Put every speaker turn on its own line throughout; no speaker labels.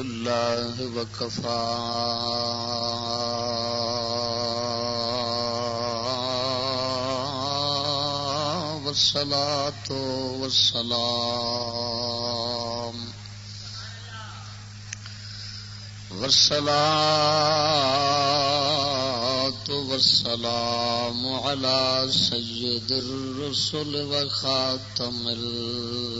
الله وكفى والصلاة والسلام والصلاة والسلام على سيد الرسل وخاتم الرسل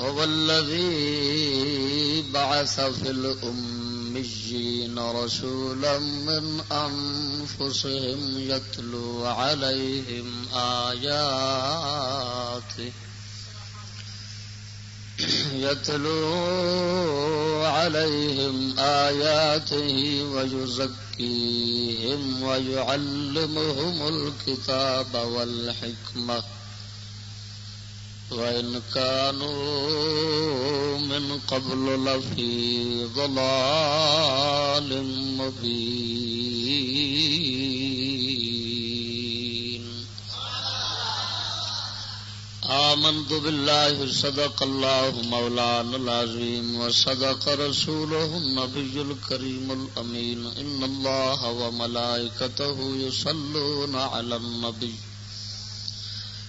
هو الذي بعث في الأميين رسولا من أنفسهم يتلو عليهم آياته. يتلو عليهم آياته ويزكيهم ويعلمهم الكتاب والحكمة. وإن كانوا من قبل لفي ضلال مبين آمنت بالله صدق الله مولانا العظيم وصدق رسوله النبي الكريم الأمين إن الله وملائكته يصلون على النبي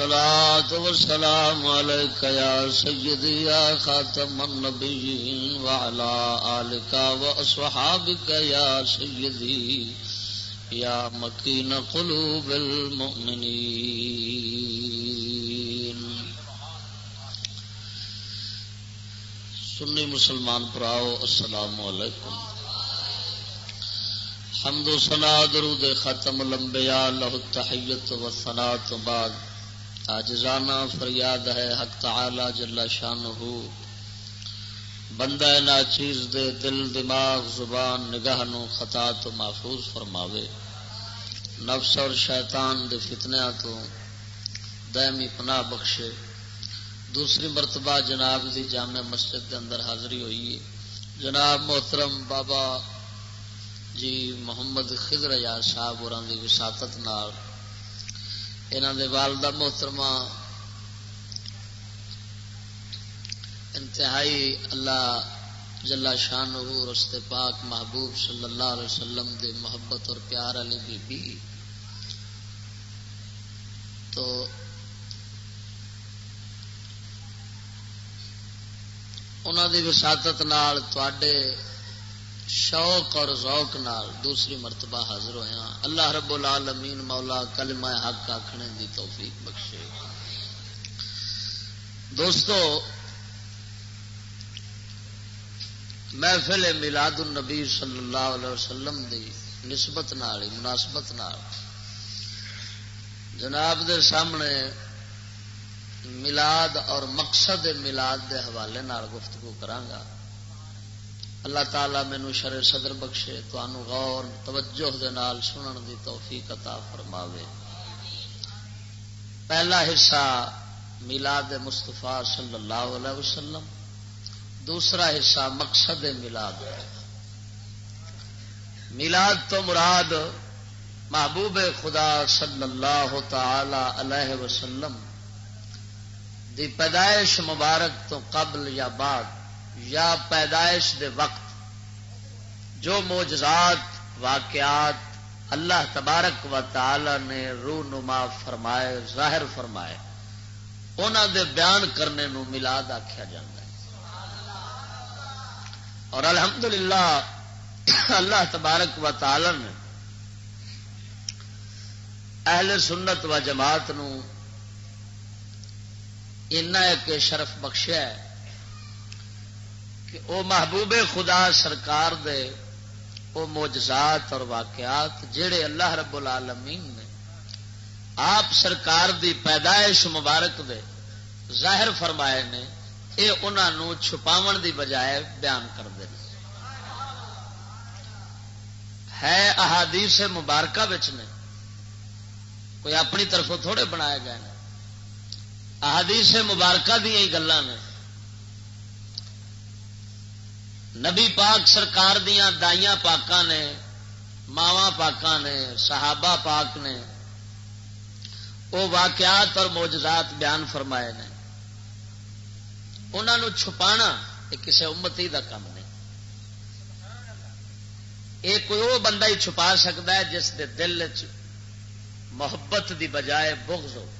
صلاة والسلام عليك يا سيدي، يا خاتم النبيين، وعلى آلك وأصحابك يا سيدي، يا مكين قلوب المؤمنين. سنی مسلمان پراؤ، السلام علیکم. حمد و سنا درود ختم لمبیا لہ تحیت و سنا تو بعد. آجزانہ فریاد ہے حق تعالی جل شان ہو بندہ نا چیز دے دل، دماغ، زبان، نگاہ نو خطا تو محفوظ فرماوے۔ نفس اور شیطان دے فتنیا تو دائمی پناہ بخشے۔ دوسری مرتبہ جناب دی جامع مسجد کے اندر حاضری ہوئی ہے۔ جناب محترم بابا جی محمد خضر یار صاحب اور وساطت نال انہوں دے والدہ محترمہ، انتہائی اللہ جلا شان رستے پاک محبوب صلی اللہ علیہ وسلم دے محبت اور پیار علی بی بی تو انہوں دی وساطت نال تے شوق اور ذوق نال دوسری مرتبہ حاضر ہویا ہاں۔ اللہ رب العالمین مولا کلمہ حق آخنے دی توفیق بخشے۔ دوستو، محفل میلاد النبی صلی اللہ علیہ وسلم دی نسبت نال، مناسبت نال۔ جناب دے سامنے ملاد اور مقصد ملاد دے حوالے نال گفتگو کرانگا اللہ تعالی مینو شر صدر بخشے تو غور، توجہ دے نال سنن دی توفیق عطا فرماوے۔ پہلا حصہ میلاد مستفا صلی اللہ علیہ وسلم، دوسرا حصہ مقصد میلاد۔ میلاد تو مراد محبوب خدا صلی اللہ تعالی علیہ وسلم دی پیدائش مبارک تو قبل یا بعد۔ یا پیدائش دے وقت جو موجزات واقعات اللہ تبارک و تعالی نے روح نما فرمائے، ظاہر فرمائے انہوں دے بیان کرنے نو ملاد آخیا جا اور الحمدللہ اللہ تبارک و تعالی نے اہل سنت و جماعت نو ایک شرف بخشیا ہے۔ کہ وہ محبوب خدا سرکار دے وہ موجزات اور واقعات جڑے اللہ رب العالمین نے آپ سرکار دی پیدائش مبارک دے ظاہر فرمائے نے یہ انہوں چھپاو دی بجائے بیان کرتے ہیں ہے احادیث مبارکہ نے، کوئی اپنی طرفوں تھوڑے بنایا گئے احادیث مبارکہ دیا گلان نے۔ نبی پاک سرکار دیا دائیاں پاک نے ماوا پاک نے، صحابہ پاک نے وہ واقعات اور موجزات بیان فرمائے نے۔ انہوں چھپا یہ کسی امتی کا کام نہیں۔ یہ کوئی وہ بندہ ہی چھپا سکتا ہے جس کے دل چ محبت دی بجائے بغض ہو۔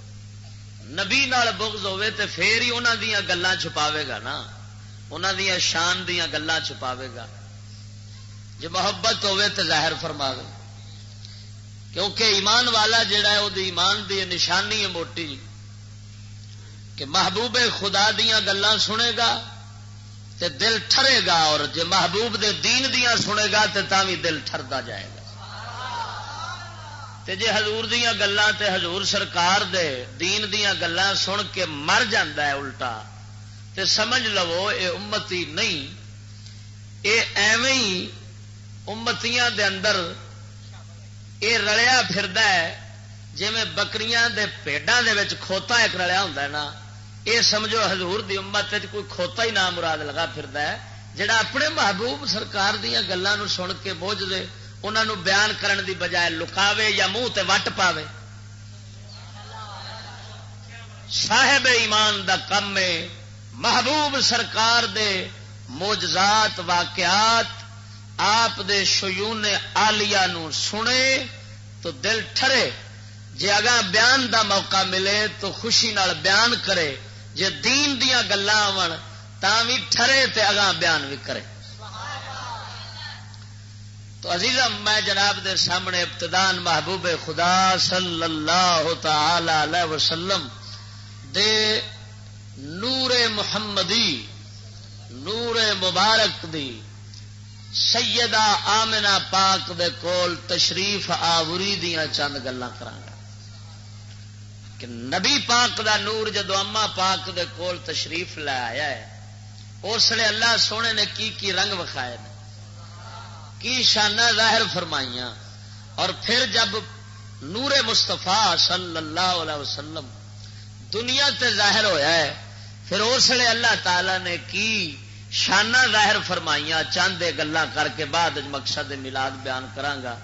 نبی نال بغض ہوے تو پھر ہی انہوں دیا گلان چھپاوے گا نا۔ انہوں دیا شان دیا گلان چھپاوے گا۔ جی محبت ہوے تو ظاہر فرما کیونکہ ایمان والا جڑا ہے وہ ایمان دی نشانی ہے موٹی۔ کہ محبوب خدا دیا گلان سنے گا تے دل ٹھرے گا اور جے محبوب دے دین دیا سنے گا تے بھی دل ٹھردا جائے گا۔ تے جے حضور دیا گلان تے حضور سرکار دے دین دیا گلان سن کے مر جاندہ ہے الٹا۔ تے سمجھ لو اے امتی نہیں، اے ایویں ہی امتیاں دے اندر اے رلیا پھردا ہے جی میں بکریاں دے پیڈاں دے وچ کھوتا ایک رلیا ہوندا ہے نا، اے سمجھو حضور دی امت کوئی کھوتا ہی نام مراد لگا پھردا ہے، جڑا اپنے محبوب سرکار دیا گلان سن کے بوجھ دے انہوں بیان کرن دی بجائے لکاوے یا منہ تے وٹ پاوے۔ صاحب ایمان دا کم ہے محبوب سرکار دے موجزات واقعات آپ دے شیون آلیا نو سنے تو دل ٹھرے۔ جے اگاں بیان دا موقع ملے تو خوشی نال بیان کرے۔ جے دین دیا گلا آن بھی ٹھرے تے اگاں بیان بھی کرے۔ تو عزیزم، میں جناب دے سامنے ابتدان محبوب خدا صلی اللہ تعالی علیہ وسلم دے نور محمدی، نور مبارک دی سیدہ آمنا پاک دے کول تشریف آوری دیا چند گلا کہ نبی پاک دا نور جدو اما پاک دے کول تشریف لے آیا ہے، اس لیے اللہ سونے نے کی کی رنگ وکھائے کی شانہ ظاہر فرمائیاں۔ اور پھر جب نور مستفا صلی اللہ علیہ وسلم دنیا تے ظاہر ہویا ہے پھر اس لیے اللہ تعالی نے کی شانہ ظاہر فرمائیاں، چاندے گلا کر کے بعد مقصد ملاد بیان کرانگا۔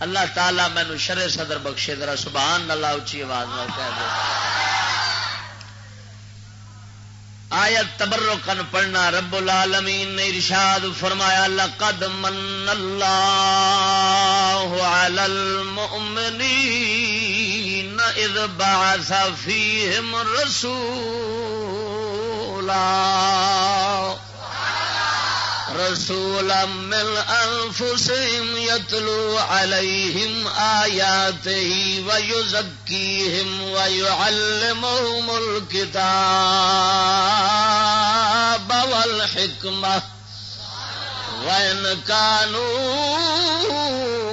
اللہ تعالیٰ مینو شرے صدر بخشے، ذرا سبحان اللہ اچھی آواز نہ کہہ دے۔ آیت تبرکن پڑھنا، رب العالمین نے ارشاد فرمایا، لقد من اللہ علی المؤمنین اذ بعث فیہم رسول رسولا رسولا من انفسهم يتلو عليهم آياته ويزكيهم ويعلمهم الكتاب والحكمة وإن كانوا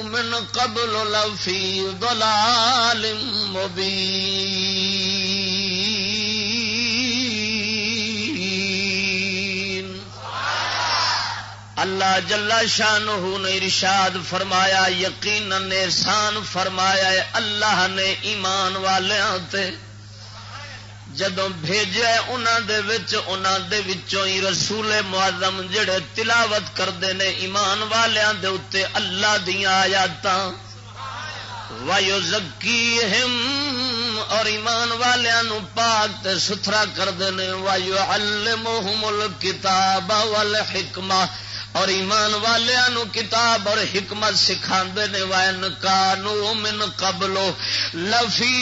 من قبل لفي ضلال مبين اللہ جلا شان نے ارشاد فرمایا یقین احسان فرمایا اللہ نے ایمان والوں جدو بھیجا انہوں ہی رسول معظم جڑے تلاوت کرتے ہیں ایمان والوں دے اتنے اللہ دیا آیات وایو زکی اور ایمان والوں پاک ستھرا کرتے ہیں وایو المحمل کتاب ول حکما اور ایمان والوں کتاب اور حکمت سکھا نے وائن کانو من قبلو لفی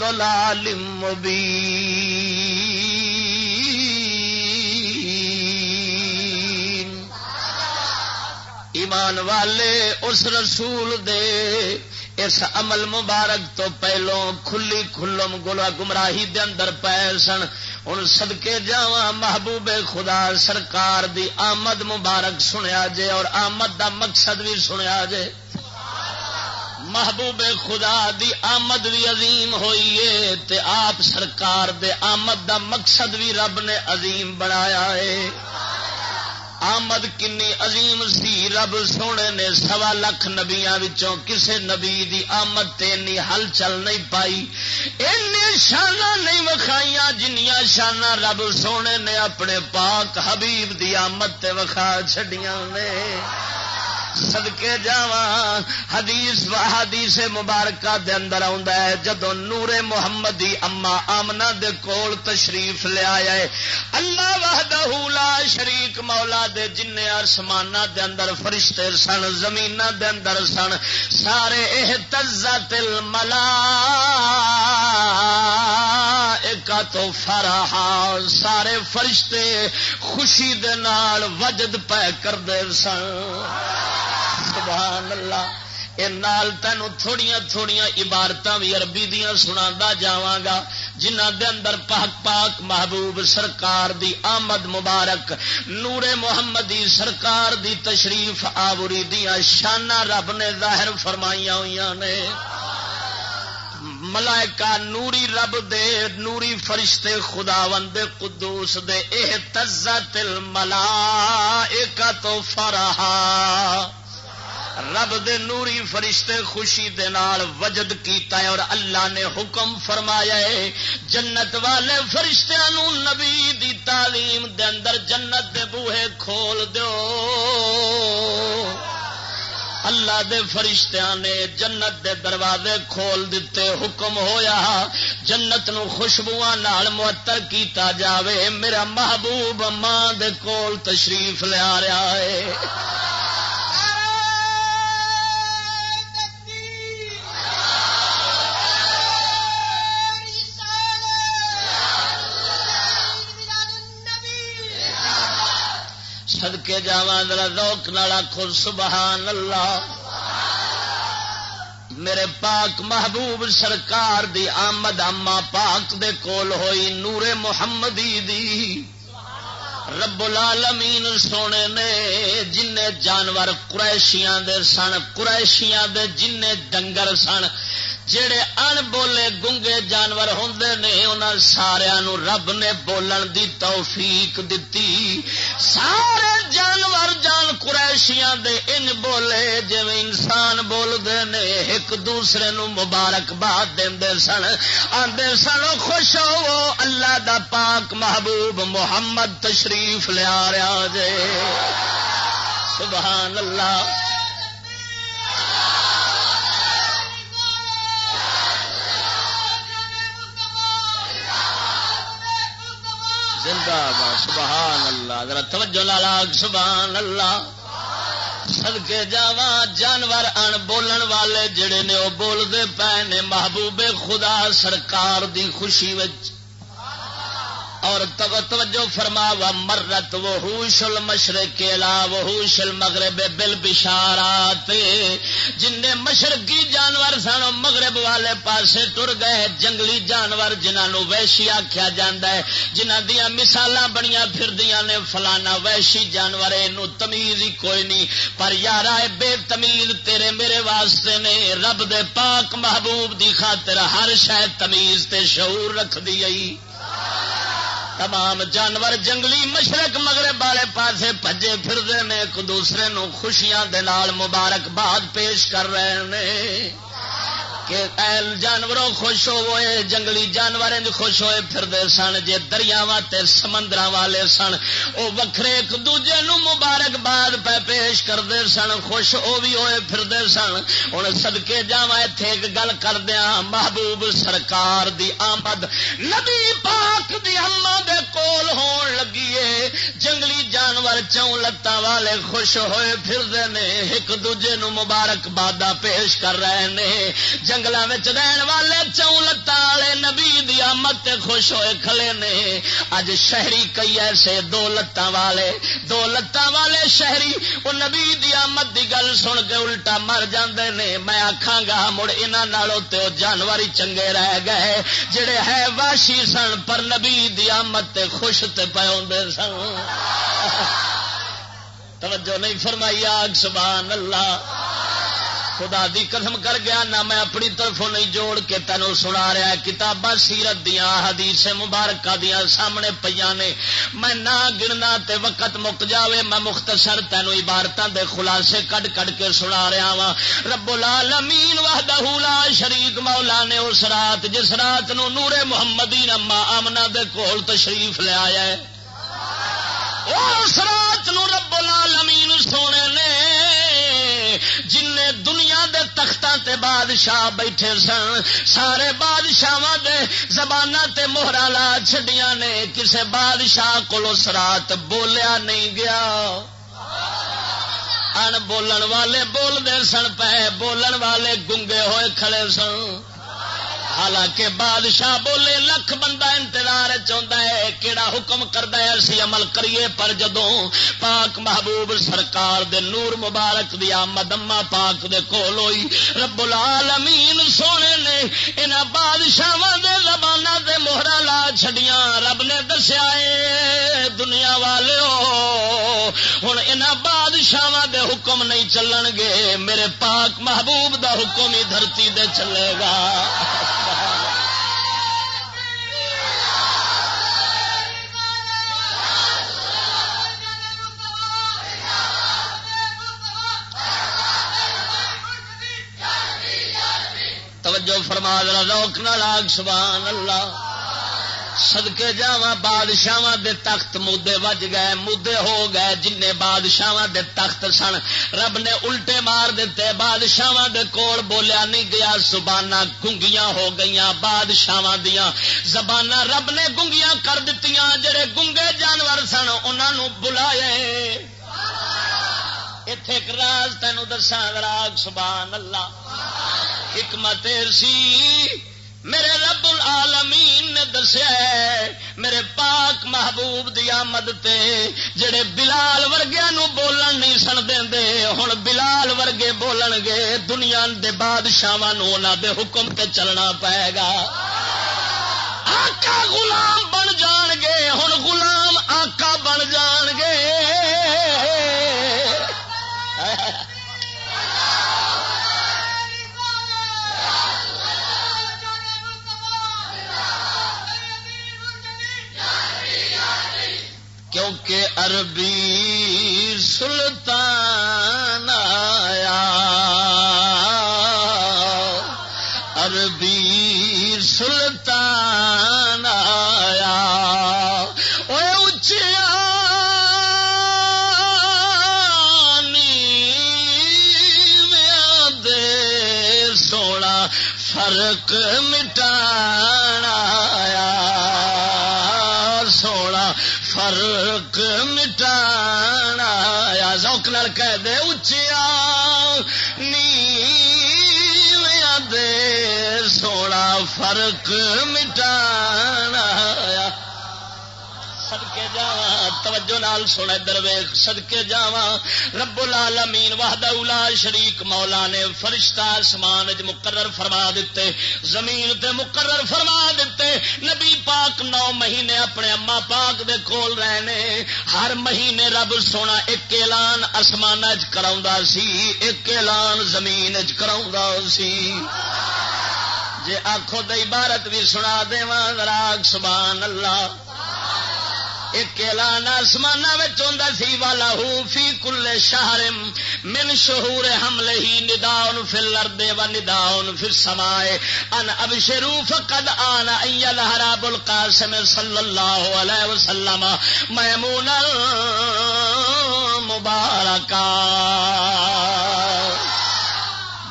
دلال مبین۔ ایمان والے اس رسول دے، اس عمل مبارک تو پہلو کھلی کھلم گلا گمراہی دے اندر پے سن۔ ہوں سدکے جا محبوب خدا سرکار دی آمد مبارک سنیا جے اور آمد دا مقصد بھی سنیا جے۔ محبوب خدا دی آمد بھی عظیم ہوئی ہے تے آپ سرکار دے آمد دا مقصد بھی رب نے عظیم بنایا ہے۔ آمد کنی عظیم سی رب سونے نے سوا لکھ نبیا کسے نبی دی آمد تینی ہل چل نہیں پائی۔ این شانہ نہیں وکھائی جنیا شانہ رب سونے نے اپنے پاک حبیب دی آمد تے وکھا چڈیاں نے۔ سدکے جا حدیث و حدیث مبارکہ دے اندر ہے جدو نور محمدی اما آمنا دے کول تشریف لیا ہے، اللہ وحدہ لا شریک مولا دے جن آسمان دے اندر فرشتے سن زمین دے اندر سن، سارے احتزت الملا ایک تو فرحا سارے فرشتے خوشی دے نال وجد پہ کرتے سن۔ سبحان اللہ۔ نال تینوں تھوڑیاں تھوڑیاں عبارت بھی عربی دیا سنا جاگا جنہ دے اندر پاک پاک محبوب سرکار دی آمد مبارک، نور محمدی سرکار دی تشریف آوری دیا شانہ رب نے ظاہر فرمائی ہوئی نے۔ ملائکا نوری رب دے، نوری فرشتے خدا وندے قدوس دے اح تزت الملا تو فرحا۔ رب دے نوری فرشتے خوشی دے نال وجد کیتا ہے اور اللہ نے حکم فرمایا ہے، جنت والے فرشتوں نبی دی تعلیم دے اندر جنت دے بوہے کھول دیو۔ اللہ دے فرشتیاں نے جنت دے دروازے کھول دیتے حکم ہویا جنت نو خوشبو معطر کیتا جاوے، میرا محبوب ماں دے کول تشریف لیا رہا ہے۔ سدکے جا روک نالا خود سبحان اللہ میرے پاک محبوب سرکار دی آمد اما پاک دے کول ہوئی نور محمدی دی۔ رب العالمین سونے نے جن جانور قریشیاں دے سن، قریشیاں دے جن ڈنگر سن جڑے ان بولے گنگے جانور ہوں نے ان سارا رب نے بولن دی توفیق دتی۔ سارے جانور جان قریشیاں دے ان بولے جی انسان بولتے نے، ایک دوسرے نو مبارک دے سن۔ آدھے سن خوش ہو اللہ دا پاک محبوب محمد تشریف لیا رہا جے۔ سبحان اللہ۔ زندہ سبحان اللہ۔ ذرا توجہ لالا سبحان اللہ۔ سدکے جاوا جانور ان بولن والے جڑے نے وہ بولتے پے نے محبوب خدا سرکار دی خوشی وچ۔ اور توجہ فرما و مرت وہ حوشل مشرق وہ مغرب بل بشارات جن مشرقی جانور سن مغرب والے پاسے ٹر گئے، جنگلی جانور جنہوں ویشی آخیا جا جنہ دیا مثال بنیا پھر نے، فلانا ویشی جانور یہ تمیز ہی کوئی نہیں، پر یار بے تمیز تیرے میرے واسطے نے، رب دے پاک محبوب دی خاطر ہر شاید تمیز تے شعور رکھ دی تمام جانور جنگلی مشرق مغرب والے پاسے پجے پھرتے ہیں ایک دوسرے نو خوشیاں دے نال مبارک باد پیش کر رہے ہیں کہ ایل جانوروں خوش ہوئے، جنگلی جانور خوش ہوئے، پھرتے سن جے دریاوا سمندر والے سن وہ وکھرے ایک دوجے نو مبارک باد پہ پیش کرتے سن، خوش وہ بھی ہوئے پھرتے سن۔ ہوں سدکے جا اتے ایک گل کردیا محبوب سرکار دی آمد، نبی پاک دی اما دے کول ہون لگیے۔ جنگلی جانور چون لتاں والے خوش ہوئے پھرتے ہیں ایک دوجے نو مبارک بادہ پیش کر رہے ہیں جنگل رہن والے چون والے نبی دی آمد خوش ہوئے کھلے نے۔ اج شہری کئی ایسے دو لتان والے، دو لتان والے شہری وہ نبی دی آمد دی گل سن کے الٹا مر جاندے نے۔ میں آخا گا مڑ انہوں تے جانور ہی چنگے رہ گئے، جڑے ہے واشی سن، پر نبی دی آمد تے خوش تے پے سن۔ توجہ نہیں فرمائی، آگ سبحان اللہ۔ خدا دی قسم کر گیا نہ میں اپنی طرفوں نہیں جوڑ کے تینوں سنا رہا کتاباں، سیرت دیا حدیث مبارکہ دیا سامنے پہ نے۔ میں نہ گننا تے وقت مک جاوے، میں مختصر تینوں عبارتوں دے خلاصے کڈ کڈ کے سنا رہا وا رب العالمین وحدہ لا شریک، مولا نے اس رات، جس رات نو نور محمدی اما آمنا دے کول تشریف لے آیا ہے۔ اس رات نو رب العالمین سونے نے جن دنیا دے تختاں تے بادشاہ بیٹھے سن، سارے بادشاہ دے زبان تے موہرا لا چڈیا نے، کسے بادشاہ کو سرات بولیا نہیں گیا۔ ان بولن والے بولتے سن، پے بولن والے گنگے ہوئے کھڑے سن۔ حالانکہ بادشاہ بولے لکھ بندہ انتظار چاہتا ہے کہڑا حکم کرتا ہے، اسی عمل کریے۔ پر جدو پاک محبوب سرکار دے نور مبارک دیا مدما پاک دے کول ہوئی، رب العالمین سونے نے ان بادشاہ دے زبان دے موہرا لا چھڑیاں رب نے دسیا دنیا والے ہوں ان بادشاہ دے حکم نہیں چلن گے۔ میرے پاک محبوب دا حکم ہی دھرتی دے چلے گا۔ توجہ فرما روک نہ لاگ سبحان اللہ۔ سدکے جا بادشاہ دے تخت مودے وج گئے، مودے ہو گئے جن بادشاہ دے تخت سن۔ رب نے الٹے مار دیتے بادشاہ دے کول بولیا نہیں گیا زبانہ گنگیاں ہو گئی بادشاہ دیا زبان رب نے گنگیاں کر دیتی جڑے گنگے جانور سن انہوں بلایا اتے ایک راز تینوں دسا راگ سبحان اللہ۔ حکمت سی۔ میرے رب العالمین نے دسیا میرے پاک محبوب دی آمد تے جڑے بلال ورگیا نو بولن نہیں سن دے ہوں بلال ورگے بولن گے، دنیا دے بادشاہ دے حکم تے چلنا پائے گا۔ آقا غلام بن جان گے ہوں غلام آقا بن جان گے۔ کیونکہ عربی سلطان فرق مٹانا سدکے جا توجہ نال سونے درویش سدکے جا رب العالمین وحدہ اولا شریک مولا نے فرشتہ آسمان مقرر فرما دیتے زمین تے مقرر فرما دیتے نبی پاک نو مہینے اپنے اما پاک دے کول رہنے، ہر مہینے رب سونا ایک اعلان آسمان کرا سی، ایک اعلان زمین کرا سی۔ جے آخو دئی عبارت بھی سنا دے راگ سبحان اللہ۔ ایک اعلان آسمان سی، والا ہو فی کل شہر من شہور حملے ہی نداؤن فل لردے و نداؤن پھر سمائے ان اب شروف قد آنا ہرا القاسم صلی اللہ علیہ وسلم۔ میمون مبارکہ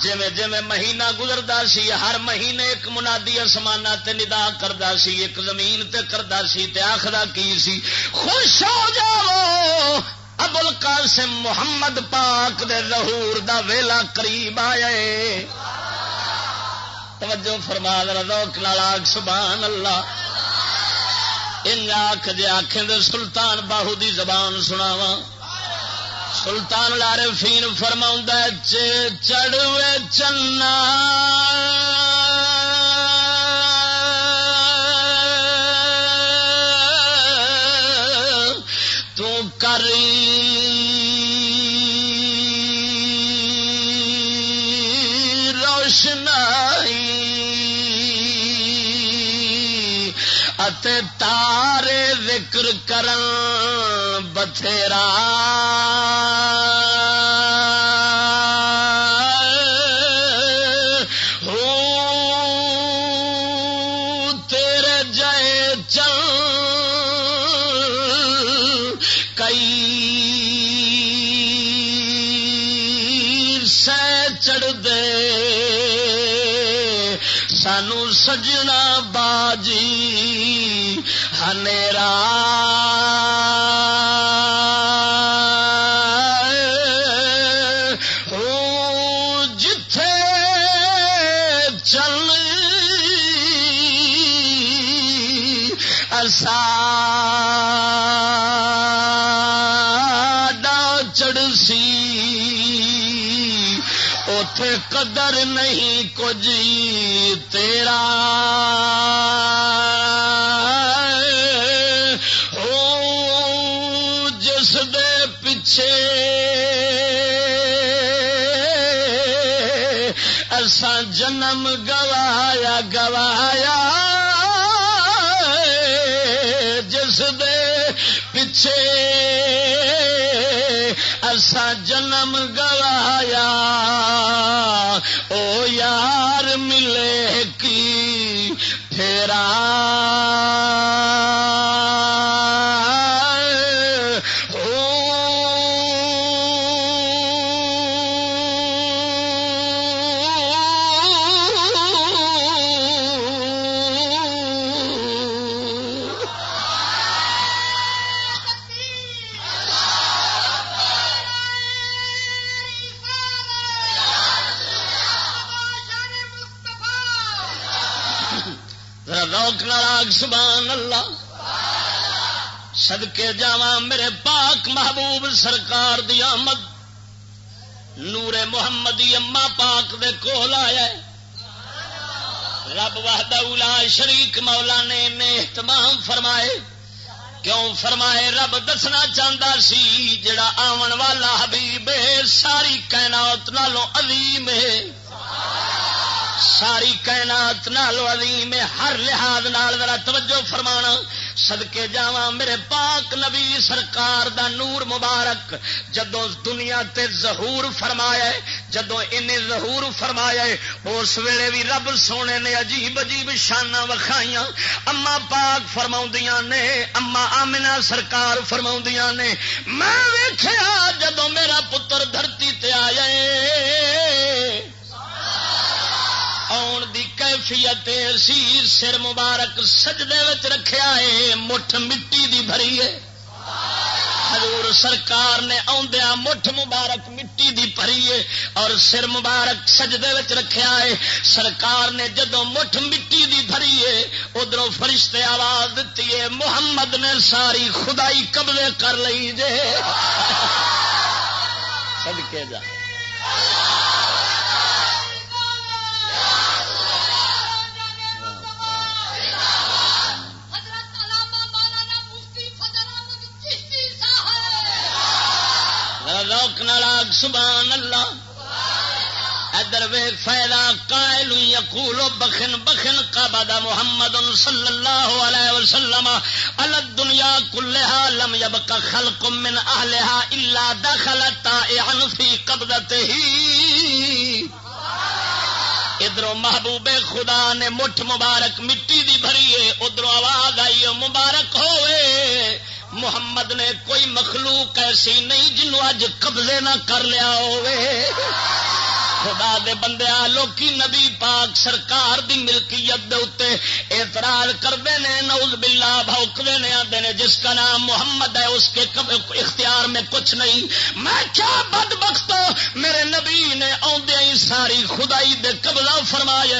جی جی مہینہ گزرتا سی، ہر مہینے ایک منادی آسمان تے ندا کرتا سی، ایک زمین تے کرتا سی تے آخر کی سی؟ خوش ہو جاؤ! ابل قاسم محمد پاک دے ظہور دا ویلا قریب آیا توجہ فرما روک نالاگ سبحان اللہ۔ ان آخ جے آخیں سلطان باہو دی زبان سناواں۔ سلطان لارفین فرماؤں چڑوے چنا۔ تارے ذکر کرن بتھیرا۔ قدر نہیں کچھ تیرا۔ جس دے پیچھے اسان جنم گوایا گوایا۔ جس دے پیچھے اسان جنم گوایا میرا پھیرا سبحان اللہ۔ سدکے جا میرے پاک محبوب سرکار دی آمد۔ نور محمدی اما پاک دے کول آیا رب اولا شریک مولا نے اہتمام فرمائے۔ کیوں فرمائے؟ رب دسنا چاہتا سی، جڑا آن والا حبیب ساری کائنات نالوں عظیم ہے۔ ساری کائنات نالو عظیم ہر لحاظ نال ذرا توجہ فرمانا سدکے جا میرے پاک نبی سرکار دا نور مبارک جدو دنیا تے ظہور فرمایا جدو ان ظہور فرمایا ہے، اس ویلے بھی رب سونے نے عجیب عجیب شانہ وکھائیاں۔ اما پاک فرما نے، اما آمنا سرکار فرما نے، میں ویخیا جدو میرا پتر دھرتی تے آیا ہے آن دی کیفیت سی، سر مبارک سجدے وچ رکھیا ہے مٹھ مٹی دی بھری ہے حضور سرکار نے آدھا مٹھ مبارک مٹی دی بھری ہے اور سر مبارک سجدے وچ رکھیا ہے سرکار نے جدو مٹھ مٹی دی بھری ہے ادھر فرشتے آواز دیتی ہے محمد نے ساری خدائی قبضے کر لی جے۔ سدکے جا۔ روک نالاگ سبحان اللہ۔ ادر وے فیلا قائل یقول بخن بخن قبض محمد صلی اللہ علیہ وسلم۔ علی الدنیا کلها لم يبقى خلق من اهلها الا دخل طائعا في قبضته ادھر محبوب خدا نے مٹھ مبارک مٹی دی بھری ہے ادھر آواز آئی، مبارک ہوئے۔ محمد نے کوئی مخلوق ایسی نہیں جنوں اج قبضے نہ کر لیا ہوئے۔ خدا دے بندے، لوکی نبی پاک سرکار دی ملکیت دے اتنے اعتراض کرتے ہیں نوز بلا بھوکتے نے آتے ہیں جس کا نام محمد ہے، اس کے اختیار میں کچھ نہیں۔ میں کیا بد بخت میرے نبی نے آدھے ہی ساری خدائی دے قبضہ فرمایا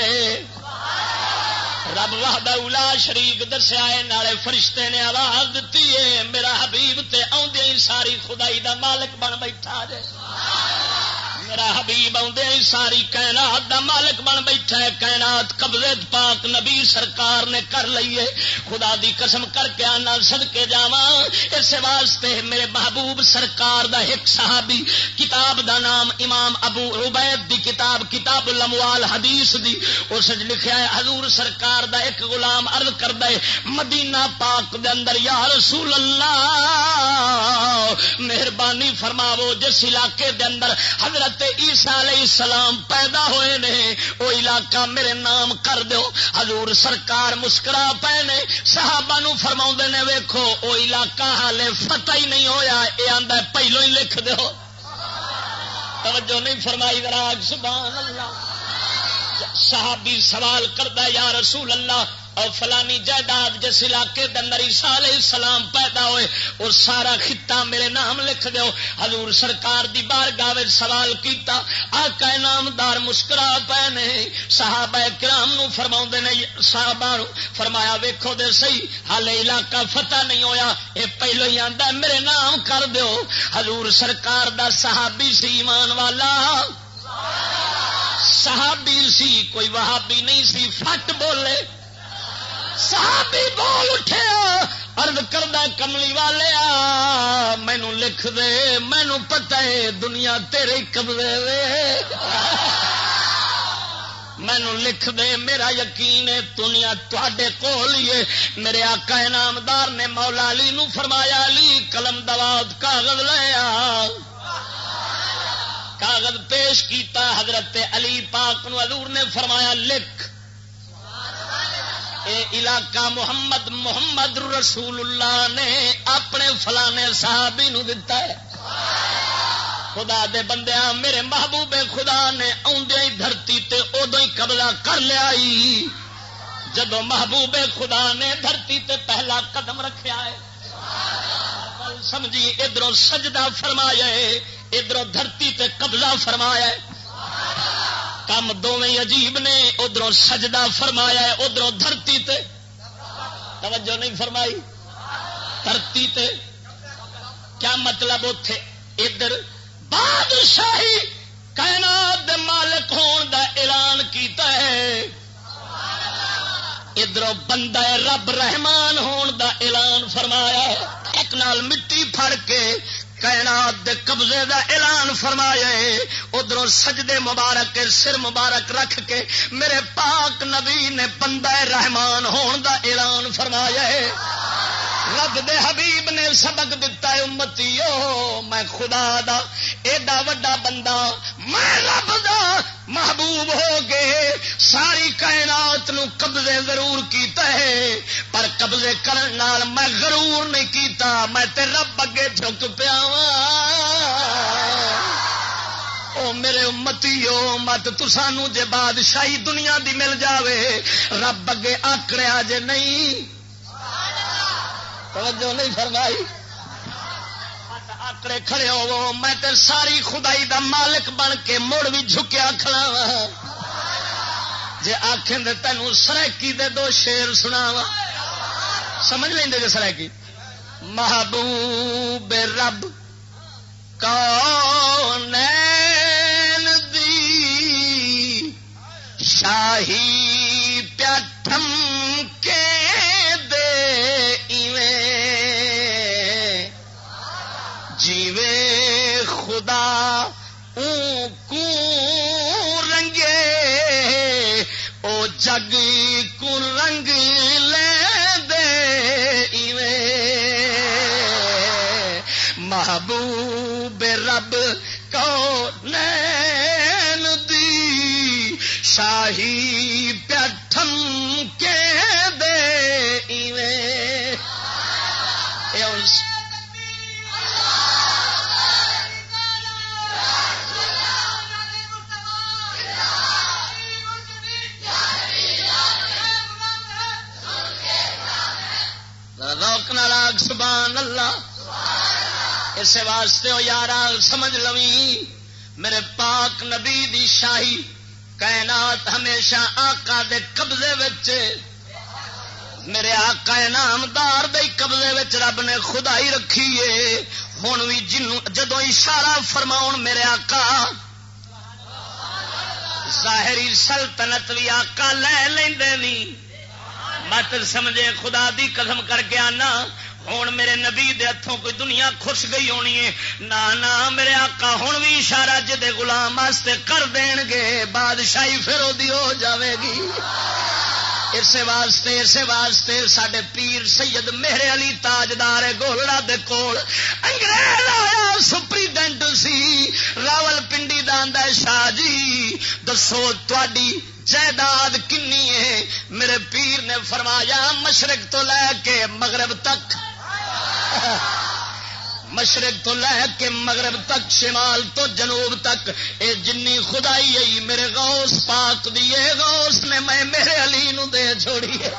رب وحدہ اولا شریک دسیا نالے فرشتے نے آواز دیتی ہے، میرا حبیب تے آدھے ساری خدائی دا مالک بن بیٹھا جائے میرا حبیب آدھے ساری کائنات دا مالک بن بیٹھا ہے، کائنات قبضے پاک نبی سرکار نے کر لیے خدا دی قسم کر کے آنا سد کے جا اس واسطے میرے محبوب سرکار دا ایک صحابی کتاب دا نام امام ابو عبید دی کتاب کتاب لموال حدیث دی۔ اس لکھا ہے، حضور سرکار دا ایک غلام عرض کر دے مدینہ پاک دے اندر یا رسول اللہ، مہربانی فرماو جس علاقے دے اندر حضرت عیسیٰ علیہ السلام پیدا ہوئے نے، وہ علاقہ میرے نام کر دو حضور سرکار مسکرا پے نے، صحابہ نو فرما نے، ویکھو، وہ علاقہ حالے فتح ہی نہیں ہویا یہ آدھا پہلو ہی لکھ دو توجہ نہیں فرمائی راج سبحان اللہ۔ صحابی سوال کرتا یا رسول اللہ اور فلانی جائیداد جس علاقے کے اندر عیسا علیہ السلام پیدا ہوئے، اور سارا خطہ میرے نام لکھ دو حضور سرکار دی بار گاہ سوال کیتا، آقا نامدار مسکرا پے نے صحابہ کرام نو فرما نے، صحابہ فرمایا، ویکھو دے سی ہال علاقہ فتح نہیں ہویا، اے پہلو ہی آتا میرے نام کر دیو۔ حضور سرکار دا صحابی سی ایمان والا۔ صحابی سی، کوئی وہابی نہیں سی، فٹ بولے۔ صحابی بول اٹھے ارد کردہ کملی والے مینو لکھ دے مینو پتا ہے دنیا تیرے قبضے وے۔ مینو لکھ دے، میرا یقین ہے دنیا تے کول ہی میرے آقا انعامدار نے مولا علی نو فرمایا، علی قلم دوات کاغذ لیا کاغذ پیش کیتا، حضرت علی پاک نو حضور نے فرمایا، لکھ۔ اے علاقہ محمد محمد رسول اللہ نے اپنے فلانے صحابی نو دتا ہے۔ خدا دے بندیا میرے محبوب خدا نے آدھے ہی دھرتی تے ادو ہی قبضہ کر لیا جدو محبوب خدا نے دھرتی تے پہلا قدم رکھا ہے۔ سمجھی ادھر سجدہ فرمایا ہے ادھر دھرتی تے قبضہ فرمایا ہے۔ کم دونیں عجیب نے ادھر سجدہ فرمایا ہے ادھر دھرتی تے۔ توجہ نہیں فرمائی؟ دھرتی تے۔ کیا مطلب اتے ادھر بادشاہی کائنات دے مالک ہون دا اعلان کیتا ہے۔ ادھر بندہ رب رحمان ہون دا اعلان فرمایا ہے۔ ایک نال مٹی پھڑ کے کائنات دے قبضے دا اعلان فرمایا ادھر سجدے مبارک، سر مبارک رکھ کے میرے پاک نبی نے بندہ رحمان ہون دا اعلان فرمایا ہے رب دے حبیب نے سبق دتا ہے امتی میں خدا دا، ایڈا وڈا بندہ، میں رب دا محبوب ہو گئے ساری کائنات نو قبضے ضرور کیتا ہے، پر قبضے کرن نال میں غرور نہیں کیتا، میں تے رب اگے جھک پیا او میرے امتی ہو مت تسانو جے بادشاہی دنیا دی مل جاوے، رب اگے آکڑیا جے نہیں۔ توجہ نہیں فرمائی؟ آکڑے کھڑے ہو میں تے ساری خدائی دا مالک بن کے مڑ بھی جھکیا کھڑا وا جی آخیں تینوں سرکی دے دو شیر سنا وا سمجھ لیں جی سرکی محبوب رب، کون دی؟ شاہی پیٹھم کے جیوے خدا کو رنگے، او جگ کو رنگ لے دے ایوے محبوب رب کو نہیں شاہی پیٹھم کے دے ایویں۔ روک ناراگ سبحان اللہ۔ اس واسطے وہ یار سمجھ لوی میرے پاک نبی دی شاہی کائنات ہمیشہ آقا دے قبضے وچ میرے آقا نامدار دے قبضے وچ رب نے خدائی رکھی ہے۔ ہوں بھی جنوں جدو اشارہ فرماؤ میرے آقا، ظاہری سلطنت بھی آقا لے لیں مت سمجھے خدا دی قدم کر کے آنا۔ ہوں میرے نبی دے ہاتھوں کوئی دنیا خوش گئی ہونی ہے نہ نہ میرے آقا ہوں بھی اشارہ جدے گلام واسطے کر دین گے بادشاہی پھر ہو جاوے گی اسے واسطے اسے واسطے سڈے پیر سید میرے علی تاجدار گولڑا دے کول انگریز آیا سپریڈنٹ سی راول پنڈی داندہ شاہ جی دسو تھی جائیداد کنی ہے میرے پیر نے فرمایا مشرق تو لے کے مغرب تک مشرق تو لے کے مغرب تک، شمال تو جنوب تک۔ اے جنی خدائی آئی میرے غوث پاک دیے غوث نے میں میرے علی نو دے چھوڑی ہے۔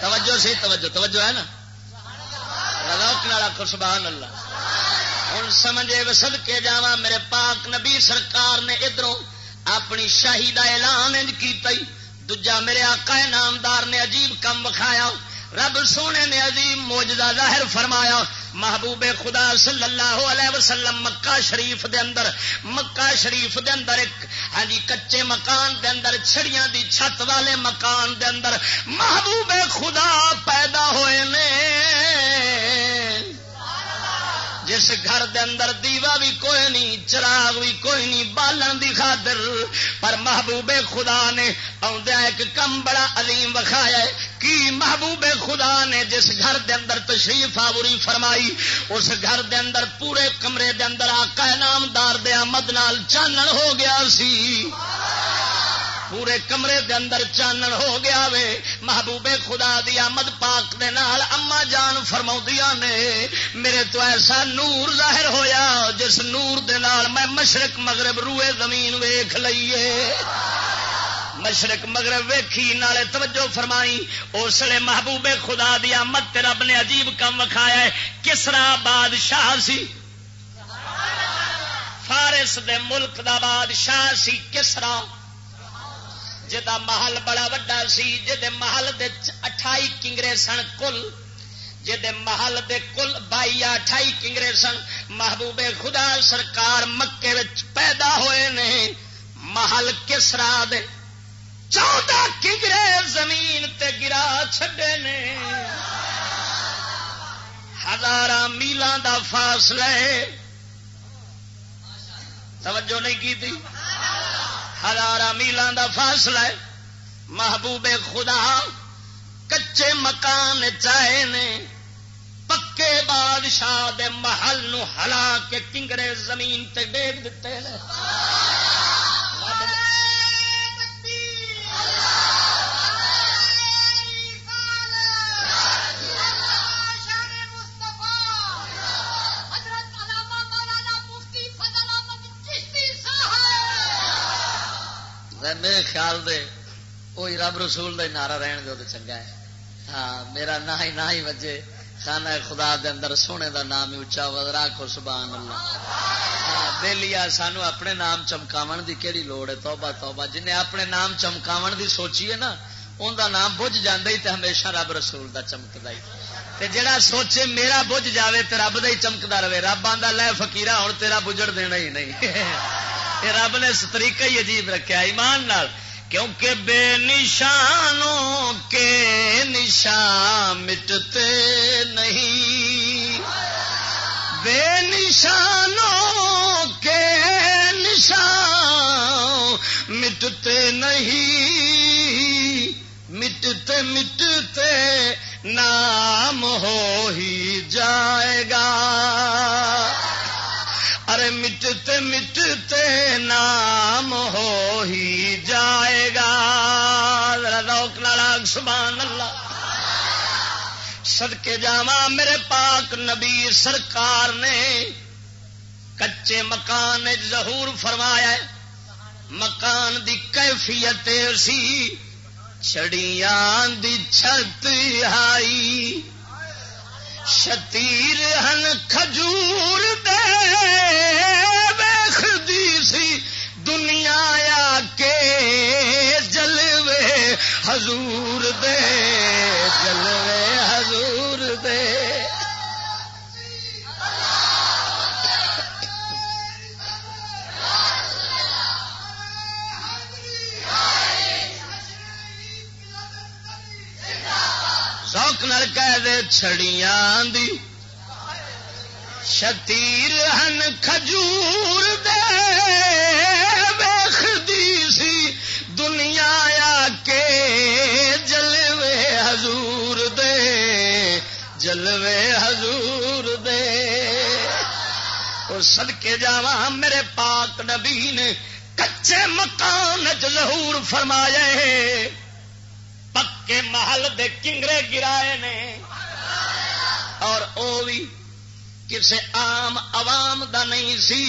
توجہ سی، توجہ توجہ ہے نا؟ پاک نال آخو سبحان اللہ۔ ہوں سمجھے وسد کے جا میرے پاک نبی سرکار نے ادھر اپنی شاہی کا ایلان کیا دجا میرے آقا نامدار نے عجیب کم وکھایا۔ رب سونے نے عجیب موجدہ ظاہر فرمایا۔ محبوب خدا صلی اللہ علیہ وسلم مکہ شریف دے اندر، مکہ شریف دے اندر ایک ہاں جی کچے مکان دے اندر، چھڑیاں دی چھت والے مکان دے اندر محبوب خدا پیدا ہوئے نے۔ جس گھر دے اندر دیوا بھی کوئی نہیں، چراغ بھی کوئی نہیں، بالن دی خاطر۔ پر محبوب خدا نے آدھا ایک کم بڑا عظیم وکھایا کی محبوب خدا نے جس گھر دے اندر تشریف آوری فرمائی، اس گھر دے اندر پورے کمرے دے اندر آقا نامدار دے آمد نال چانن ہو گیا سی۔ پورے کمرے دے اندر چانن ہو گیا وے۔ محبوب خدا دی آمد پاک دے نال اما جان فرما نے۔ میرے تو ایسا نور ظاہر ہویا جس نور دے نال میں مشرق مغرب روئے زمین ویخ لئیے۔ مشرق مغرب ویکھی، نالے توجہ فرمائی۔ اس لیے محبوب خدا دی آمد تے رب نے عجیب کم وکھایا ہے۔ کسرا بادشاہ سی۔ فارس دے ملک دا بادشاہ سی کسرا۔ جا محل بڑا وڈا سی جہد محل دے اٹھائی کنگرے سن کل جہد محل دے کل بائی اٹھائی کنگرے سن، محبوب خدا سرکار مکے پیدا ہوئے نے، محل کسرا دے۔ چودہ کنگرے زمین تے گرا چھڈے نے۔ ہزار میلان دا فاصلے توجہ نہیں کی تھی؟ ہزار میلان دا فاصلہ ہے۔ محبوب خدا، کچے مکان چاہے نے پکے بادشاہ دے محل نو ہلا کے کنگرے زمین تے ڈیگ دیتے ہیں خیال دے، وہی رب رسول دے نعرہ رہن دو تو چنگا ہے۔ ہاں میرا نہ ہی نہ ہی وجے خانہ خدا دے اندر سونے دا نام ہی اچا وزرا کو سبحان اللہ۔ ہاں بے لیا سانو اپنے نام چمکاون دی کیڑی لوڑ ہے؟ توبہ توبہ۔ جنہیں اپنے نام چمکاون دی سوچی ہے نا، ان دا نام بج جاندے ہی تے ہمیشہ رب رسول دا چمکدا ہی۔ تے جڑا سوچے میرا بج جاوے تے رب دا ہی چمکدا رہے، رب آندا لے فقیرہ، ہن تیرا بجڑ دینا ہی نہیں۔ رب نے طریقہ ہی عجیب رکھا ایمان نال، کیونکہ بے نشانوں کے نشان مٹتے نہیں۔ بے نشانوں کے نشان مٹتے نہیں۔ مٹتے مٹتے نام ہو ہی جائے گا۔ ارے مٹتے مٹتے نام ہو ہی جائے گا۔ روک ناراگ سبحان اللہ۔ سد کے جاوا میرے پاک نبی سرکار نے کچے مکان ظہور فرمایا مکان دی کیفیت سی چڑیاں دی چھت آئی۔ شتیر ہن کھجور دے۔ ویختی سی دنیا آ کے جلوے حضور دے، جلوے حضور دے۔ سوکھ نل کہہ دے چھڑیاں دی۔ شتیر ہن کھجور دے ویختی سی۔ دنیا آ کے جلوے حضور دے۔ جلوے حضور دے۔ اور سدکے جاوا میرے پاک نبی نے کچے مکان چ ظہور فرمایا ہے۔ پکے محل دے کنگرے گرائے نے۔ اور او بھی کسے عام عوام دا نہیں سی۔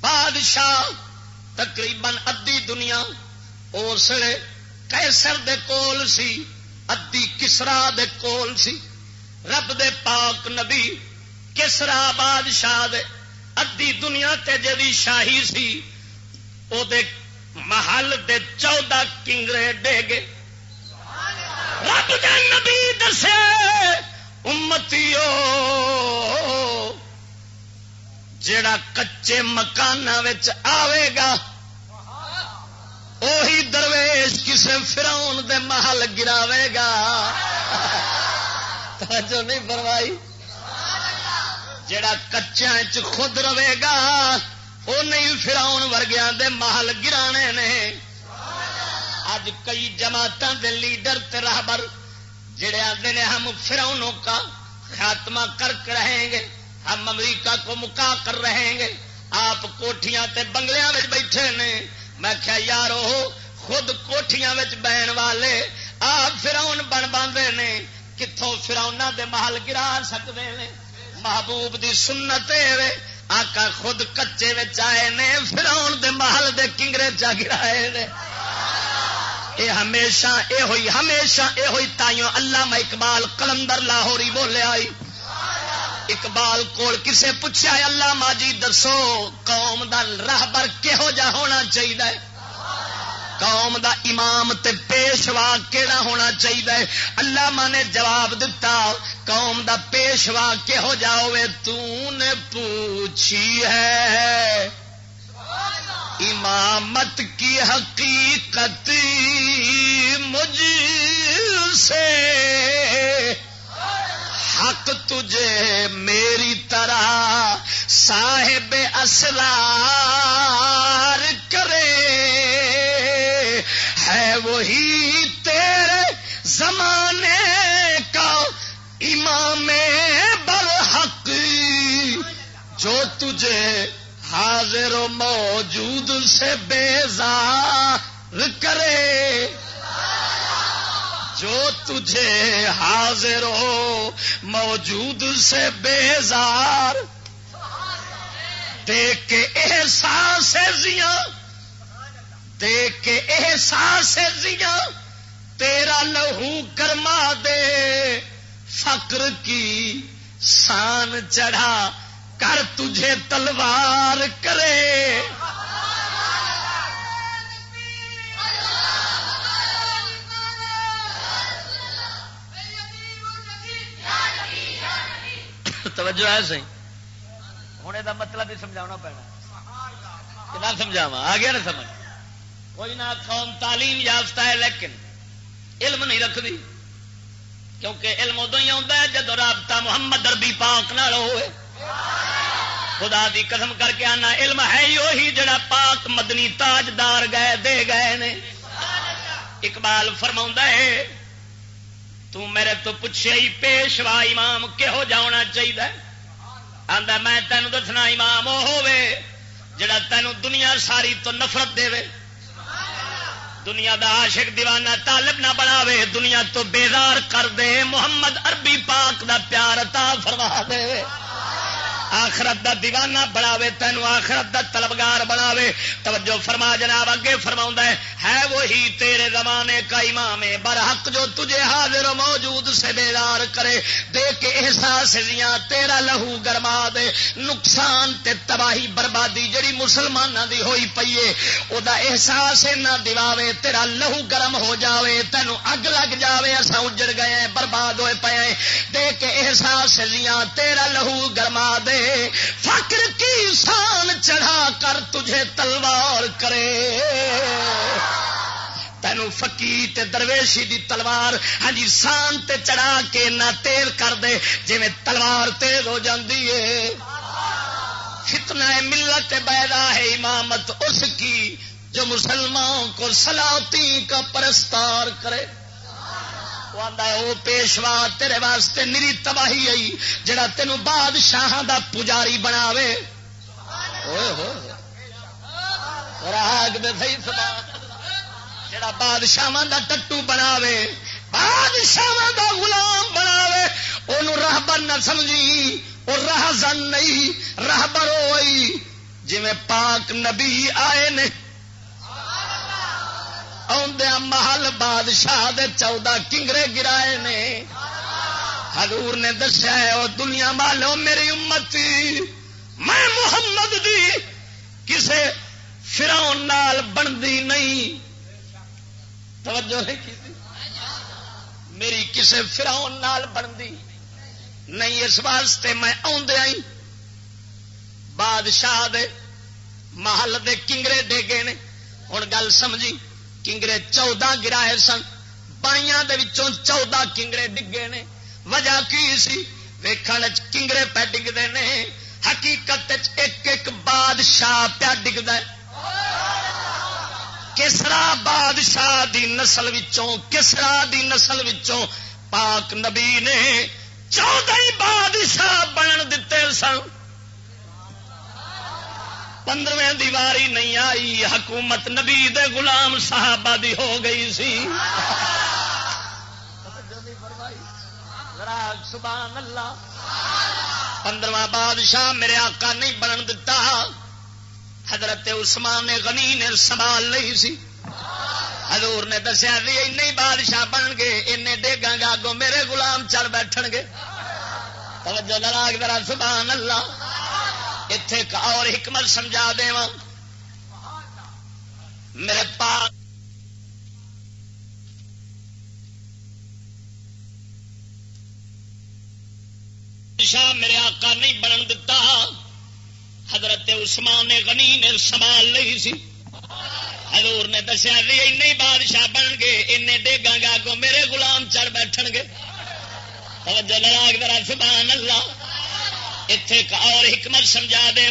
بادشاہ تقریباً ادی دنیا اسلے کیسر دے کول سی ادی کسرا دے کول سی۔ رب دے پاک نبی کسرا بادشاہ دے ادی دنیا تے جی شاہی سی، او دے محل دے چودہ کنگرے ڈے گے۔ رب دے نبی دسے، امتی جڑا کچے مکان آئے گا، اوہی درویش کسے فراؤن دے محل گراوے گا۔ جو نہیں فرمائی؟ جڑا کچیا خود رہے گا وہ نہیں فراؤن ورگیا دے محل گرانے نے۔ اج کئی جماعتوں کے لیڈر راہبر جڑے آتے ہیں ہم فراؤنوں کا خاتمہ کر کے رہیں گے، ہم امریکہ کو مکا کر رہیں گے، آپ کوٹیاں تے بنگلیاں میں بیٹھے نے، میں کیا یارو خود کوٹیاں بہن والے، آپ فراؤن بن باندھے نے کتوں فراؤنا دے محل گرا سکتے ہیں محبوب دی سنت آقا خود کچے آئے نے، فراؤن دے محل دے کنگرے چا گرائے نے۔ اے ہمیشہ اے ہوئی، ہمیشہ اے ہوئی تائیوں اللہ میں اقبال کلندر لاہوری بولے آئی۔ اقبال کول کسے پوچھا اللہ ماجی دسو، قوم دا راہبر کہہو جا ہونا چاہیے قوم دا امام تے پیشوا کیڑا ہونا چاہیے اللہ ماں نے جواب دتا، قوم دا پیشوا کہہو جا ہوئے، تو نے پوچھی ہے۔ امامت کی حقیقت مجھ سے۔ حق تجھے میری طرح صاحب اسرار کرے۔ ہے وہی تیرے زمانے کا امام برحق جو تجھے حاضر و موجود سے بیزار کرے۔ جو تجھے حاضر ہو، موجود سے بیزار۔ دیکھ کے احساس زیاں۔ دیکھ کے احساس زیاں۔ تیرا لہو کرما دے۔ فقر کی سان چڑھا۔ کر تجھے تلوار کرے۔ توجہ ہے سی ہوں یہ مطلب بھی سمجھا پینا۔ کتنا سمجھاوا آ گیا نا سمجھ۔ کوئی نہ قوم تعلیم یافتہ ہے، لیکن علم نہیں رکھتی۔ کیونکہ علم ادو ہی آتا ہے جب رابطہ محمد اربی پاک نہ ہوئے خدا دی قسم کر کے آنا، علم ہے ہی وہی جڑا پاک مدنی تاجدار گئے، دے گئے نے۔ اقبال فرما ہے، تو میرے تو پوچھے ہی پیشوا امام کہو جانا چاہیے آدھا میں تینوں دسنا، امام وہ ہوے جڑا تینوں دنیا ساری تو نفرت دے دنیا دا عاشق دیوانہ طالب نہ بناوے، دنیا تو بیزار کر دے، محمد عربی پاک دا پیار عطا فرما دے۔ آخرت دا دیوانہ بناوے، تینو آخرت دا طلبگار بناوے۔ توجہ فرما جناب، اگے فرما ہے ہے وہی تیرے زمانے کا امام، برحق جو تجھے حاضر موجود سے بیدار کرے۔ دے کے احساس جیاں تیرا لہو گرما دے۔ نقصان تے تباہی بربادی جڑی مسلمانوں دی ہوئی پیے او دا احساس نہ دیواوے تیرا لہو گرم ہو جاوے۔ تینو اگ لگ جاوے اسا اجڑ گئے برباد ہوئے پے دے کے احساس جیاں تیرا لہو گرما دے۔ فکر کی سان چڑھا کر تجھے تلوار کرے۔ تینوں فکی تے درویشی دی تلوار ہاں جی، سان تے چڑھا کے نہ تیز کر دے جی تلوار تیز ہو جاندی ہے۔ فتنہ ملت بیدا ہے امامت اس کی جو مسلمان کو سلاتی کا پرستار کرے۔ وہ پیشوا تیرے واسطے میری تباہی آئی جڑا تینوں بادشاہ دا پجاری بناوے۔ جڑا بادشاہ دا ٹٹو بناوے بادشاہ دا غلام بناوے وہ راہبر نہ سمجھی وہ راہ زن نہیں راہبر ہوئی۔ جی پاک نبی آئے نے آدھا محل بادشاہ دے چودہ کنگرے گرائے نے۔ حضور نے دسیا ہے وہ دنیا والو، میری امت میں محمد دی کسے فراؤن نال بنتی نہیں۔ توجہ نہیں کی میری کسے فراؤن نال بنتی نہیں۔ اس واسطے میں آئی۔ بادشاہ دے محل دے کنگرے ڈیگے نے۔ ہوں گل سمجھی۔ کنگرے چودہ گرائے سن۔ بائیاں چودہ کنگرے ڈگے نے۔ وجہ کی سی؟ ویکن کنگرے پہ ڈگتے ہیں حقیقت ایک ایک بادشاہ پیا ڈگتا کسرا بادشاہ دی نسل وچوں، کسرا دی نسل وچوں پاک نبی نے چودہ بادشاہ بنن دیتے سن۔ پندرویں دیواری نہیں آئی حکومت نبی دے غلام صحابہ دی ہو گئی سی۔ سبحان اللہ۔ پندرواں بادشاہ میرے آقا نہیں بنن دتا۔ حضرت عثمان نے غنی نے سنبھال نہیں سی۔ حضور نے دسیا بھی این بادشاہ بن گے این ڈیگا گا گو میرے غلام چل بیٹھ گے۔ توجہ لڑاک ذرا سبحان اللہ۔ اتے اور حکمت سمجھا دے میرے پاس شاہ میرے آقا نہیں بنن دتا۔ حضرت عثمان نے غنی نے سنبھال نہیں سی۔ حضور نے دسیا جی این بادشاہ بن گے این ڈیگا گا گو میرے غلام چڑھ بیٹھ گے۔ لڑا ذرا، سبحان اللہ۔ اتے اور حکمت سمجھا دے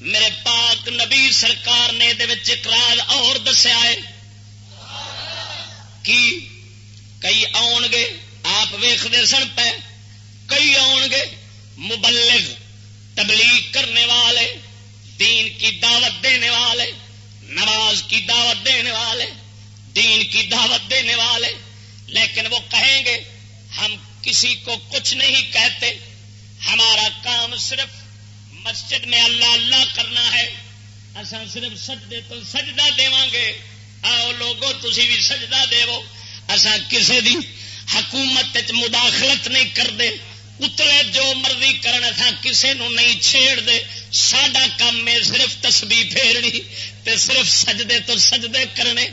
میرے پاک نبی سرکار نے اقرار اور دسیا ہے۔ کی؟ کئی آن گے آپ ویختے سن پے۔ کئی آن گے مبلغ تبلیغ کرنے والے، دین کی دعوت دینے والے، نماز کی دعوت دینے والے، دین کی دعوت دینے والے۔ لیکن وہ کہیں گے، ہم کسی کو کچھ نہیں کہتے، ہمارا کام صرف مسجد میں اللہ اللہ کرنا ہے۔ اصا صرف سجدے تو سجدہ دے گے۔ آؤ لوگوں تھی بھی سجدہ دے اصا کسی دی حکومت مداخلت نہیں کرتے اتلے جو مرضی کرن اصا کسی نو نہیں چھیڑ دے سڈا کام ہے صرف تسبی پھیرنی تے صرف سجدے تو سجدے کرنے۔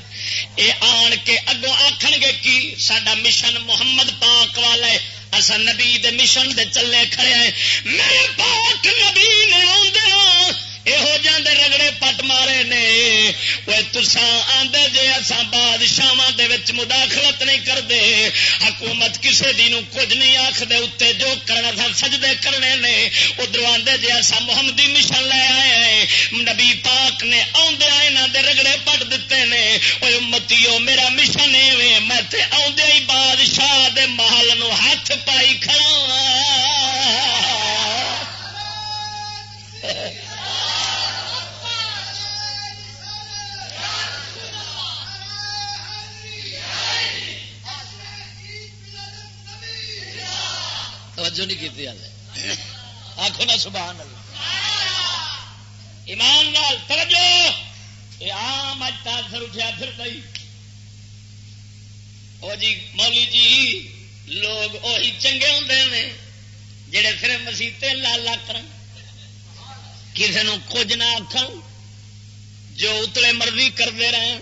اے آن کے اگوں آخن گے کی سڈا مشن محمد پاک والا ہے اصا نبی دے مشن دے چلے کھڑے ہیں۔ میرے پاک نبی نے آدھے یہو جاندے رگڑے پٹ مارے نے وہ تسا آدھے جی اصا بادشاہ مداخلت نہیں کرتے حکومت کسی دی کچھ نہیں آخر اتنے جو کرنا تھا سجدے کرنے نے ادھر آدھے جی اصا محمدی مشن لے آئے نبی پاک نے آدھا یہاں دے رگڑے پٹ دیتے ہیں وہ متیو میرا مشن ایویں میں آدھے آخو نا سبحان ایمان نال توجہ۔ یہ آم اج تاثر اٹھیا پھر پی او جی مولی جی لوگ وہی چنگے ہوں نے جڑے پھر مسیطے لالا کر کسی نو کچھ نہ آخ جو اتلے مرضی کرتے رہن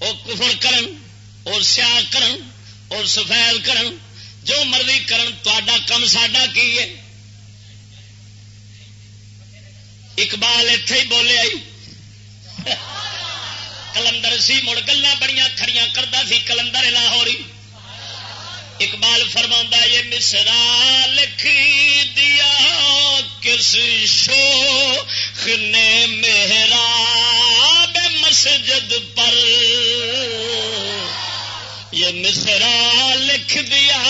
وہ کفر کرن اور سیاح کرن اور سفید کرن۔ جو مرضی کرن تا کم ساڈا کی ہے؟ اقبال اتے ہی بولے آئی۔ کلندر سی مڑ گلا بڑی کھڑیاں کرتا سی کلندر لاہوری۔ اقبال فرما یہ مصرا لکھ دیا کس شوخ نے میرا مسجد پر۔ یہ مصرا لکھ دیا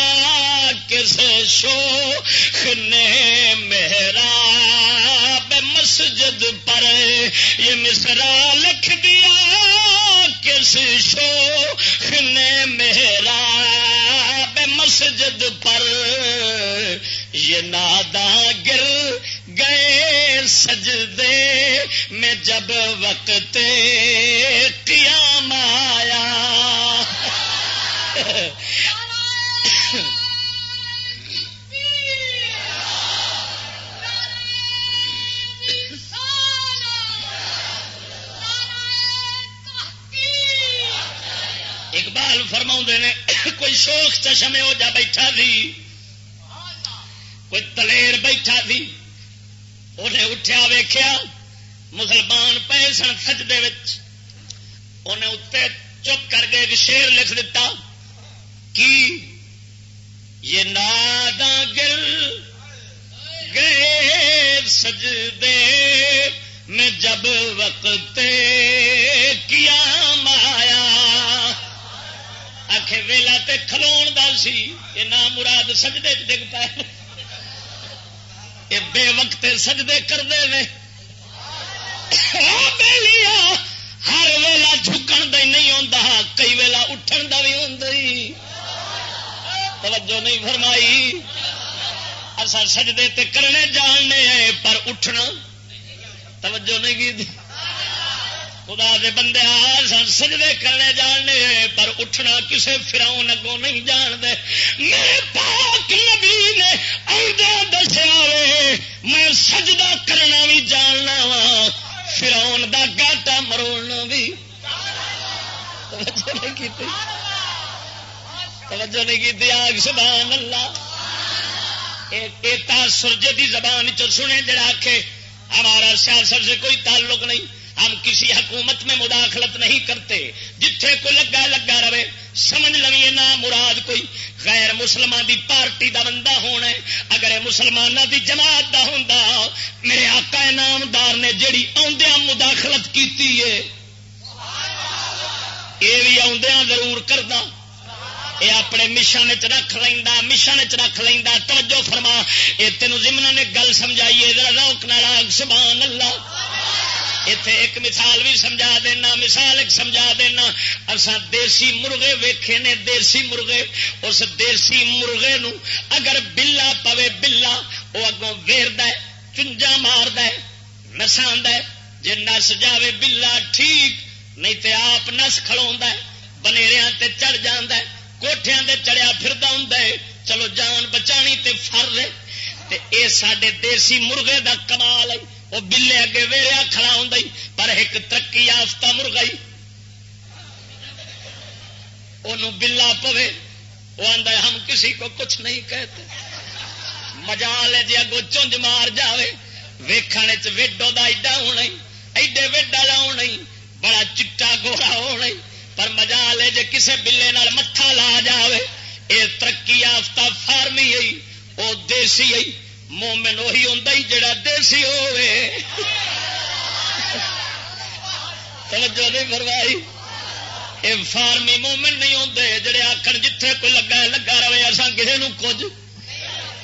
کس شوخ نے میرا مسجد پر یہ مصرا لکھ دیا کس شوخ نے میرا مسجد پر یہ نادا گر گئے سجدے میں جب وقت قیام آیا۔ اقبال فرما نے، کوئی شوق چشمے ہو جا بیٹھا تھی کوئی تلیر بیٹھا تھی انہیں اٹھیا ویخیا مسلمان پے سن سجدے انہیں اتنے چپ کر کے شیر لکھ دیتا کی؟ یہ نادا گر گئے سجدے میں جب وقت کیا مایا آخ ویلا تے کھلون دا سی یہ نام مراد سجدے ڈگ پائے۔ یہ بے وقت سجدے کرتے ہیں ہر ویلا جھکن دے نہیں ہوتا کئی ویلا اٹھن دا بھی ہوں توجہ نہیں فرمائی۔ اصا سجدے تے کرنے جاننے ہیں، پر اٹھنا۔ توجہ نہیں کی خدا دے بندے سن سجدے کرنے جاننے پر اٹھنا کسے فراؤن اگوں نہیں جانتے۔ میرے پاک نبی نے آدھا دسیا میں سجدہ کرنا بھی جاننا وا، فراؤن دا گاٹا مروڑنا بھی۔ توجہ نہیں کی توجہ نہیں کی آگ سبحان اللہ۔ سرج کی زبان چ سنے، جڑا آ ہمارا سیاست سے کوئی تعلق نہیں۔ ہم کسی حکومت میں مداخلت نہیں کرتے، جتھے کوئی لگا لگا رہے، سمجھ لویے نہ مراد کوئی غیر مسلمان دی پارٹی دا بندہ ہونا ہے، اگر مسلمانوں دی جماعت دا ہوں میرے آقا انعامدار نے جڑی آدھا مداخلت کی یہ بھی آدھا ضرور کردا۔ یہ اپنے مشن چ رکھ لینا مشن چ رکھ لینا توجہ فرما، یہ تینوں جمنا نے گل سمجھائیے روک نال سبحان اللہ۔ اتے ایک مثال بھی سمجھا دینا مثال ایک سمجھا دینا اصا دیسی مرغے ویکھے نے دیسی مرغے اس دیسی مرغے نو اگر بلا پوے بلا وہ اگوں ویر چنجا مار نسا جی نس جاوے بلا ٹھیک نہیں تے آپ نس کھڑا بنیریا تے چڑھ جانا کوٹھیاں تے چڑیا پھر ہوں چلو جان بچانی تے فر اے سڈے دیسی مرغے دا کمال ہے وہ بلے اگے ویڑیا کھڑا ہوں پر ایک ترقی یافتہ مرغائی وہ بلا پوے، وہ آدھا ہم کسی کو کچھ نہیں کہتے۔ مجال ہے جی اگو چونج مار جائے ویخنے ویڈو کا ایڈا ہونا ایڈے ویڈا لاؤنا بڑا چٹا گوڑا ہونا پر مزہ لے جے جی کسے بلے نال متھا لا جاوے، اے ترقی یافتہ فارمی آئی وہ دیسی آئی مومن وہی ہوں جڑا دیسی ہوے توجہ نہیں فرمائی۔ یہ فارمی مومن نہیں ہوتے جڑے آخر جتھے کوئی لگا لگا رہے اصا کسی کچھ۔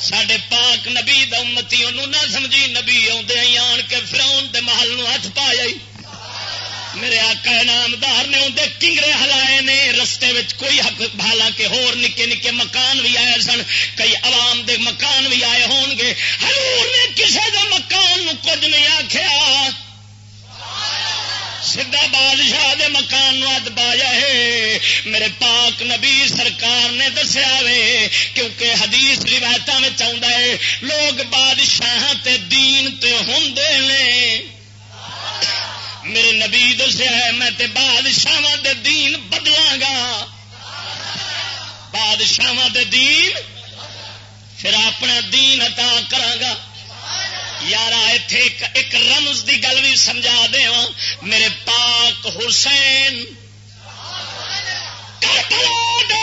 سڈے پاک نبی دمتی انہوں نہ سمجھی، نبی آدھے آن کے فراؤن دے محل نو ہاتھ پا جائی میرے آقا نامدار نے اندر کنگرے ہلائے نے، رستے کوئی حق، حالانکہ ہور نکے نکے مکان بھی آئے سن، کئی عوام دے مکان بھی آئے ہون گے۔ حضور نے کسی دے مکان نو کچھ نہیں آخیا سیدا بادشاہ دے مکان اد پایا ہے میرے پاک نبی سرکار نے دسیا وے، کیونکہ حدیث روایت میں چاہتا ہے، لوگ بادشاہ تے دین تے ہوں نے۔ میرے نبی دسیا ہے، میں تے بادشاہ دے دین بدلا گا۔ بادشاہ دے دین پھر اپنا دین عطا کرا یار اتے ایک رمز دی گل بھی سمجھا دیا میرے پاک حسین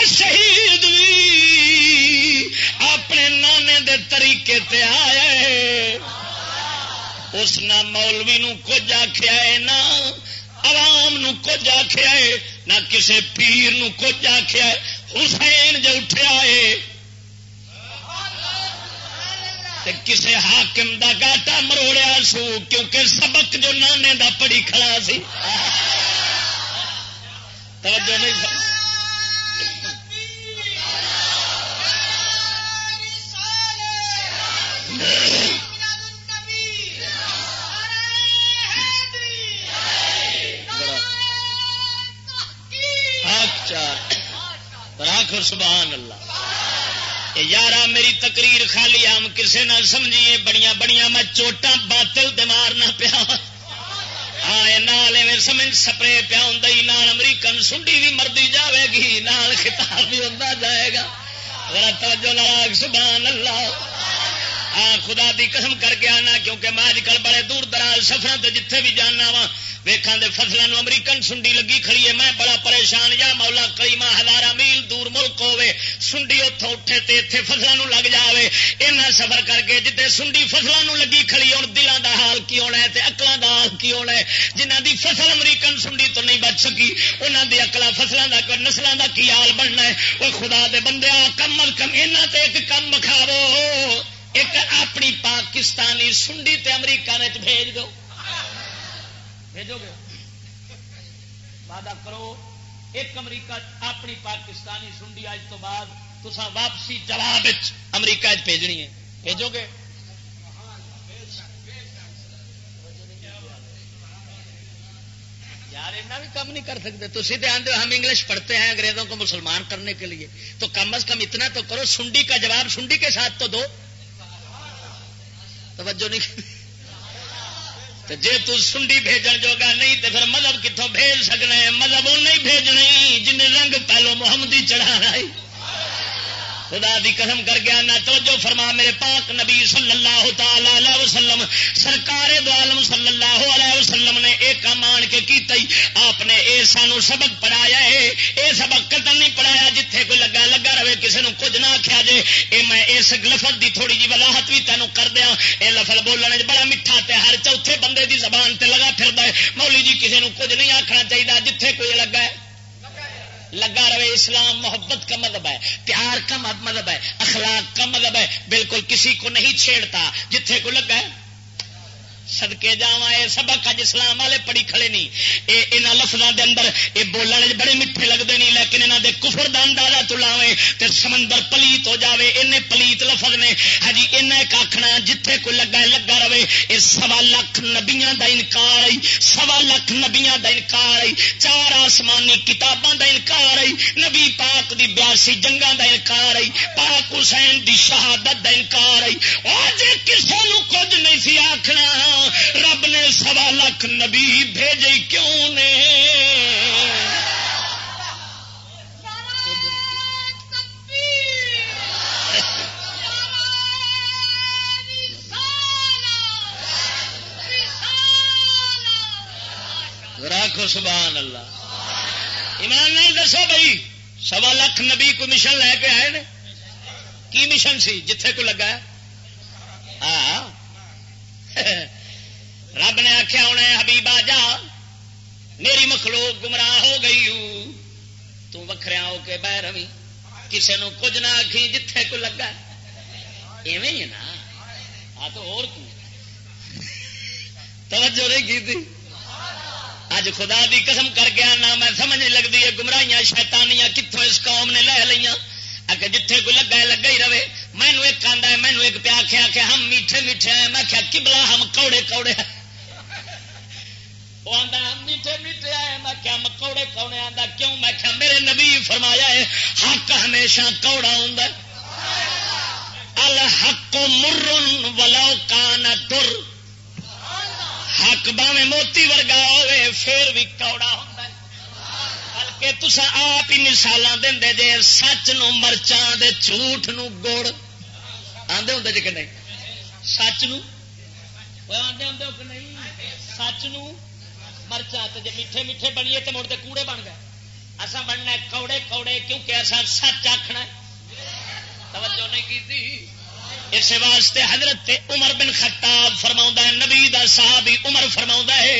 شہید بھی اپنے نانے دے طریقے تے آئے۔ اس نہ مولوی نو کچھ آخیا ہے نہ عوام نو کچھ آخیا ہے، نہ کسے پیر نو کچھ آخیا ہے۔ حسین جو اٹھیا ہے کسے حاکم دا گاٹا مروڑیا سو، کیونکہ سبق جو نانے دا پڑی کھڑا سی۔ توجہ نہیں راکھ سبحان اللہ۔ یارا، میری تقریر خالی آم کسے نہ سمجھیے، بڑیاں بڑیاں میں چوٹا باطل دمار نہ پیا۔ ہاں نال سمجھ سپرے پیا ہوں نال امریکن سنڈی بھی مردی جاوے گی نال خطاب بھی ہوتا جائے گا۔ توجہ لاگ سبحان اللہ۔ ہاں خدا دی قسم کر کے آنا، کیونکہ میں اج کل بڑے دور دراز سفر جتھے بھی جانا وا ویخان دے فصلوں امریکن سنڈی لگی کھڑی ہے، میں بڑا پریشان، یا مولا کریما ہزار میل دور ملک ہوے سنڈی اتوں اٹھے تے اتے فصلوں لگ جائے اینا سفر کر کے جتنے سنڈی فصلوں لگی کھڑی ہوں دلان دا حال کی ہونا ہے اکلوں دا حال کی ہونا ہے۔ جنہ دی فصل امریکن سنڈی تو نہیں بچ سکی انہوں دی اکلا فصلوں کا نسلوں کا کی حال بننا ہے؟ وہ خدا دے بندے کم از کم یہاں تے ایک کم کھاو ایک اپنی پاکستانی سنڈی تے امریکہ نے بھیج دو۔ بھیجو گے۔ وعدہ کرو، ایک امریکہ، اپنی پاکستانی سنڈی اج تو بعد تو واپسی جواب امریکہ بھیجنی ہے۔ بھیجو گے؟ یار، اتنا بھی کم نہیں کر سکتے۔ تو سیدھے آدھے ہم انگلش پڑھتے ہیں انگریزوں کو مسلمان کرنے کے لیے۔ تو کم از کم اتنا تو کرو، سنڈی کا جواب سنڈی کے ساتھ تو دو۔ توجہ نہیں۔ جی تنڈی بھیجن جوگا نہیں تو پھر مذہب کتوں بھیج سکنا ہے؟ مذہب وہ نہیں بھیجنا جن رنگ پہلو محمدی چڑھا رہا خدا دی قسم کر گیا نہ توجہ فرما، میرے پاک نبی صلی اللہ تعالی علیہ وسلم، سرکار دو عالم صلی اللہ علیہ وسلم نے ایک مان کے کیتا ہی۔ آپ نے اے سانو سبق پڑھایا ہے۔ اے سبق قتل نہیں پڑھایا، جتھے کوئی لگا لگا رہے کسی نے کچھ نہ آخیا جے۔ اے میں اس لفظ دی تھوڑی جی وضاحت بھی تینوں کر دیا اے لفظ بولنے بڑا میٹھا تے ہر چوتھے بندے دی زبان تے لگا پھر ہے۔ مولی جی کسی نے کچھ نہیں آخنا چاہیے جتھے کوئی لگا ہے۔ لگا رہے، اسلام محبت کا مذہب ہے، پیار کا مذہب ہے، اخلاق کا مذہب ہے، بالکل کسی کو نہیں چھیڑتا، جتھے کو لگا ہے۔ سدکے جا یہ سبق اج اسلام والے پڑھی کھڑے نہیں۔ یہاں لفظوں کے اندر یہ بولنے بڑے میٹھے لگتے نہیں، لیکن یہاں کے کفر کا اندازہ تلاوے تو سمندر پلیت ہو جائے این پلیت لفظ نے۔ ہاں ہجی ان ایک آخنا جتھے کوئی لگا لگا رہے۔ یہ سوا لاکھ نبیا کا انکار آئی سوا لاکھ نبیا کا انکار آئی چار آسمانی کتابوں کا انکار آئی نبی پاک دی بیاسی جنگا کا انکار آئی پاک حسین دی شہادت کا انکار آئی اور جی کسی کچھ نہیں سی آخنا رب نے سوا لاک نبی بھیجے کیوں نے؟ رکھو سبحان اللہ۔ ایمان نہیں دسو بھائی، سوا لاک نبی کو مشن لے کے آئے نے؟ کی مشن سی؟ جتھے کو لگا ہاں۔ رب نے آخیا ہونا حبیب آ جا۔ میری مخلوق گمراہ ہو گئی تکھریا ہو کے بہ روی۔ کسی نو کچھ نہ آخی جتھے کو لگا۔ ایویں ہی نا۔ آ تو اور توجہ نہیں کی تھی؟ اج خدا دی قسم کر گیا نہ میں سمجھ نہیں لگتی ہے گمراہیاں شیتانیاں کتوں اس قوم نے لے لیا کہ جتھے کوئی لگا لگا ہی رہے۔ مینو ایک آدھا ہے مینو ایک پیا آخیا کہ ہم میٹھے میٹھے ہیں۔ میں کیا کبلا ہم کوڑے کوڑے وہ آتا میٹھے میٹھے آئے میں کیا مکوڑے کوڑے آتا کیوں؟ میں کیا میرے نبی فرمایا ہے، حق ہمیشہ کوڑا ہوں الحق مر ولو کان تر۔ حق باوے موتی ورگا ہوئے پھر بھی کوڑا ہوں بلکہ تسا آپ ہی مثال دے جے سچ نو مرچاں دے جھوٹ نو گڑ۔ آدھے ہوں جی کہ نہیں؟ سچ نو؟ آدھے ہوں کہ نہیں؟ سچ نو مرچا تو جی میٹھے میٹھے بنیے تو مڑتے کوڑے بن گئے۔ اصا بننا کوڑے کوڑے، کیونکہ اصا سچ آخنا توجہ نہیں کی اس واسطے حضرت عمر بن خطاب فرما ہے، نبی دا صحابی عمر فرما ہے،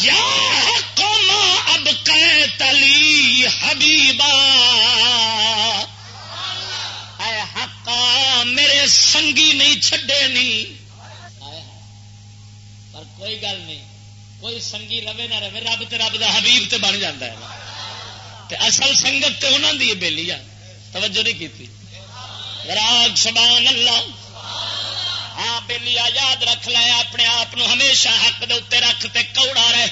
یا قوم اب تلی حبیبا۔ اے حقا، میرے سنگی نہیں چھڈے نہیں پر کوئی گل نہیں۔ کوئی سنگی رہے نہ رہے، رب تو رب دا حبیب تے بن جاتا ہے۔ اصل سنگت تو انہوں کی بےلی آ توجہ نہیں کی راگ سبان اللہ۔ ہاں بےلی آ، یاد رکھ لیا اپنے آپ ہمیشہ حق دے اتنے رکھ تے کوڑا رہے۔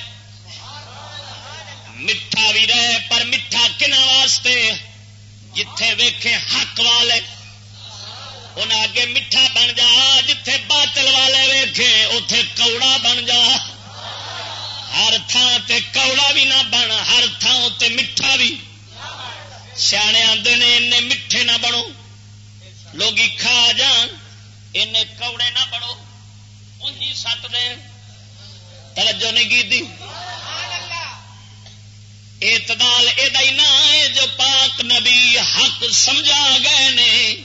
میٹھا بھی رہے، پر میٹھا کنا واسطے؟ جتھے ویکھے حق والے۔ انہیں اگے میٹھا بن جا، جتھے باطل والے ویکھے اتے کوڑا بن جا۔ ہر تھان تے کوڑا بھی نہ بن ہر تھان تے میٹھا بھی۔ سیانے آتے نے ان میٹھے نہ بنو۔ لوگ کھا جان ان کوڑے نہ بنو۔ انجی سٹ دے۔ توجہ نہیں کی اعتدال یہ نہ ہے جو پاک نبی حق سمجھا گئے نے۔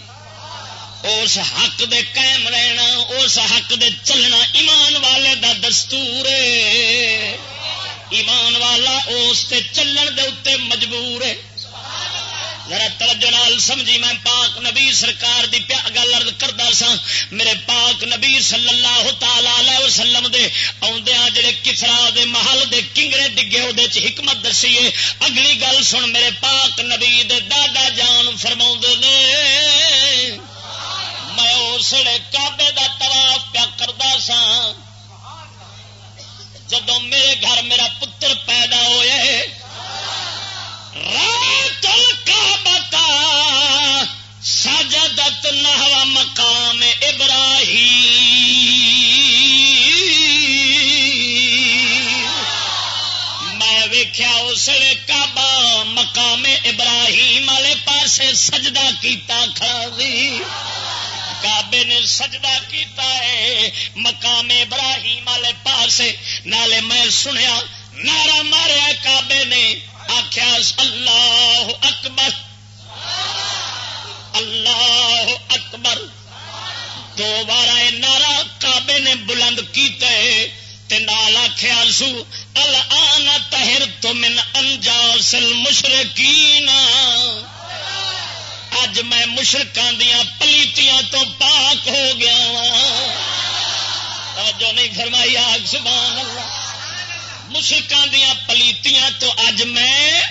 اس حق دے قائم رہنا، اس حق دے چلنا ایمان والے دا دستور ایمان والا اس تے چلن دے اتنے مجبور ہے۔ ذرا توجہ نال سمجھی، میں پاک نبی سرکار دی پیا گل ارد کرتا سا۔ میرے پاک نبی صلی اللہ تعالی علیہ وسلم دے آدھا جڑے کسرا دے محل دے کنگرے ڈگے او دے وہ حکمت دسیے اگلی گل سن، میرے پاک نبی دے دادا جان فرما نے میں اسے کابے کا طواف پیا کرتا سا۔ جدو میرے گھر میرا پتر پیدا ہوئے، رات بتا سجدت نہوا مقام ابراہیم۔ میں ویخیا اس کعبہ مقام ابراہیم والے پاسے سجدہ کیتا کھڑا کابے نے سجدہ کیتا ہے، مقام ابراہیم والے پاس نالے میں سنیا نارا ماریا کابے نے۔ آخیا اللہ اکبر۔ اللہ اکبر۔ دو بار نارا کابے نے بلند کیتا ہے نال آخیا سو الان تہر تو من انجاسل مشرقین اج میں مشرقوں دیا پلیتیاں تو پاک ہو گیا توجہ نہیں فرمائی آگ سبحان اللہ مشرقوں دیا پلیتیاں تو اج میں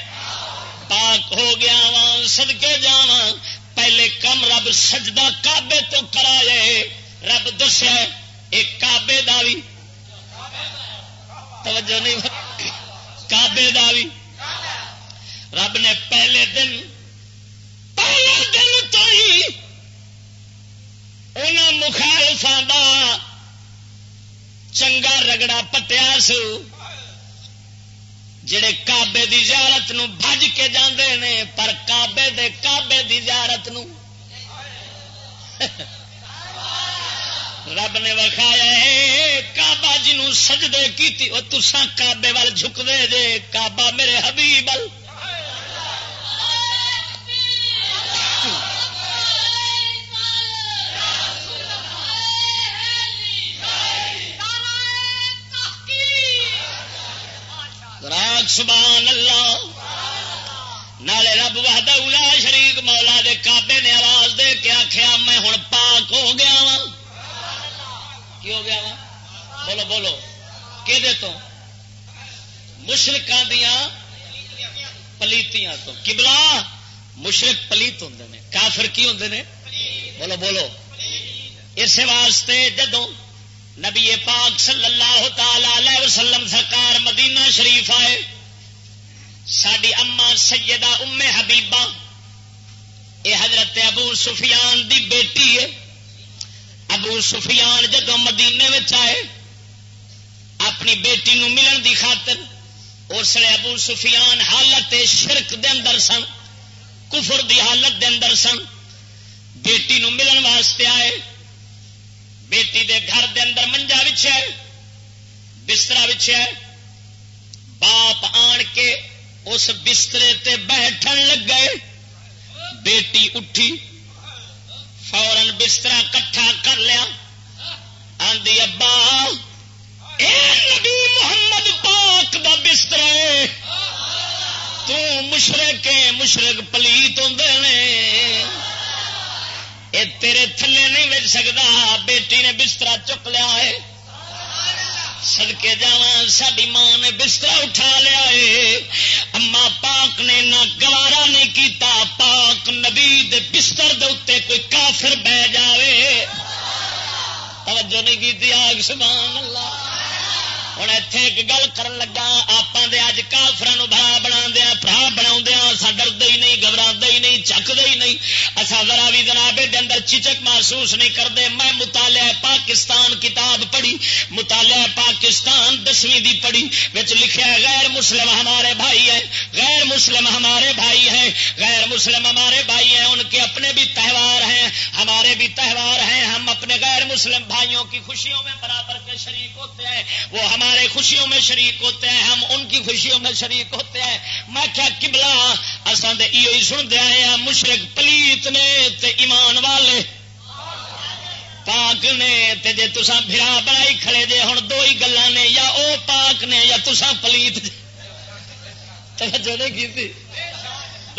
پاک ہو گیا وا سدکے جا پہلے کم رب سجدہ کابے تو کرائے رب دسیا ایک کابے دا بھی توجہ نہیں کابے دا بھی رب نے پہلے دن پہلے دن تو ہی ان مخالفا چنگا رگڑا پٹیا سو، جڑے کابے کی زیارت بج کے جاندے نے، پر کابے دے کابے کی زیارت رب نے وکھایا کعبہ جنوں سجدے کی تسان کعبے وال جھکتے جے، کعبہ میرے حبیب راگ سبحان اللہ۔ نالے رب وحدہ اولا شریک مولا دے کعبے نے آواز دے کے آخیا میں ہوں پاک ہو گیا وا کی ہو گیا وا بولو بولو۔ کہ تو؟ مشرقوں دیا پلیتیاں تو۔ کبلا مشرق پلیت ہوں نے۔ کافر کی ہوں نے؟ بولو بولو۔ اس واسطے جدوں نبی پاک صلی اللہ تعالی وسلم سرکار مدینہ شریف آئے ساری اما سیدہ ام حبیبہ یہ حضرت ابو سفیان دی بیٹی ہے۔ ابو سفیان جدو مدینے میں آئے، اپنی بیٹی نو ملن دی خاطر اس لیے ابو سفیان حالت شرک دے اندر سن، کفر دی حالت دے اندر سن۔ بیٹی نو ملن واسطے آئے، بیٹی دے گھر دے اندر منجا بچھا بستر بچھا باپ آن کے اس بسترے تے بیٹھن لگ گئے بیٹی اٹھی فورن بستر کٹھا کر لیا۔ آدھی ابا، اے نبی محمد پاک دا بستر تشرق مشرق پلیت ہوں یہ تیرے تھلے نہیں بچ سکتا بیٹی نے بستر چک لیا ہے۔ سدکے جا ساری ماں نے بستر اٹھا لیا ہے اما پاک نے نہ گوارا نہیں کیتا، پاک نبی دے بستر دے اتنے کوئی کافر بہ جاوے۔ توجہ نہیں کی آگ، سبحان اللہ۔ ہوں اتے ایک گل کر لگا آپ اج کافران برا بنا دیا برا بنا سا ڈرد ہی نہیں گھبرا ہی نہیں چکتے ہی نہیں اصا ذرا بھی جناب اندر چچک محسوس نہیں کرتے میں مطالعہ پاکستان کتاب پڑھی مطالعہ پاکستان دسویں دی پڑھی بچ لکھا غیر مسلم ہمارے بھائی ہیں غیر مسلم ہمارے بھائی ہیں غیر مسلم ہمارے بھائی ہیں ان کے اپنے بھی تہوار ہیں ہمارے بھی تہوار ہیں ہم اپنے غیر مسلم بھائیوں کی خوشیوں میں برابر کے شریک ہوتے ہیں وہ ہمارے ہمارے خوشیوں میں شریک ہوتے ہیں، ہم ان کی خوشیوں میں شریک ہوتے ہیں۔ میں کیا کبلا اصل یہ سنتے آئے ہیں، مشرق پلیت نے تے ایمان والے، پاک نے تے جے تسا بھرا بنائی کھڑے جے ہوں دو ہی گلا نے، یا او پاک نے یا تسا پلیت توجہ نہیں کی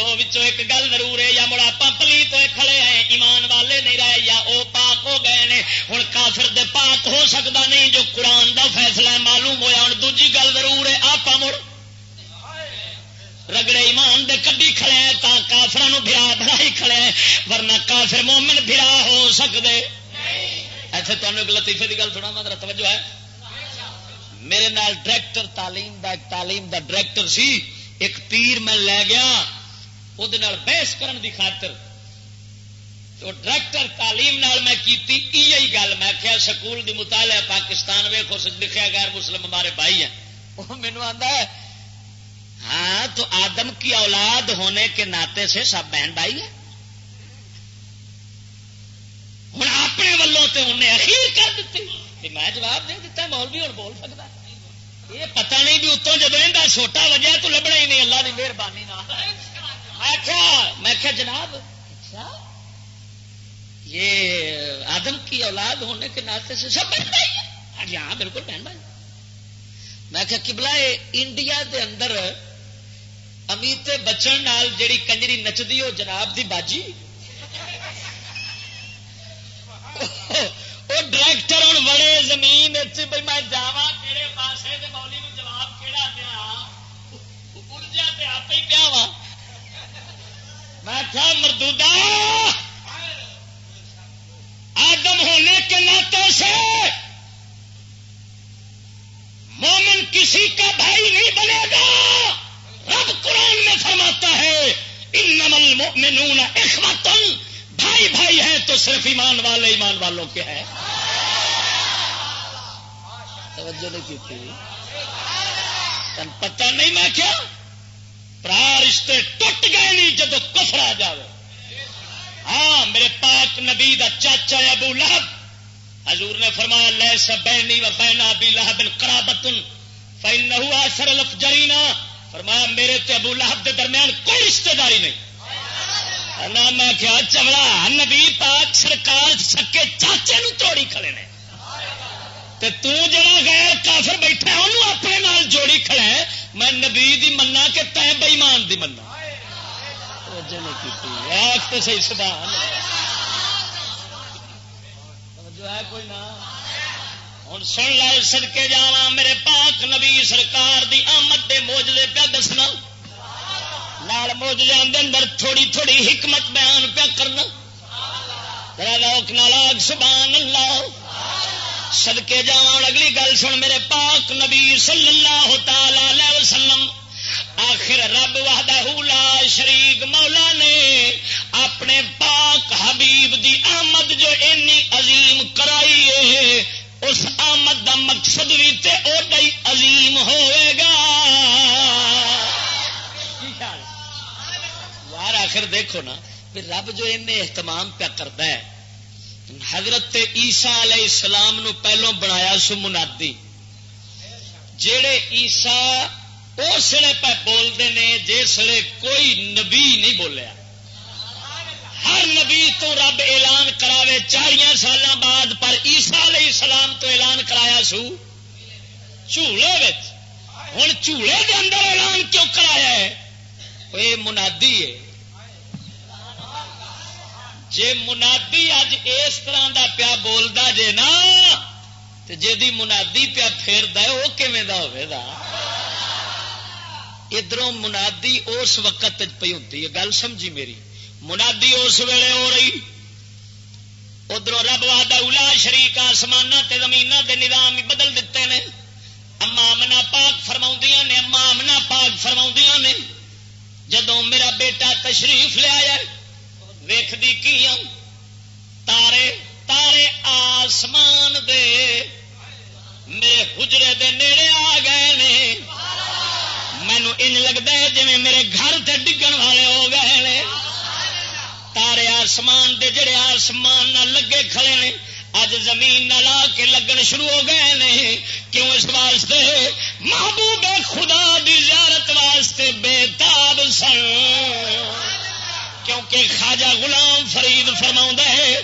دو ایک گل ضرور ہے، یا مڑا آپ پلیت ہوئے کھڑے ہیں ایمان والے نہیں رہے، یا او پاک ہو گئے نے ہوں کافر دے پاک ہو سکتا نہیں، جو قرآن دا فیصلہ معلوم ہوا ہوں دوجی گل ضرور ہے آپ مڑ رگڑے ایمان دے کڈی کھڑے ہیں تا کافران برا بڑا ہی کھڑے ہیں ورنہ کافر مومن برا ہو سکتے ایسے تمہیں ایک لطیفے کی گل سنا مگر توجہ ہے۔ میرے نال ڈائریکٹر تعلیم دا، ایک تعلیم دا ڈائریکٹر سی، ایک پیر میں لے گیا۔ وہ بحث کرن دی خاطر تو ڈائریکٹر تعلیم نال میں کیتی یہی گل میں کیا سکول دی مطالعہ پاکستان ویخو لکھا غیر مسلم ہمارے بھائی ہیں وہ مینو آتا ہے ہاں تو آدم کی اولاد ہونے کے ناطے سے سب بہن بھائی ہیں ہوں اپنے ولوں تے انہیں اخیر کر دیتی میں جواب دے دیتا مولوی اور بول سکتا یہ پتہ نہیں بھی اتوں جب چھوٹا وجہ تو لبنا ہی نہیں اللہ کی مہربانی میں کیا جناب اچھا۔ یہ آدم کی اولاد ہونے کے ناطے سے سب بہن بھائی ہاں جی ہاں بالکل بہن بھائی میں کیا کبلا انڈیا دے اندر امیتے بچن نال جیڑی کنجری نچدی ہو جناب دی باجی۔ وہ ڈائریکٹر ہوں بڑے زمین بھائی میں جاوا کہڑے پاس مولی جواب کہڑا دیا؟ الجھا آپ ہی پیا وا میں کیا مردودا آدم ہونے کے ناطے سے مومن کسی کا بھائی نہیں بنے گا۔ رب قرآن میں فرماتا ہے ان نمل مومنون اخوتن بھائی بھائی ہے تو صرف ایمان والے، ایمان والوں کے ہیں۔ توجہ نہیں کی تھی۔ پتہ نہیں میں کیا؟ برا رشتے ٹوٹ گئے نہیں جب کفر آ جائے ہاں میرے پاک نبی دا چاچا ابو لہب، حضور نے فرمایا لے سب و بینا بھی لہب کرابتن فین ہوا سر لف جرینا فرمایا، میرے تے ابو لہب کے درمیان کوئی رشتہ داری نہیں۔ نہ میں کیا چوڑا نبی پاک سرکار سکے چاچے نو توڑی کھڑے نے۔ تے تو جڑا غیر کافر بیٹھا انہوں اپنے نال جوڑی کھڑا ہے، میں نبی دی منا کہ تے بےمان دی منا صحیح سبحان جو ہے کوئی نہ۔ ہوں سن لائے سدکے جا میرے پاک نبی سرکار دی آمد دے موجے پیا دسنا۔ لال موجے اندر تھوڑی تھوڑی حکمت بیان پیا کرنا۔ روک نالاگ سبحان اللہ۔ سدکے جا اگلی گل سن میرے پاک نبی صلی اللہ تعالی وسلم۔ آخر رب وحدہ لا شریک مولا نے اپنے پاک حبیب دی آمد جو اینی عظیم کرائی ہے، اس آمد دا مقصد بھی تے اوڈا ہی عظیم ہوئے گا۔ یار، آخر دیکھو نا رب جو ان اہتمام پیا کرتا ہے حضرت عیسا علیہ السلام نو پہلو بنایا سو منادی۔ جڑے عیسا اس لیے پہ بولتے ہیں جس کوئی نبی نہیں بولیا۔ ہر نبی تو رب اعلان کراوے چاریا سال بعد، پر عیسا علیہ السلام تو اعلان کرایا سو چولہے ہوں چولہے کے اندر اعلان کیوں کرایا ہے؟ یہ منادی ہے۔ جے منادی اج اس طرح دا پیا بولتا جے نا تو جی منادی پیا پھر وہ کھے کا ہوا ادھر منادی اس وقت پی ہوتی ہے، گل سمجھی میری۔ منادی اس ویلے ہو رہی ادھر رب وا الا شریق آسمان تے زمین دے نظام بدل دیتے ہیں اما امنا پاک فرما نے اما امنا پاک فرما نے۔ جدو میرا بیٹا تشریف لیا ویخ دی کی تارے تارے آسمان دے میرے حجرے دے نیڑے آ گئے نے مینو ان لگتا ہے جی میرے گھر سے ڈگن والے ہو گئے تارے آسمان دے جڑے آسمان نہ لگے کھڑے نے اج زمین نہ لا کے لگن شروع ہو گئے نے کیوں اس واسطے محبوب خدا دی زیارت واسطے بے تاب سن کیونکہ خواجہ غلام فرید فرما ہے،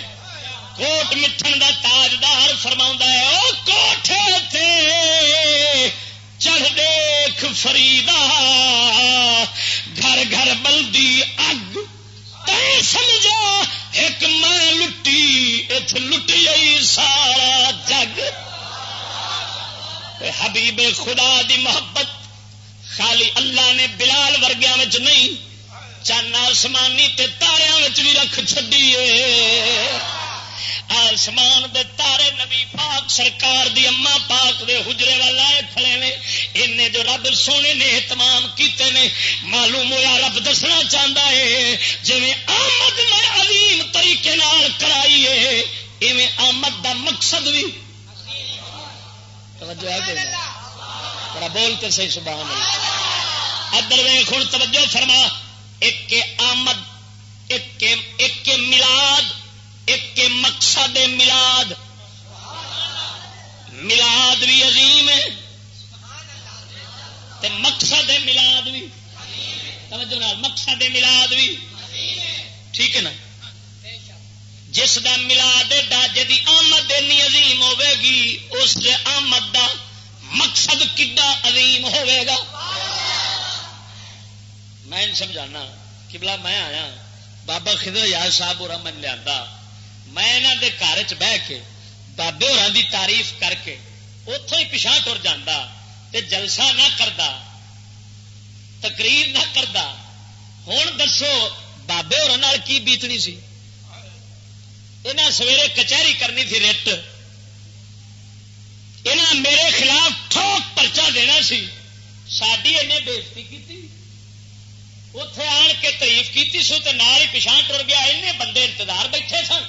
کوٹ مٹھن دا تاجدار فرما ہے، او کوٹھے تے چڑھ دیکھ فریدا گھر گھر بلدی اگ۔ سمجھا، ایک میں لٹی ات لٹ گئی سارا جگ۔ حبیب خدا دی محبت، خالی اللہ نے بلال ورگیا نہیں چان آسمانی تاریا بھی رکھ چڈیے آسمان دے تارے نبی پاک سرکار دی اما پاک دے حجرے والا کھڑے نے۔ ان جو رب سونے نے اہتمام کیتے نے، معلوم ہوا رب دسنا چاہتا ہے جی آمد میں عظیم طریقے نال کرائی ہے ایویں آمد دا مقصد بھی بولتے صحیح سبحان اللہ۔ ادر ویخ ہوں توجہ فرما۔ ایک آمد، ایک ملاد، ایک مقصد ملاد۔ ملاد بھی عظیم ہے مقصد ملاد بھی۔ توجہ مقصد ملاد بھی۔ ٹھیک ہے نا؟ جس کا ملاد جی آمد اینی عظیم ہوے گی، اس آمد دا مقصد کڈا عظیم ہوے گا؟ میں سمجھانا کہ بلا میں آیا، بابا خدر یار صاحب اور من لیا میں یہاں کے گھر چ بہ کے، بابے ہور کی تعریف کر کے اتوں ہی پچھا تر جا جلسہ نہ کرتا تقریر نہ کرتا ہوں دسو، بابے ہور کی بیتنی سی؟ یہاں سویرے کچہری کرنی تھی رٹ۔ یہاں میرے خلاف ٹھوک پرچا دینا سی۔ ساری انہیں بےزتی کی اتے آن کے تعریف کی سو تو نال ہی پچھا ٹر گیا این بندے انتظار بیٹھے سن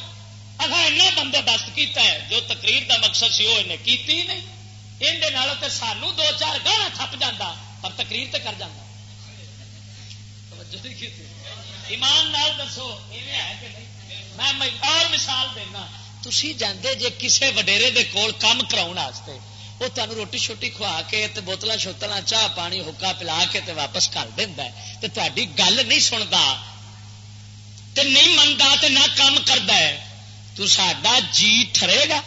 اگر بندوبست کیتا ہے جو تقریر دا مقصد سی وہ کیتی نہیں اندر سانو دو چار گانا تھپ جا پر تقریر تو کر جانا ایمان نال دسو میں اور مثال دینا تھی جانے جے کسے وڈیرے دے کول کام کرا وہ تمہیں روٹی شوٹی کھوا کے بوتل شوتل چاہ پانی حکا پلا کے تے واپس کر دینا تو تاری گل نہیں سنتا تے نہیں منتا تے نہ کام کرتا ہے تو ساڈا جی ٹرے گا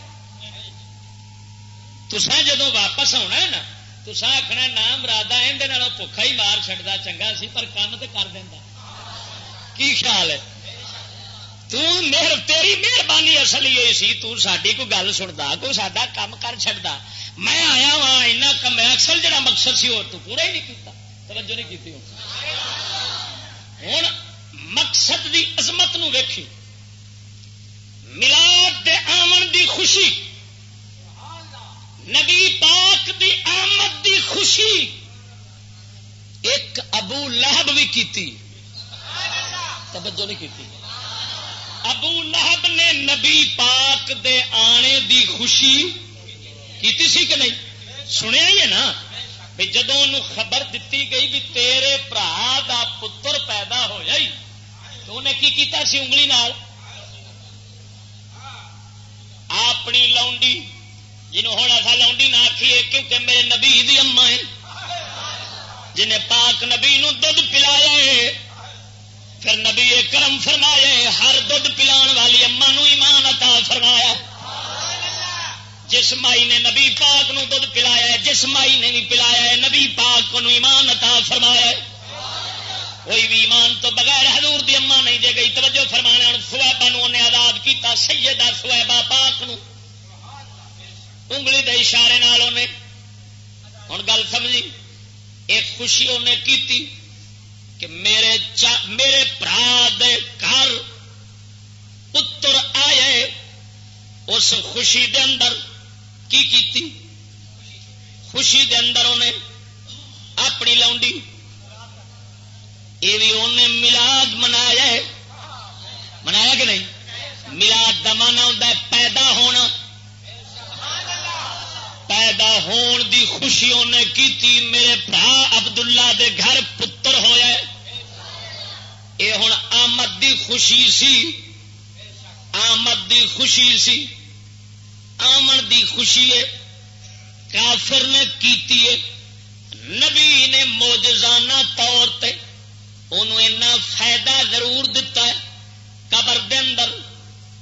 تسا جدو واپس آنا ہے نا تسا آخنا نام رادا اندر بھوکھا ہی مار چڑتا چنگا سی پر کام تو کر دینا کی خیال ہے تیر تیری مہربانی اصل یہ سی تاری کوئی گل سنتا کوئی ساڈا کام کر چڑتا میں آیا وا ایسا کم اکثر جڑا مقصد سی وہ تو پورا ہی نہیں کیتا، توجہ نہیں کی ہوں۔ مقصد دی عظمت نو ویکھی۔ ملاد دے آمن دی خوشی۔ نبی پاک دی آمد دی خوشی۔ ایک ابو لہب بھی کیتی۔ توجہ نہیں کیتی۔ ابو لہب نے نبی پاک دے آنے دی خوشی کیتی سی کہ نہیں؟ سنیا ہی ہے نا؟ بھی جدو خبر دیتی گئی بھی تیرے برا دا پتر پیدا ہو جائی تو انہیں کی کیتا سی انگلی نال؟ اپنی لاؤنڈی جنہوں ہوں ایسا لاؤنڈی نہ آخیے کیونکہ میرے نبی دی اما ہے جنہیں پاک نبی نو دھد پلایا ہے پھر نبی کرم فرمایا ہر دھد پلا والی اما نو ایمان عطا فرمایا۔ جس مائی نے نبی پاک نو دھد پلایا جس مائی نے بھی پلایا ہے، نبی پاک کو ایمان عطا فرمایا کوئی بھی ایمان تو بغیر حضور دی اما نہیں دے گئی، توجہ فرمانا سویبا نو انہیں آزاد کیا سیدہ سویبا پاک نو۔ انگلی دے اشارے نال انہیں ہوں گل سمجھی، ایک خوشی انہیں کی کہ میرے چا، میرے برا دے گھر پتر آئے، اس خوشی دے اندر کی کیتی؟ خوشی دے اندر انہیں اپنی لاؤنڈی یہ بھی انہیں ملاد منایا منایا کہ نہیں؟ ملاد کا مانا ہوتا پیدا ہونا۔ پیدا ہون دی خوشی انہیں کی میرے برا ابد اللہ دے گھر پتر ہوا ہوں آمد دی خوشی سی، آمد دی خوشی سی، آمن دی خوشی ہے، کافر نے کیتی ہے۔ نبی نے موجزانہ طور تے انہوں فائدہ ضرور دتا ہے۔ قبر دے اندر،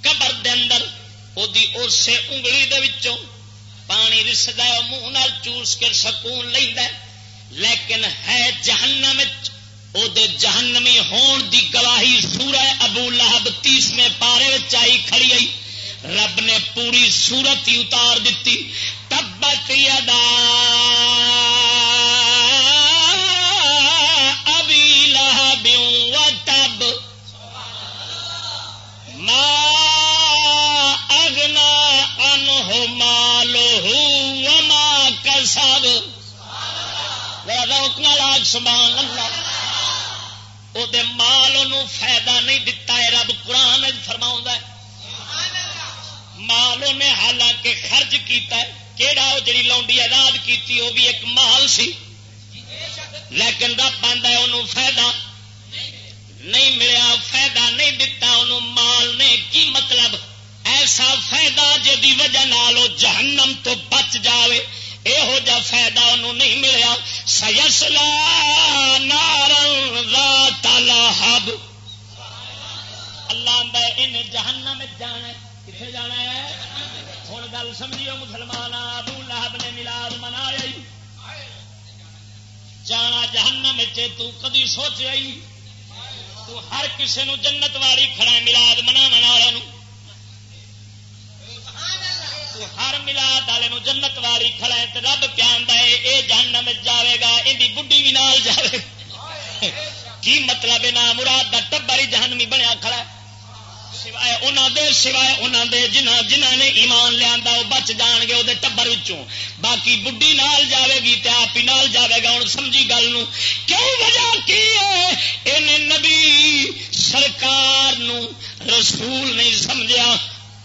قبر دے اندر وہ اسے انگلی دے وچوں پانی رسد منہ چوس کے سکون لینا لیکن ہے جہنم جہنمی ہون دی گواہی سورہ ابو لہب تیسویں پارے آئی کھڑی آئی رب نے پوری سورت ہی اتار دیتی تبت یدا ابی لہب و تب۔ ماں اگنا ان مالو وما کسب۔ لاگ سمان اللہ۔ وہ مال فائدہ نہیں دتا ہے رب قرآن فرما مال نے حالانکہ خرچ کیتا ہے کہڑا وہ جی لونڈی آزاد کی وہ بھی ایک مال سی لیکن رب آتا ہے انہوں فائدہ نہیں ملیا فائدہ نہیں دتا انہوں مال نے کی مطلب ایسا فائدہ جی وجہ جہنم تو بچ جائے یہو جا فائدہ انہوں نہیں ملیا سیسلا نار ہب اللہ ان جہنم جانا کتنے جانا ہے ہوں گل سمجھیو مسلمان ابو لہب نے ملاد منایا جانا جہنم تو کدی سوچ آئی تو ہر کسی نو جنت والی کھڑا ملاد منا والے ہر ملاد والے جنت والی کھڑا ہے رب کیا ہے؟ یہ جہنم جاوے گا یہ بڈی بھی نال جائے کی مطلب ہے؟ نا مراد کا ٹبر ہی جہنمی بنیا کھڑا ہے۔ سوائے انہوں دے، سوائے انہوں دے جنہ جنہ نے ایمان لیا وہ بچ جان گے وہ ٹبر باقی بڈی نال جاوے گی تے آپ ہی نال جاوے گا۔ ہوں سمجھی گل کیوں وجہ کی ہے؟ نبی سرکار نو رسول نہیں سمجھا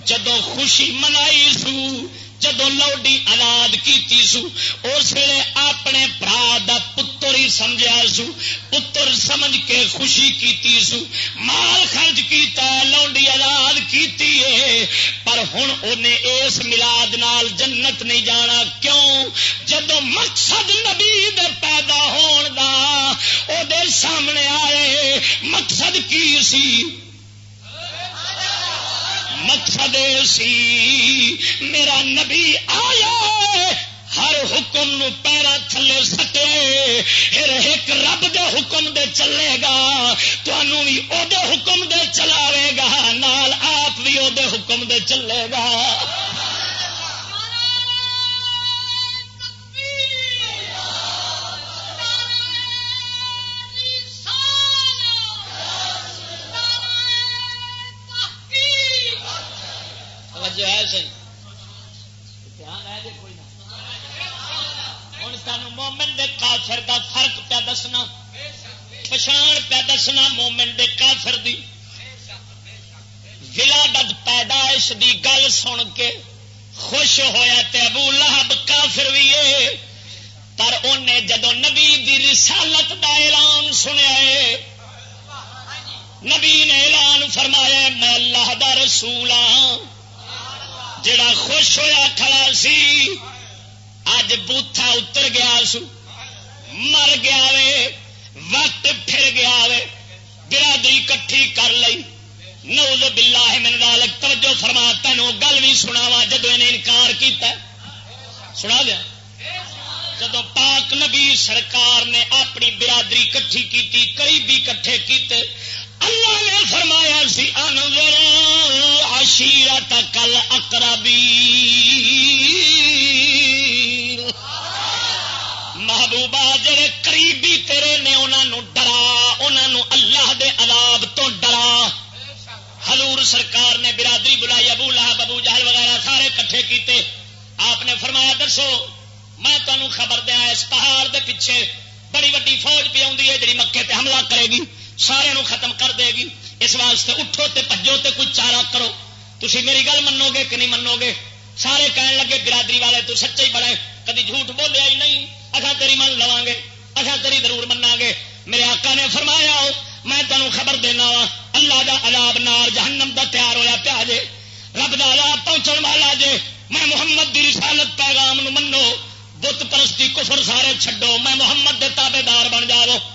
جدو خوشی منائی سو، جدو لوڈی آزاد کی سو، اس ویلے اپنے برا دا پتر ہی سمجھا سو، پتر سمجھ کے خوشی کی سو۔ مال خرچ کیتا، لوڈی آزاد کیتی ہے، پر ہوں انہیں اس ملاد نال جنت نہیں جانا۔ کیوں؟ جب مقصد نبی دے پیدا ہون دا، او دے سامنے آئے، مقصد کی سی؟ مقصد سی، میرا نبی آیا ہر حکم نو پیرا تھلے سٹے، پھر ایک رب دے حکم دے چلے گا تنوع بھی او دے حکم دے چلاوے گا، نال آپ بھی دے حکم دے چلے گا۔ جو ہے صحیح دھیان ہے جی کوئی نہ۔ ہوں تین مومن دے کافر دا فرق پیا دسنا۔ پچھان پیا دسنا مومن دے کافر دی۔ ولادت پیدائش دی گل سن کے خوش ہویا تے ابو لہب کافر بھی ہے۔ پر انہیں جدو نبی دی رسالت دا اعلان سنیا ہے، نبی نے اعلان فرمایا میں اللہ دا رسول ہاں۔ جڑا خوش ہویا کھڑا سی اج بوتھا اتر گیا سو۔ مر گیا وے، وقت پھر گیا وے۔ برادری کٹھی کر لئی۔ نوز باللہ من ذالک۔ توجہ فرما، تینوں گل بھی سناوا جدو انہیں انکار کیتا ہے۔ سنا دیا۔ جدو پاک نبی سرکار نے اپنی برادری کٹھی کی قریبی کٹھے کیتے اللہ نے فرمایا سی، انظر عشیرت کل اقربی محبوبہ جڑے قریبی تیرے نے انہوں ڈرا انہوں اللہ دے عذاب تو ڈرا. حضور سرکار نے برادری بلائی، ابو لہب، ابو جہل وغیرہ سارے کٹھے کیتے۔ آپ نے فرمایا، دسو، میں تمہیں خبر دیا، اس پہاڑ دے پیچھے بڑی وڈی فوج پہ آئی ہے جی مکے تے حملہ کرے گی۔ سارے ختم کر دے گی۔ اس واسطے اٹھو تے پجو تے کچھ چارہ کرو۔ تھی میری گل منو گے کہ نہیں منو گے؟ سارے کہن لگے، برادری والے تو سچے ہی بڑے کدی جھوٹ بولیا ہی نہیں۔ اچھا تیری من لوا گے۔ اچھا تیری ضرور منا گے۔ میرے آقا نے فرمایا میں تینوں خبر دینا وا اللہ دا عذاب نار جہنم دا تیار ہویا پیا جے۔ رب دا عذاب پہنچن والا جے۔ میں محمد دی رسالت پیغام نو منو۔ بت پرستی کفر سارے چھڈو۔ میں محمد دے تابے دار بن جاؤ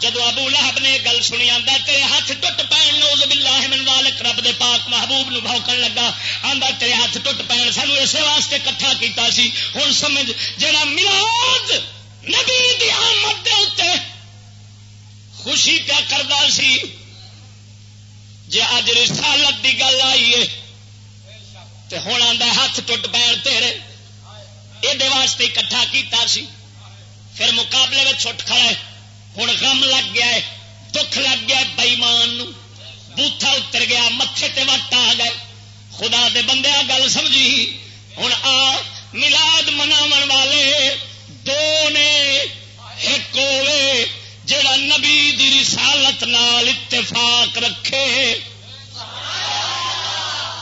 جدو ابو لہب نے گل سنی آتا تیرے ہاتھ ٹوٹ پین نوز باللہ من ذالک، رب دے پاک محبوب نو بھوکن لگا۔ آندا، تیرے ہاتھ ٹوٹ پین، سانو اسے واسطے کٹھا کیتا سی۔ ہن سمجھ جڑا میلاد نبی دی آمد دے اوتے خوشی پیا کردا سی، جے اج رسالت دی گل آئی ہے تے ہن آندا، ہاتھ ٹوٹ پین تیرے۔ یہ واسطے کٹھا کیتا سی۔ پھر مقابلے میں چھٹ کھڑا ہے۔ ہوں غم لگ گیا ہے دکھ لگ گیا بئیمان بوتھا اتر گیا متے تے وٹ آ گئے خدا دے بندے گل سمجھی ہوں آ ملاد مناو والے دو نے ایک ہوے جڑا نبی دی رسالت نال اتفاق رکھے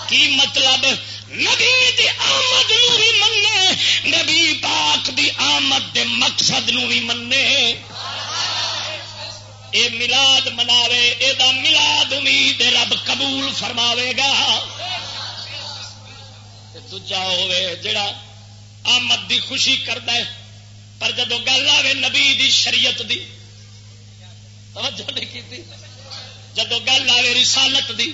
کی مطلب نبی دی آمد نو بھی منے نبی پاک دی آمد دے مقصد نو بھی منے اے ملاد مناوے اے دا ملاد امید رب قبول فرماوے گا۔ دجا ہوے جڑا آمد دی خوشی کرد پر جب گل آئے نبی دی شریعت دی، توجہ نہیں کی جب گل آئے رسالت دی،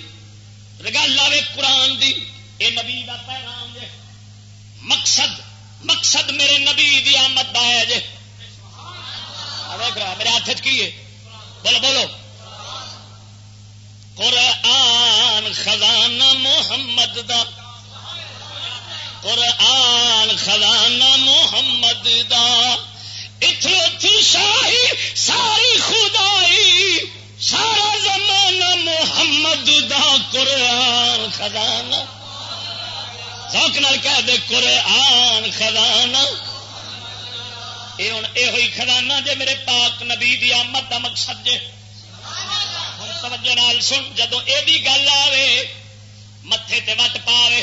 گل آئے قرآن دی، اے نبی دا پیغام جے۔ مقصد مقصد میرے نبی دی آمد دا ہے جے۔ میرے ہاتھ کی ہے؟ بولو بولو۔ قرآن خزانہ محمد دا۔ قرآن خزانہ محمد دا۔ اتو تھی شاہی، ساری خدائی، سارا زمانہ محمد دا۔ قرآن خزانہ۔ سوک نال کہہ دے، قرآن خزانہ۔ یہ ہوں یہ خزانہ جے میرے پاک نبی دی آمد کا مقصد جے۔ توجہ نال سن جدو یہ گل آئے متے تے وٹ پاوے۔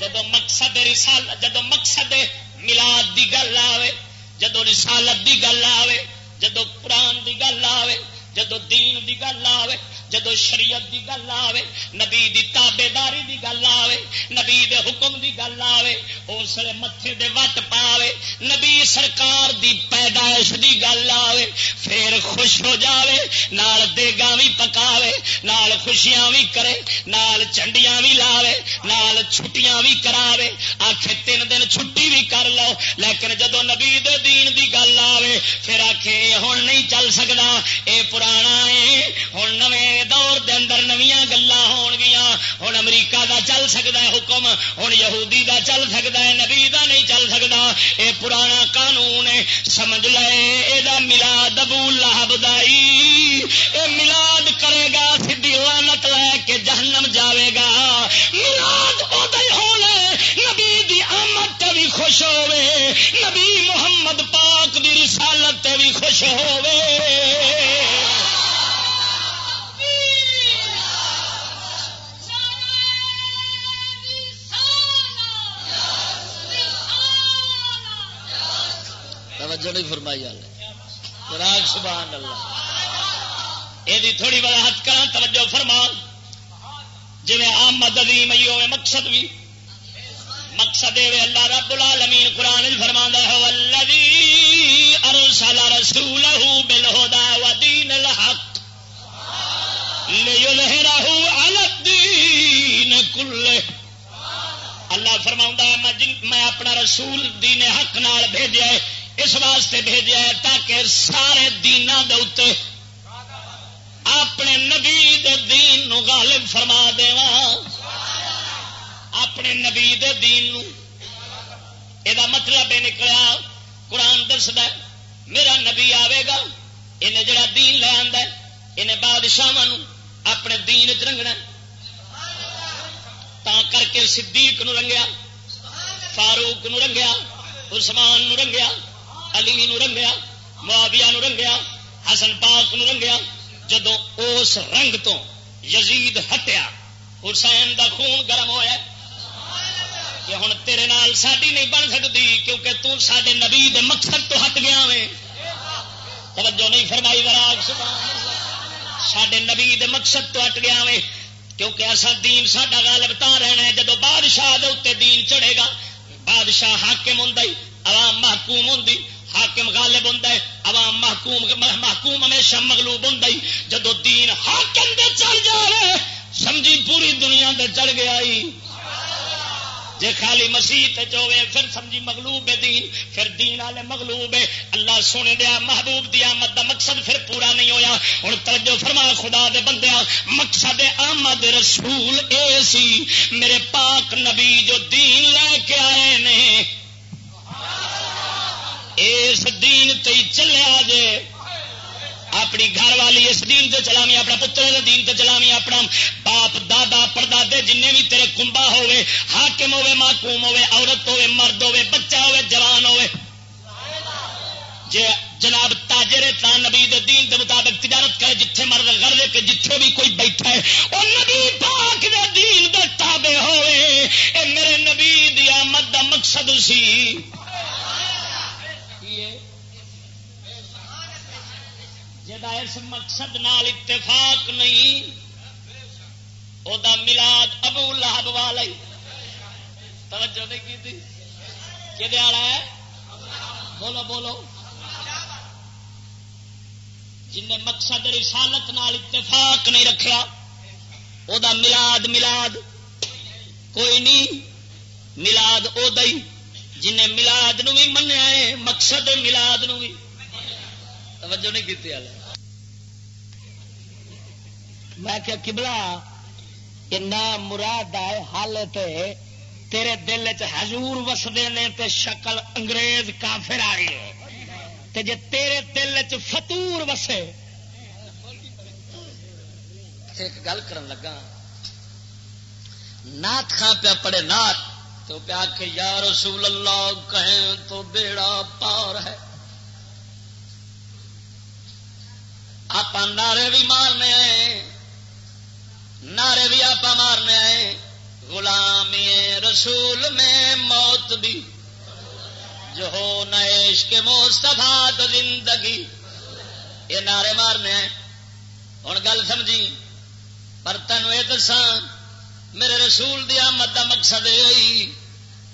جدو مقصد رسال جدو مقصد ملاد دی گل آئے جدو رسالت دی گل آئے جدو قرآن دی گل آئے جدو دین دی گل آئے جدو شریعت دی گل آئے نبی دی تابے داری دی گل آئے نبی دے حکم دی گل آئے اس لیے متے دے وٹ پاوے، نبی سرکار دی پیدائش دی گل آئے پھر خوش ہو جاوے، نال دیگا بھی پکاوے، نال خوشیاں بھی کرے، نال چنڈیاں بھی لاوے، نال چھٹیاں بھی کراوے آخے تین دن چھٹی بھی کر لو، لیکن جدو نبی دے دین دی گل آوے، پھر آخے ہوں نہیں چل سکتا اے پرانا ہے ہوں نویں دور دے اندر نویاں گلا ہون گیا ہوں امریکہ دا چل سکتا ہے حکم ہوں یہودی دا چل سکتا ہے، نبی دا نہیں چل سکتا اے پرانا قانون ہے، سمجھ لے یہ ملاد ابو لہب دائی اے ملاد کرے گا، سیدھی لانت لے کے جہنم جاوے گا۔ ملاد ادھر ہونا نبی دی آمد تے بھی خوش ہوے نبی محمد پاک دی رسالت تے بھی خوش ہوے
توجہ نہیں فرمائی راگ سبحان اللہ۔
یہ تھوڑی وضاحت کرا توجہ فرما جی آمد عظیم ہوئے، مقصد بھی مقصد اللہ رب العالمین قرآن فرما ہے والذی ارسل رسوله بالهدى ودين الحق ليظهره على الدين كله۔ اللہ فرما میں اپنا رسول دین حق نال بھیجا اس واسطے بھیجا ہے تاکہ سارے دینا دے اپنے نبی دے دین نو غالب فرما دے اپنے نبی دے دین نو۔ یہ مطلب یہ نکلا قرآن دس میرا نبی آئے گا، انہیں جڑا دین لے آدھا انہیں بادشاہ اپنے دین چ رنگنا تا کر کے صدیق نو رنگیا، فاروق نو رنگیا، عثمان نو رنگیا۔ علی نو رنگیا، معاویہ نو رنگیا، حسن پاک نو رنگیا جدو اس رنگ تو یزید ہٹیا، حسین دا خون گرم ہوا کہ ہوں تیرے نال ساڈی نہیں بن سکتی، کیونکہ تو سڈے نبی دے مقصد تو ہٹ گیا وے۔ توجہ نہیں فرمائی وراگ سڈے نبی دے مقصد تو ہٹ گیا وے، کیونکہ اصا دین ساڈا غالب تا رہنا ہے۔ جدو بادشاہ دے اتنے دین چڑھے گا، بادشاہ حاکم ہوں عوام محکوم ہوں حاکم غالب ہوں عوام محکوم محکوم ہمیشہ مغلوب ہوں جدو دین حاکم دے چڑھ جائے سمجھی پوری دنیا دے چڑھ گیا جی خالی مسیح چوے پھر سمجھی مغلوب ہے دین، پھر دین والے مغلوب ہے۔ اللہ سونے دیا محبوب دی آمد دا مقصد پھر پورا نہیں ہویا۔ ہوں توجہ فرما، خدا دے بندیا مقصد آمد رسول اے سی۔ میرے پاک نبی جو دین لے کے آئے نے اس دین تے چلیا جے۔ اپنی گھر والی اس دین تے چلاوی اپنا پتر دین تے چلاوی اپنا باپ، دادا، پردادے جن بھی تیرے کمبا ہوے حاکم ہوے محکوم ہوے عورت ہوے مرد ہوے بچہ ہوے جوان ہوے جے جناب تاجر تا نبی دے دین دے مطابق تجارت کرے، جتھے مرد غرض کے جتھے بھی کوئی بیٹھا ہے، او نبی پاک دے دین دے تابع ہوئے اے میرے نبی دی آمد دا مقصد سی جا اس مقصد نال اتفاق نہیں، او دا ملاد ابو لہب والا توجہ نہیں کی کہ ہے؟ بولو بولو۔ جن مقصد رسالت نال اتفاق نہیں رکھا او دا ملاد ملاد کوئی نہیں، ملاد او دئی جن ملاد نو بھی منیا ہے، مقصد ملاد نو بھی۔ توجہ نہیں کی میں کیا کبلا نہ مراد آئے حال تیرے دل چ حضور وسدے نے تے شکل انگریز کافر آئی ہے۔ تے جے تیرے دل چ فتور وسے۔ ایک گل کر لگا۔ نات خان پیا پڑے نات تو پیا کہ یا رسول اللہ، کہیں تو بیڑا پار ہے۔ آپ نعرے بھی مارنے آئے نعرے بھی آپ مارنے آئے۔ غلامی رسول میں موت بھی جو ہو نش کے موسفا تو زندگی۔ یہ نعرے مارنے ہیں ہوں گل سمجھی۔ پر تینوں یہ دساں، میرے رسول دی آمد دا مقصد یہ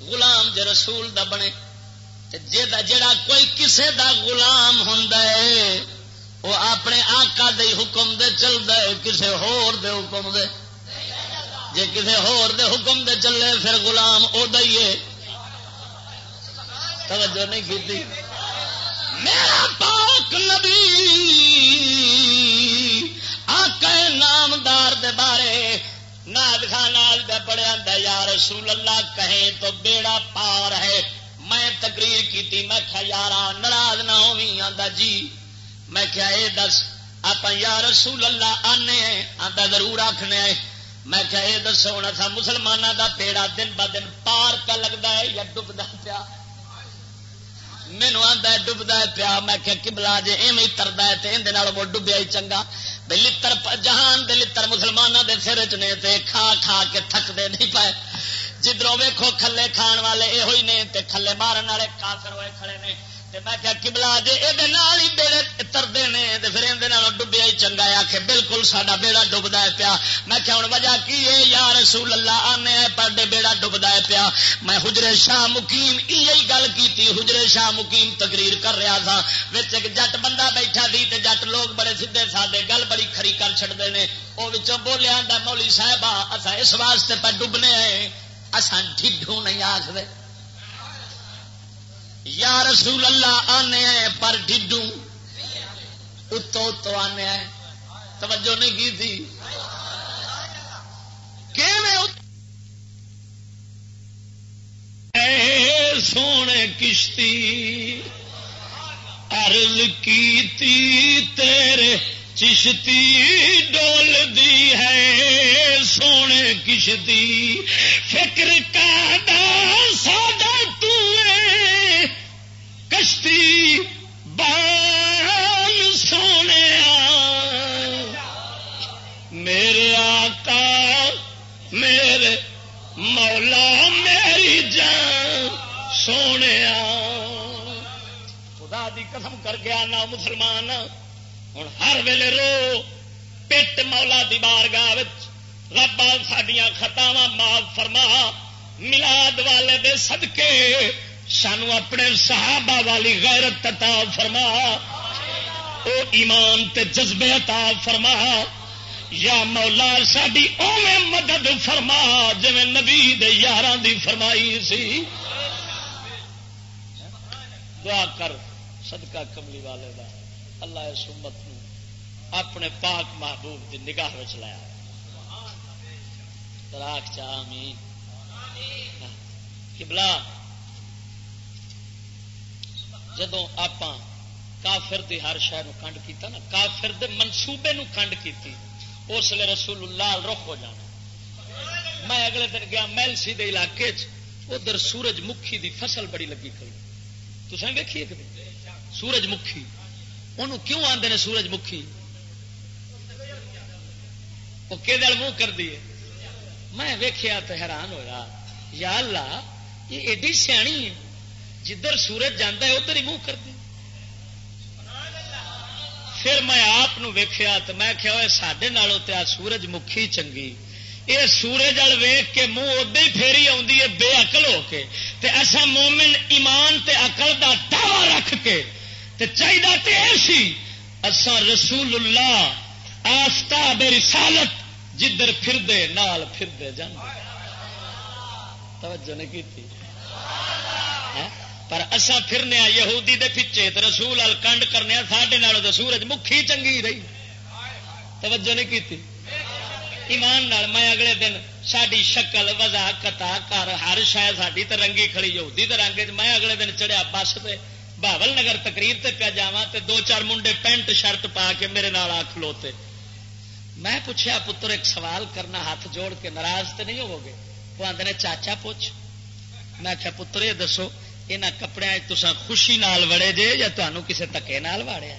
غلام جے رسول دا بنے۔ جڑا کوئی کسے دا غلام ہوں وہ اپنے آقا دے حکم دے چلتا ہے کسے ہور دے حکم دے۔ جے کسے ہور دے حکم دے چلے، پھر غلام او دئیے۔ توجہ نہیں کی میرا پاک نبی، آقا نامدار دے بارے ناد خان پڑھیا یا رسول اللہ کہیں تو بیڑا پار ہے۔ میں تقریر کی میں کیا یار ناراض نہ ہوئی آتا جی۔ میں کیا یہ دس؟ آپ یا رسول اللہ آنے آتا ضرور آخنے میں کیا یہ دسو ہوں اصا مسلمانوں کا پیڑا دن ب دن پار کا لگتا ہے یا ڈبدا پیا؟ مینو آتا ڈبدا پیا۔ میں کیا کبلا جی ایویں تردا ہے تو اندر وہ ڈبیا ہی چنگا۔ لڑ جہان دے مسلمانوں کے سر چ کھا کھا کے تھکتے نہیں پائے۔ جدھروں ویکو کھلے کھان والے یہ ہوئی نے تے کھلے مارن والے کافر ہوئے کھڑے نے۔ میں کیا کبلا جی یہ بیڑے ترتے ہیں تو پھر یہ ڈبیا ہی چنگا آ کے بالکل سڈا بیڑا ڈبدا ہے پیا۔ میں کیا ہوں وجہ کی ہے؟ یا رسول اللہ، آنے پڑے بیڑا ڈبدا ہے پیا۔ میں حجرے شاہ مقیم یہی گل کی حجرے شاہ مقیم تقریر کر رہا تھا۔ بچ ایک جٹ بندہ بیٹھا سی تے جٹ لوگ بڑے سیدے سادے گل بڑی کھری کر چڑتے ہیں وہ بولیا مولی صاحب اصا اس واسطے پہ ڈبنے ہیں اسان ڈھڈو نہیں آخر یا رسول اللہ آنے پر ڈھڈو اتو اتو آنے توجہ نہیں کی تھی؟ سونے کشتی ارل کی تیرے چشتی ڈول دی ہے۔ سونے کشتی، فکر کا سادہ کشتی بان سونے میرے آقا، میرے مولا، میری جان سونے۔ خدا دی قسم کر گیا نا، مسلمان۔ ہوں ہر ویلے رو پٹ مولا دی بارگاہ ربا سڈیا خطاوا معاف فرما ملاد والے دے صدقے سانو اپنے صحابہ والی غیرت تتا فرما۔ او ایمان تے جذبے عطا فرما۔ یا مولا ساری اوے مدد فرما جی نبی یار دی فرمائی سی۔ دعا کر صدقہ کملی والے دا۔ اللہ اس امت نو اپنے پاک محبوب دی نگاہ لایا۔ راک چاہی کبلا جدو آپ کافر دی ہر شہر کنڈ کیتا نا، کافر دے منصوبے نو کنڈ کیتی، اس لیے رسول اللہ رخ ہو جانا۔ میں اگلے دن گیا میلسی دے علاقے ادھر سورج مکھی دی فصل بڑی لگی کھڑی تو ویکھی سورج مکھی۔ انہوں کیوں آتے ہیں سورج مکھی؟ وہ کہ منہ کر دیے میں ویخیا تو حیران ہوا یا اللہ، یہ ایڈی سیانی ہے۔ جدھر سورج جانا ہے، ادھر ہی منہ کر دی پھر میں آپ ویخیا تو میں کیا سڈے نالوں تے سورج مکھی چنگی۔ یہ سورج وال ویخ کے منہ ادے ہی پھیری آئی ہے، بے اقل ہو کے۔ تے ایسا مومن ایمان تے اقل دا دعوی رکھ کے تے چاہیے تے ایسی اسا رسول اللہ آفتاب رسالت جدھر پھر دے نال پھر دے جان توجہ نہیں کی تھی ہاں؟ پر اصا پھرنے یہودی دے پیچھے تو رسول ال کنڈ کرنے ساڈے تو سورج مکھی چنگی رہی۔ توجہ نہیں کی ایمان نال میں اگلے دن ساری شکل وزا کتا کر، ہر شاید ساری تو رنگی کھڑی، یہودی تو رنگ میں اگلے دن چڑھیا بس پہ بہبل نگر تقریر تے پیا جا دو چار منڈے پینٹ شرٹ پا کے میرے نال آ کھلوتے۔ میں پوچھا پتر، ایک سوال کرنا، ہاتھ جوڑ کے ناراض تو نہیں ہو گے وہ آدھے چاچا پوچھ۔ میں کیا پتر، یہ دسو یہاں کپڑے تسا خوشی نال وڑے جے یا تمہوں کسی تکے نال واڑیا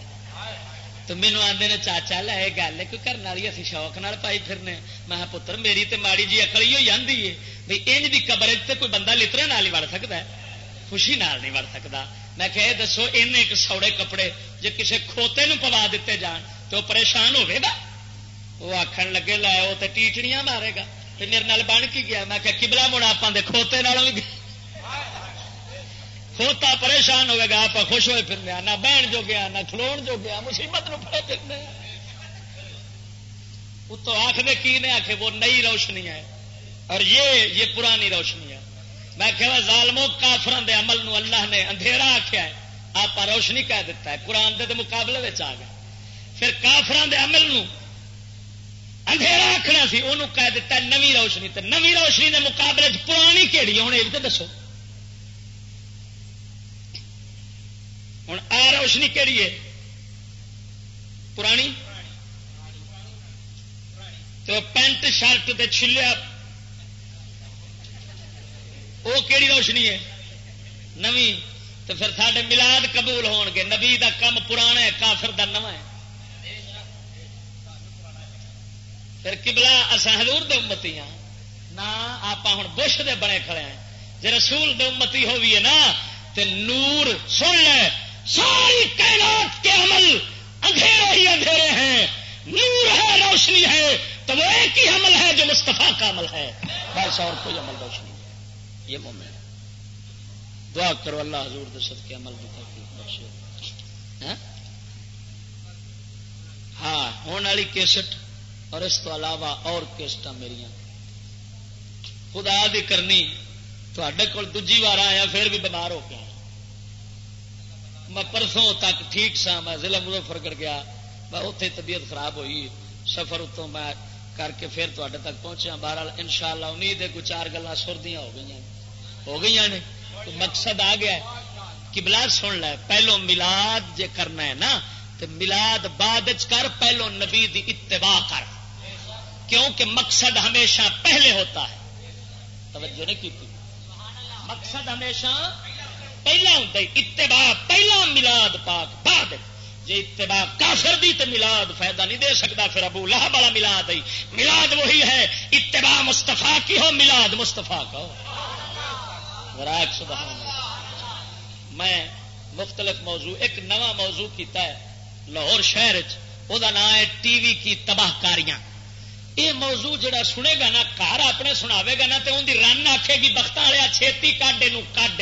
تو مینو آدھے نے چاچا لے گل کوئی کرنے والی اسی شوق نال پائی پھرنے میں پتر میری تے ماڑی جی اکڑی ہو جاتی ہے بھائی انج کی قبر کوئی بندہ لترے نال ہی وڑ سکتا ہے خوشی نال نہیں وڑ سکتا میں کہ دسو ان ایک سوڑے کپڑے جی کسی کھوتے نو پوا دیتے جان تو پریشان ہوے گا وہ آخر لگے لا وہ تو ٹیٹڑیاں مارے گا میرے نال بن کی گیا میں کبلا مڑا آپ کھوتے بھی کھوتا پریشان ہوئے گا آپ خوش ہوئے پھرنے نہ بہن جو گیا نہ کھلو جو گیا مصیبت نو پڑے پھرنے اتو آخر کی نے؟ آخ وہ نئی روشنی ہے۔ اور یہ یہ پرانی روشنی ہے۔ میں کہ ظالمو کافران دے عمل نو اللہ نے اندھیرا آخیا ہے۔ آپ روشنی کہہ دیتا ہے۔ قرآن دے مقابلے میں آ گیا پھر کافران دے عمل نو اندھیرا آخنا سی انہوں کہہ دیتا ہے نوی روشنی۔ تے نوی روشنی دے مقابلے پرانی کہڑی ہوں یہ تو دسو ہوں آ روشنی کہڑی ہے؟ پرانی؟ تو پینٹ شرٹ تے چھلیا۔ وہ کہڑی روشنی ہے؟ نوی تو پھر سارے ملاد قبول ہون گے۔ نبی دا کم پرانا ہے، کافر دا نواں ہے۔ پھر کبلا اصا ہزور دے امتی ہاں۔ نہ آپ ہوں بش دے بنے کھڑے ہیں۔ جی رسول دے امتی ہوئی ہے نا، تے نور سن لے۔ ساری کائنات کے عمل اندھیرے ہی اندھیرے ہیں۔ نور ہے روشنی ہے۔ تو وہ ایک ہی عمل ہے جو مستفا کا عمل ہے۔ بس اور کوئی عمل روشنی یہ مومن دعا کرو اللہ حضور دے صدقے عمل کی توفیق بخشے۔ ہاں, ہاں، ہونے والی کیسٹ اور اس تو علاوہ اور کیسٹ میری خدا دی کرنی تے کول دجی بار آیا پھر بھی بیمار ہو گیا میں پرسوں تک ٹھیک سا، میں ضلع مظفر گیا، میں اتنے طبیعت خراب ہوئی، سفر اتوں میں کر کے پھر تے تک پہنچا بہرحال ان شاء اللہ امید ہے کچھ چار گلا سردیاں ہو گئی ہو گئی نے؟ مقصد آ گیا کہ بلاد سن لے، پہلو ملاد جے کرنا ہے نا تو ملاد بعد کر، پہلو نبی دی اتباع کر۔ کیونکہ مقصد ہمیشہ پہلے ہوتا ہے۔ توجہ نہیں کی مقصد ہمیشہ پہلا ہوتا ہے اتباع، پہلا ملاد پاک بعد جی اتباع کافر دی تو ملاد فائدہ نہیں دے سکتا، پھر ابو لہب والا ملاد ہی ملاد وہی ہے، اتباع مستفا کی ہو ملاد مستفا کا ہو۔ میں مختلف موضوع، ایک نواں موضوع کیتا ہے لاہور شہر وہ نام ہے ٹی وی کی تباہ کاریاں۔ یہ موضوع جڑا سنے گا نا گھر اپنے سناوے گا نا تو ان کی رن آخے گی بخت والے چھتی کڈ یہ کڈ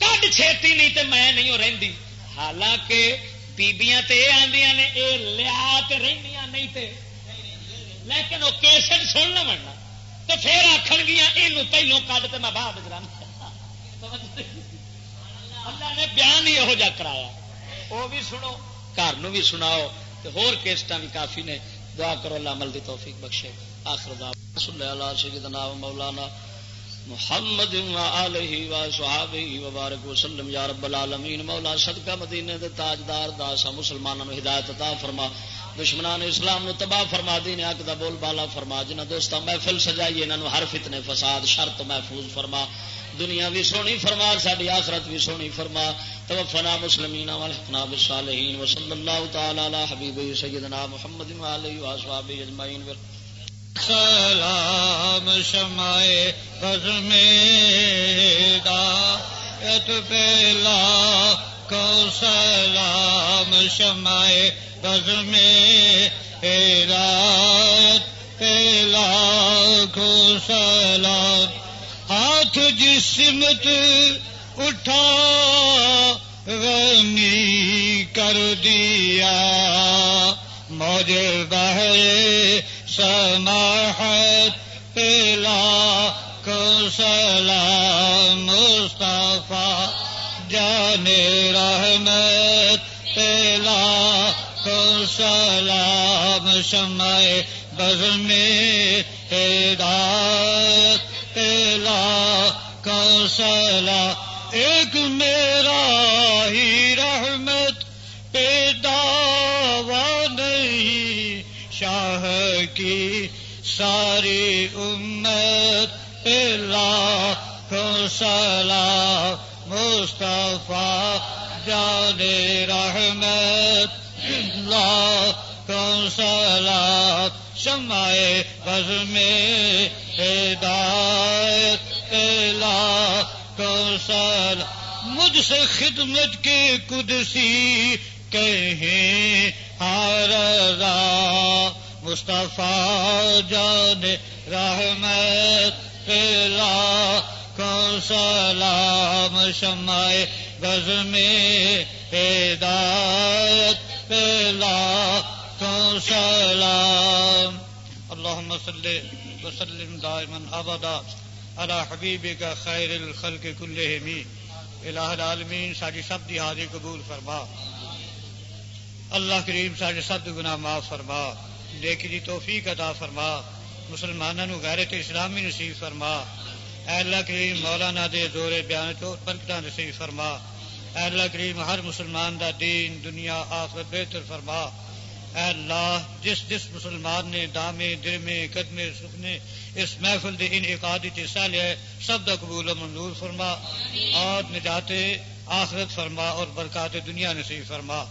کڈ چھتی نہیں تو میں نہیں ہو رہی حالانکہ بیبیاں تے آدی نے یہ لیا تے رہی نہیں تے لیکن وہ کیسٹ سن لو تو پھر آخر گیا یہ پہلو کڈ تو میں بعد اللہ نے بیان ہی یہو جا کرایا وہ بھی سنو گھر بھی سناؤ تو ہور ہوسٹ بھی کافی نے دعا کرو اللہ عمل دی توفیق بخشے آخر دا صلی اللہ سیدنا و مولانا محمد آلہ و صحابہ و وسلم، یا رب العالمین، مولا صدقہ مدینے دے تاجدار، داسا مسلمانوں ہدایت عطا فرما، دشمنان اسلام نو تباہ فرما دی نے دا بول بالا فرما جنہ دوست محفل سجائی انہوں ہر فتنے فساد شرط محفوظ فرما، دنیا بھی سونی فرما ساری آخرت بھی سونی فرما، توفنا مسلمین والحقنا بالصالحین، وصلی اللہ تعالی علی حبیب سیدنا محمد علیہ واصحاب اجمعین۔
سلام شمائے بز میں دا پہلا کو سلام شمائے بز میں پہلا کو سلام۔ ہاتھ جی جسمت اٹھا، غنی کر دیا۔ مجھے بہرے سماحت پلا کو سلام مصطفیٰ جانے رحمت پلا کو سلام شمع بز میں ہدایت پلا کوسلا ایک میرا ہی رحمت، پیدا کی ساری امت پلا کوسلا مصطفیٰ جان رحمت لا کوسلا شمائے بز میں ہدایت لا کوسل مجھ سے خدمت کے قدسی کہیں ہر را مصطفیٰ جان رحمت پلا کو سلام شمع بز میں ہدایت پلا کو سلام۔ اللهم صل وسلم دائما ابدا على حبيبك خير الخلق كلهم الہ العالمین، ساری سب دی حاضری قبول فرما۔ اللہ کریم سارے سب گناہ معاف فرما۔ نیکی دی توفیق عطا فرما مسلمانوں غیرت اسلامی نصیب فرما۔ اے اللہ کریم مولانا دے زور بیان چوٹ برکتاں نصیب فرما۔ اے اللہ کریم ہر مسلمان دا دین، دنیا، آخرت بہتر فرما۔ اے اللہ جس جس مسلمان نے دامے، درمے، قدمے سکھنے اس محفل دے ان اقادی حصہ لیا ہے، سب دا قبول و منظور فرما۔ اور نجات، آخرت فرما اور برکات دنیا نصیب فرما۔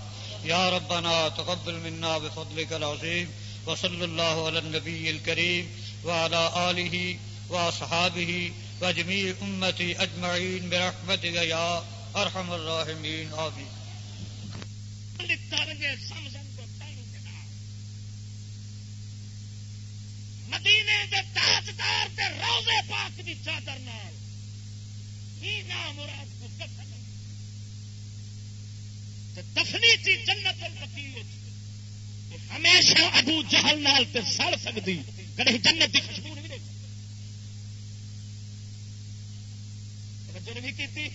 یا ربنا تقبل منا بفضلك العظيم وصلى الله على النبي الكريم وعلى آله وأصحابه وجميع أمتي أجمعين برحمتك يا أرحم الراحمين. آمين.
مدینے دے تاجدار دے روزے پاک دی چادر نال. ہی نام مراد کو کفن دفنی تھی جنت الفقیر. ہمیشہ ابو جہل نال تے سڑ سکتی کدی جنت کی خوشبو نہیں دیکھ توجہ نہیں سمجھتی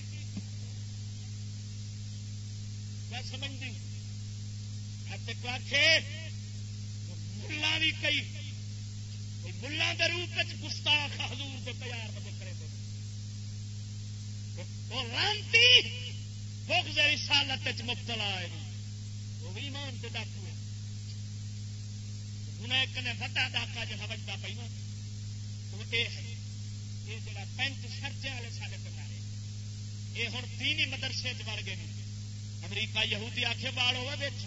ملا بھی کئی۔ ملا کے روپ گستاخ حضور کے وہ بغض رسالت مبتلا ہے۔ وہ بھی ایمان کے ہوں ایک نے وڈا ڈاکا جو بجتا پہ نا تو یہ ہے یہ جڑا پینٹ شرچے والے سارے پنارے یہ ہوں تین مدرسے چ مر گئے امریکہ یہودی آخے بال ہوا بچ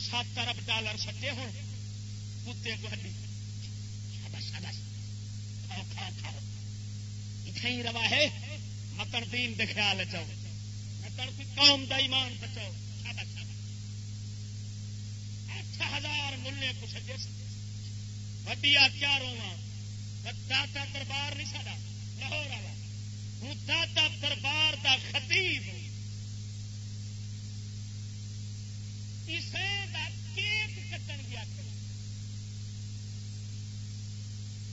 سات ارب ڈالر سٹے ہو کتے کو بس بس کھاؤ اتنا ہی روا ہے۔ متن دین دے خیال چاؤ متن قوم دا ایمان بچاؤ۔ ہزار ملے کو سجے وڈیا کیا رواں داتا دربار نہیں سا لاہور والا ہوں داتا دربار دا خطیب اسے دا کیک کٹن گیا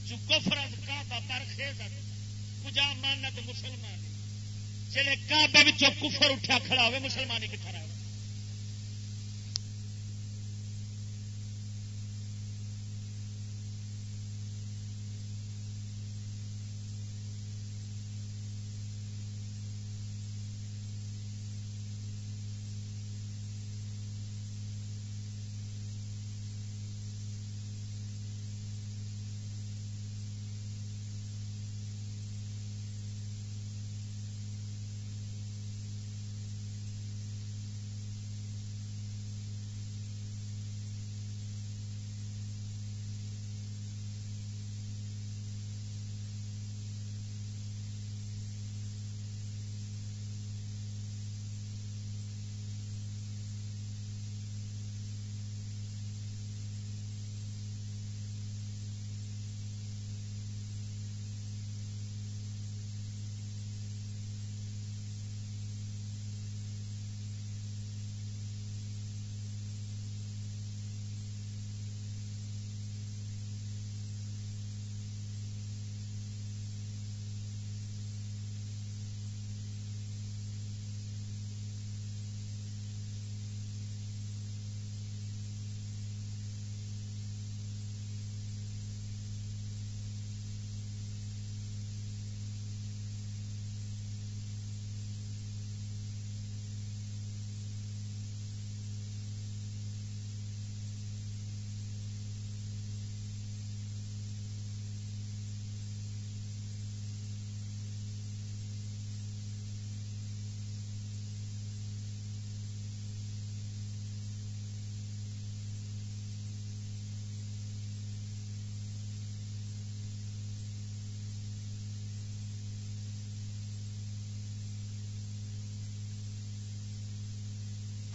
جو کفرت کا پر خیز کجا مانت مسلمان۔ جی کابے کفر اٹھا کھڑا ہوئے، مسلمانی کتنا رہا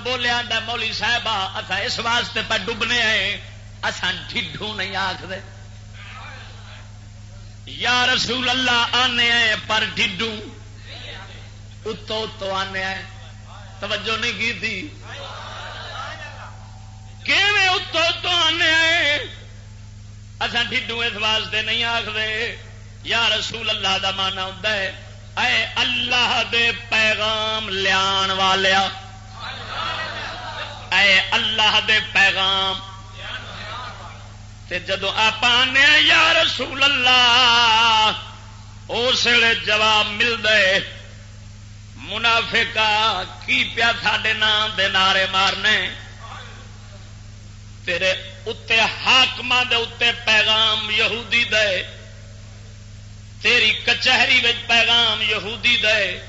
بولیا مولی صاحب اصا اس واسطے پہ ڈبنے آئے اصا ڈھڈو نہیں آخر یا رسول اللہ، آنے آئے پر ڈھڈو۔ اتو اتو آنے آئے۔ توجہ نہیں کی تھی؟ اتو اتو آنے آئے؟ اصا ڈھڈو اس واسطے نہیں آخر یا رسول اللہ دا مانا ہوں اے اللہ دے پیغام لیا والیا۔ اے اللہ دے پیغام۔ تے جدو آپ آنے یا رسول اللہ، اس جواب مل دے منافقا کی پیا ساڈے نام دے نعرے مارنے؟ تیرے اتنے حاقم دے اتنے پیغام یہودی دے۔ تیری کچہری پیغام یہودی دے۔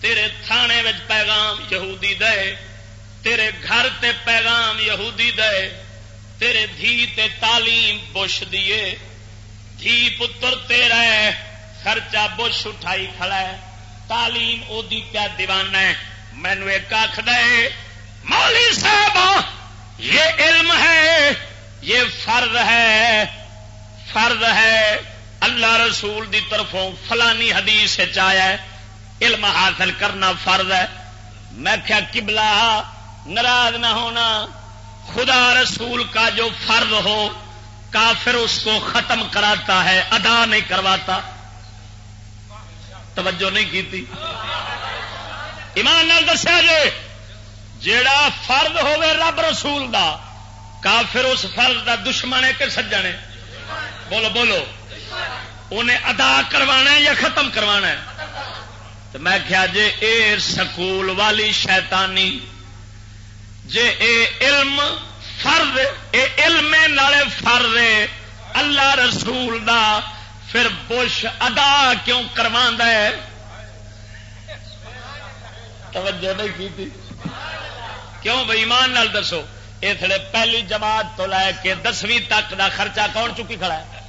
تیرے تھانے پیغام یہودی دے۔ تیرے گھر تے پیغام یہودی دے، تیرے دھی تے تعلیم بش دیے دھی پتر تیرا ہے، خرچہ بش اٹھائی کھڑا ہے۔ تعلیم او دی کیا دیوانہ ہے؟ مینو ایک آخ دے مولی صاحب، یہ علم ہے، یہ فرض ہے فرض ہے۔ اللہ رسول دی طرفوں فلانی حدیث چایا ہے، علم حاصل کرنا فرض ہے۔ میں کیا کبلا ناراض نہ ہونا، خدا رسول کا جو فرض ہو، کافر اس کو ختم کراتا ہے، ادا نہیں کرواتا۔ توجہ نہیں کی تھی ایمان نال دسیا جی جیڑا فرد ہوے رب رسول دا، کافر اس فرد دا دشمن ہے کہ سجنے بولو بولو۔ انہیں ادا کروانا یا ختم کروانا تو میں کیا جی اے سکول والی شیطانی جے اے علم فرد، اے علم نالے فرد، اللہ رسول دا پھر بش ادا کیوں کروا ہے؟ توجہ نہیں کی تھی؟ کیوں بھائی ایمان نال دسو؟ یہ تھڑے پہلی جماعت تو لے کے دسویں تک دا خرچہ کون چکی کھڑا ہے؟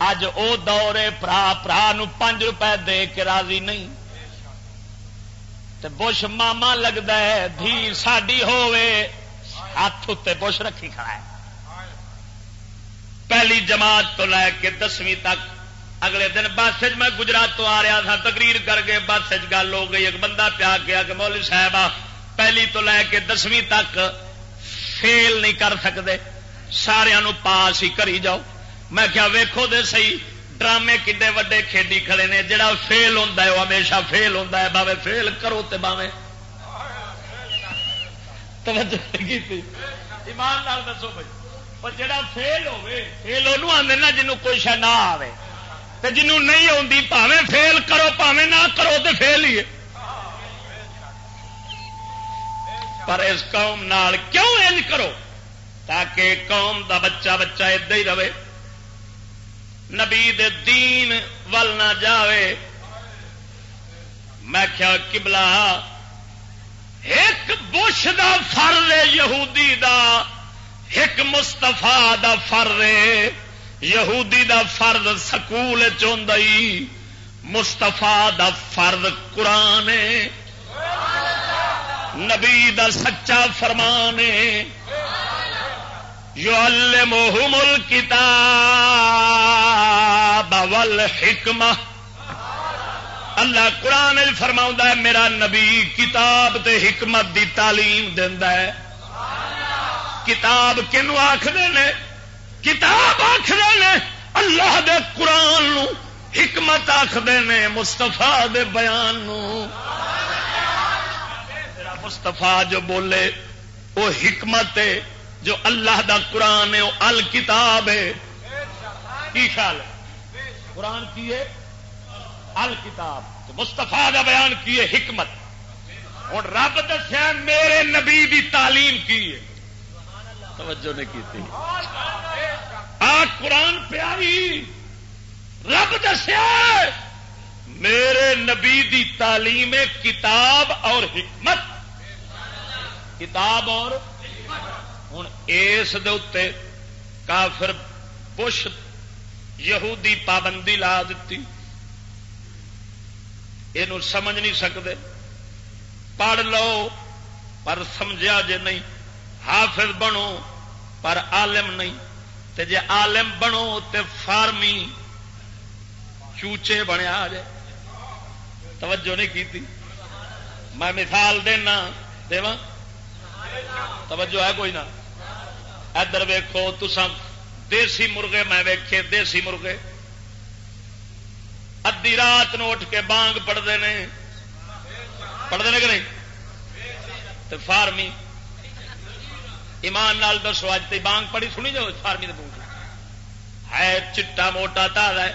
اج او دورے برا برا پانچ روپے دے کے راضی نہیں۔ بش ماما لگتا ہے دھی ساڈی ہاتھ اتنے بش رکھی کھڑا ہے۔ پہلی جماعت تو لے کے دسویں تک۔ اگلے دن بس میں گجرات تو آ رہا تھا، تقریر کر کے بس گل ہو گئی۔ ایک بندہ پیا گیا کہ مول صاحب پہلی تو لے کے دسویں تک فیل نہیں کر سکتے سارا پاس ہی کری جاؤ۔ میں کیا ویکھو دے سی ڈرامے کڈے وڈے کھیڈی کھڑے نے، جڑا فیل ہوتا ہے، وہ ہمیشہ فیل ہوتا ہے، باوے فیل کرو تو باوے۔ ایمان دسو بھائی۔ پر جڑا فیل ہوے فیل وہ آدھے نا جنوں کوئی شا نہ آئے تو جنوں نہیں آتی پاوے فیل کرو، پاوے نہ کرو تو فیل ہی پر اس قوم نال کیوں انج کرو؟ تاکہ قوم دا بچہ بچہ ادا ہی رہے۔ نبی دے دین ول نہ جاوے۔ میں کیا کبلا ایک بش دا فر یہودی دا، ایک مستفا دا فر یہودی دا فرد سکول چی مستفا دا فرد قرآن نبی دا سچا فرمان يعلمهم الكتاب والحکمہ اللہ قرآن فرما ہے، میرا نبی کتاب تے حکمت دی تعلیم دینا ہے۔ کتاب کنو آخر نے؟ کتاب آخر نے؟ اللہ دے قرآن نو حکمت آخر نے مستفا دے بیان نو۔ مستفا جو بولے، وہ حکمت ہے، جو اللہ دا قرآن ہے، وہ ال کتاب ہے۔ کی خیال ہے؟ قرآن کی ہے؟ ال کتاب مستفا کا بیان کی ہے حکمت۔ ہوں رب دسیا میرے نبی دی تعلیم کی ہے۔ توجہ نے کی آ قرآن پیاری رب دسیا میرے نبی دی تعلیم کتاب اور حکمت۔ کتاب اور ہوں اس کافر پش یہودی پابندی لا دیتی یہ سمجھ نہیں سکتے پڑھ لو، پر سمجھا جے نہیں۔ حافظ بنو، پر عالم نہیں۔ تے جے عالم بنو، تے فارمی چوچے بنیا جے۔ توجہ نہیں کی میں مثال دینا توجہ ہے کوئی نہ۔ ادھر ویکو تسان دیسی مرغے میں ویکھے، دیسی مرغے۔ ادی رات نو اٹھ کے بانگ پڑھتے ہیں پڑھتے ہیں کہ نہیں؟ تو فارمی۔ ایمان نال دسو، اج تی بانگ پڑی سنی جاؤ، فارمی ہے، چٹا موٹا تازہ ہے۔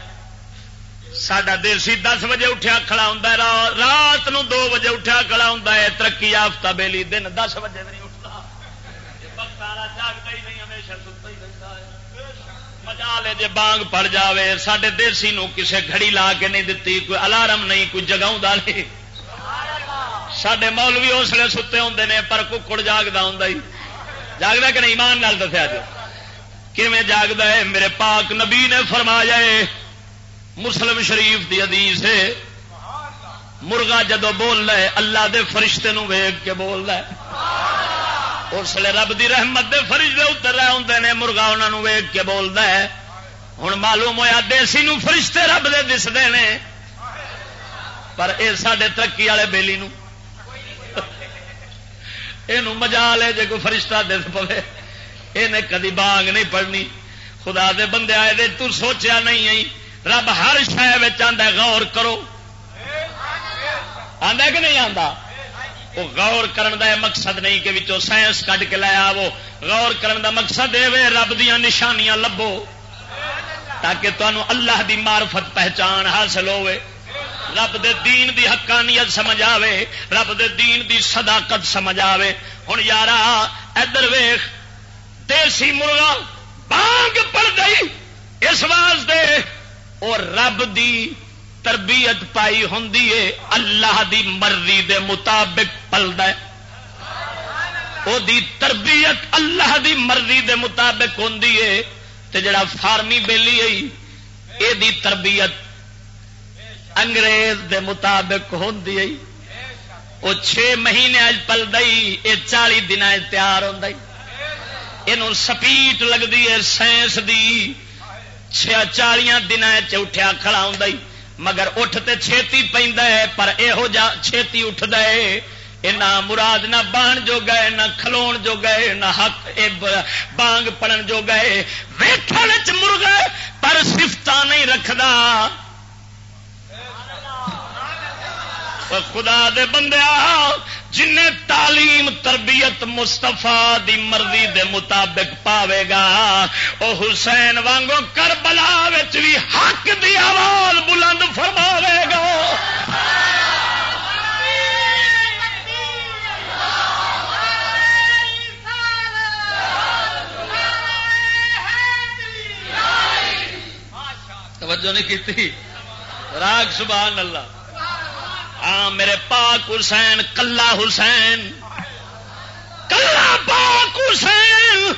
سڈا دیسی دس بجے اٹھیا کھڑا ہوں رات نو دو بجے اٹھیا کھڑا ہوں ترقی یافتہ بیلی دن دس بجے نہیں اٹھتا جاگتا ہی نہیں ہمیشہ ستا ہی رہتا ہے مجا لے بانگ پڑ جاوے سڈے دیسی نو کسے گھڑی لا کے نہیں دتی، کوئی الارم نہیں، کوئی جگاؤں نہیں۔ سڈے مولوی اس لیے ستے ہوں نے، پر ککڑ جاگتا ہوں جاگتا کہ نہیں؟ ایمان نال دسیا جو کیون جاگتا ہے؟ میرے پاک نبی نے فرمایا مسلم شریف دی حدیث ہے۔ مرغا جدو بول رہا اللہ دے فرشتے نو ویگ کے بول رہا ہے۔ اس لیے رب دی رحمت دے فرشتے اتر رہے ہوں نے، مرغا انہوں ویگ کے بولتا ہے۔ ہوں معلوم ہوا دیسی نو فرشتے رب دے دستے ہیں پر اے سڈے ترقی والے بےلی یہ مجا لے جے کوئی فرشتہ دس پوے۔ یہ کدی بانگ نہیں پڑنی۔ خدا دے بندے آئے تو سوچیا نہیں آئی۔ رب ہر شہ آدھا غور کرو۔ آدھا کہ نہیں آتا وہ غور کرن دا مقصد نہیں کہ سائنس کھ کے لایا وہ غور کرن دا مقصد یہ رب دیا نشانیاں لبو۔ تاکہ تمہوں اللہ دی معرفت پہچان حاصل ہوئے۔ رب دے دین دی حقانیت سمجھ آوے، رب دے دین دی صداقت سمجھ آوے۔ ہوں یار ادھر ویخ دیسی مرغا بانگ پڑ گئی۔ اس واسطے اور رب دی تربیت پائی ہوں اللہ دی مرضی دے مطابق پلد دی تربیت اللہ دی مرضی دے مطابق ہوں جڑا فارمی بےلی آئی یہ تربیت انگریز دے مطابق ہوں وہ چھ مہینے پل دئی یہ چالی دن تیار ہوں یہ سپیٹ لگتی ہے سائنس دی۔ چالیا دن چٹیا کھڑا ہوں مگر اٹھ تے چھتی پہ پر یہو جا چھتی اٹھ دے نہ مراد نہ بان جو گئے نہ کھلو جو گئے نہ حق بانگ پڑن جو گئے ویٹن مرغے پر سفت نہیں رکھدا۔ خدا دے بندے جن تعلیم، تربیت مستفا دی مرضی دے مطابق پاوے گا، او حسین وانگو کر بلا بھی حق دی آواز بلند فرماوے گا۔ توجہ نہیں کی راگ سبحان اللہ۔ ہاں میرے پاک حسین، کلا حسین۔ کلا پاک حسین،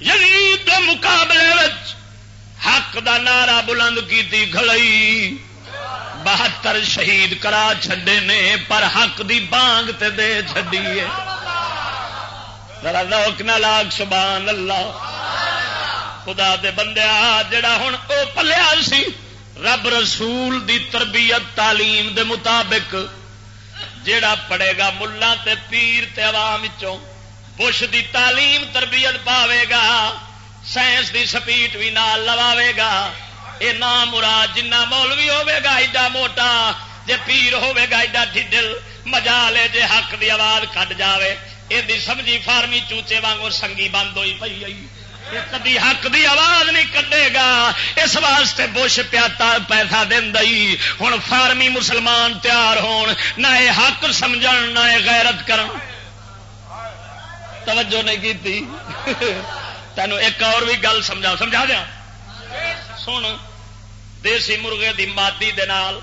یزید مقابلے حق دا نعرہ بلند کی کھڑی بہتر شہید کرا چھڈے نے، پر حق دی بانگ تے دے چڈی ذرا نہ لاگ، سبحان اللہ۔ خدا دے بندیا جڑا ہوں او پلیا سی رب رسول دی تربیت تعلیم دے مطابق جیڑا پڑے گا ملا تے پیر تے عوام بش دی تعلیم تربیت پاوے گا، سائنس دی سپیٹ بھی نال لواوے گا۔ یہ نام مراد جنہ مولوی ہوے گا، ایڈا موٹا، جے پیر ہوے گا، ایڈا ڈھڈل مجا لے جے حق دی آواز کٹ جاوے۔ یہ سمجھی فارمی چوچے وانگو سنگی بند ہوئی پی آئی کدی حق دی آواز نہیں کٹے گا۔ اس واسطے بش پیاتا پیسہ دئی۔ ہوں فارمی مسلمان تیار ہون۔ نہ یہ حق سمجھ نہ غیرت کرن۔ توجہ نہیں کی تینوں ایک اور بھی گل سمجھا سمجھا دیا؟ سن، دیسی مرغے دی مادی دے نال،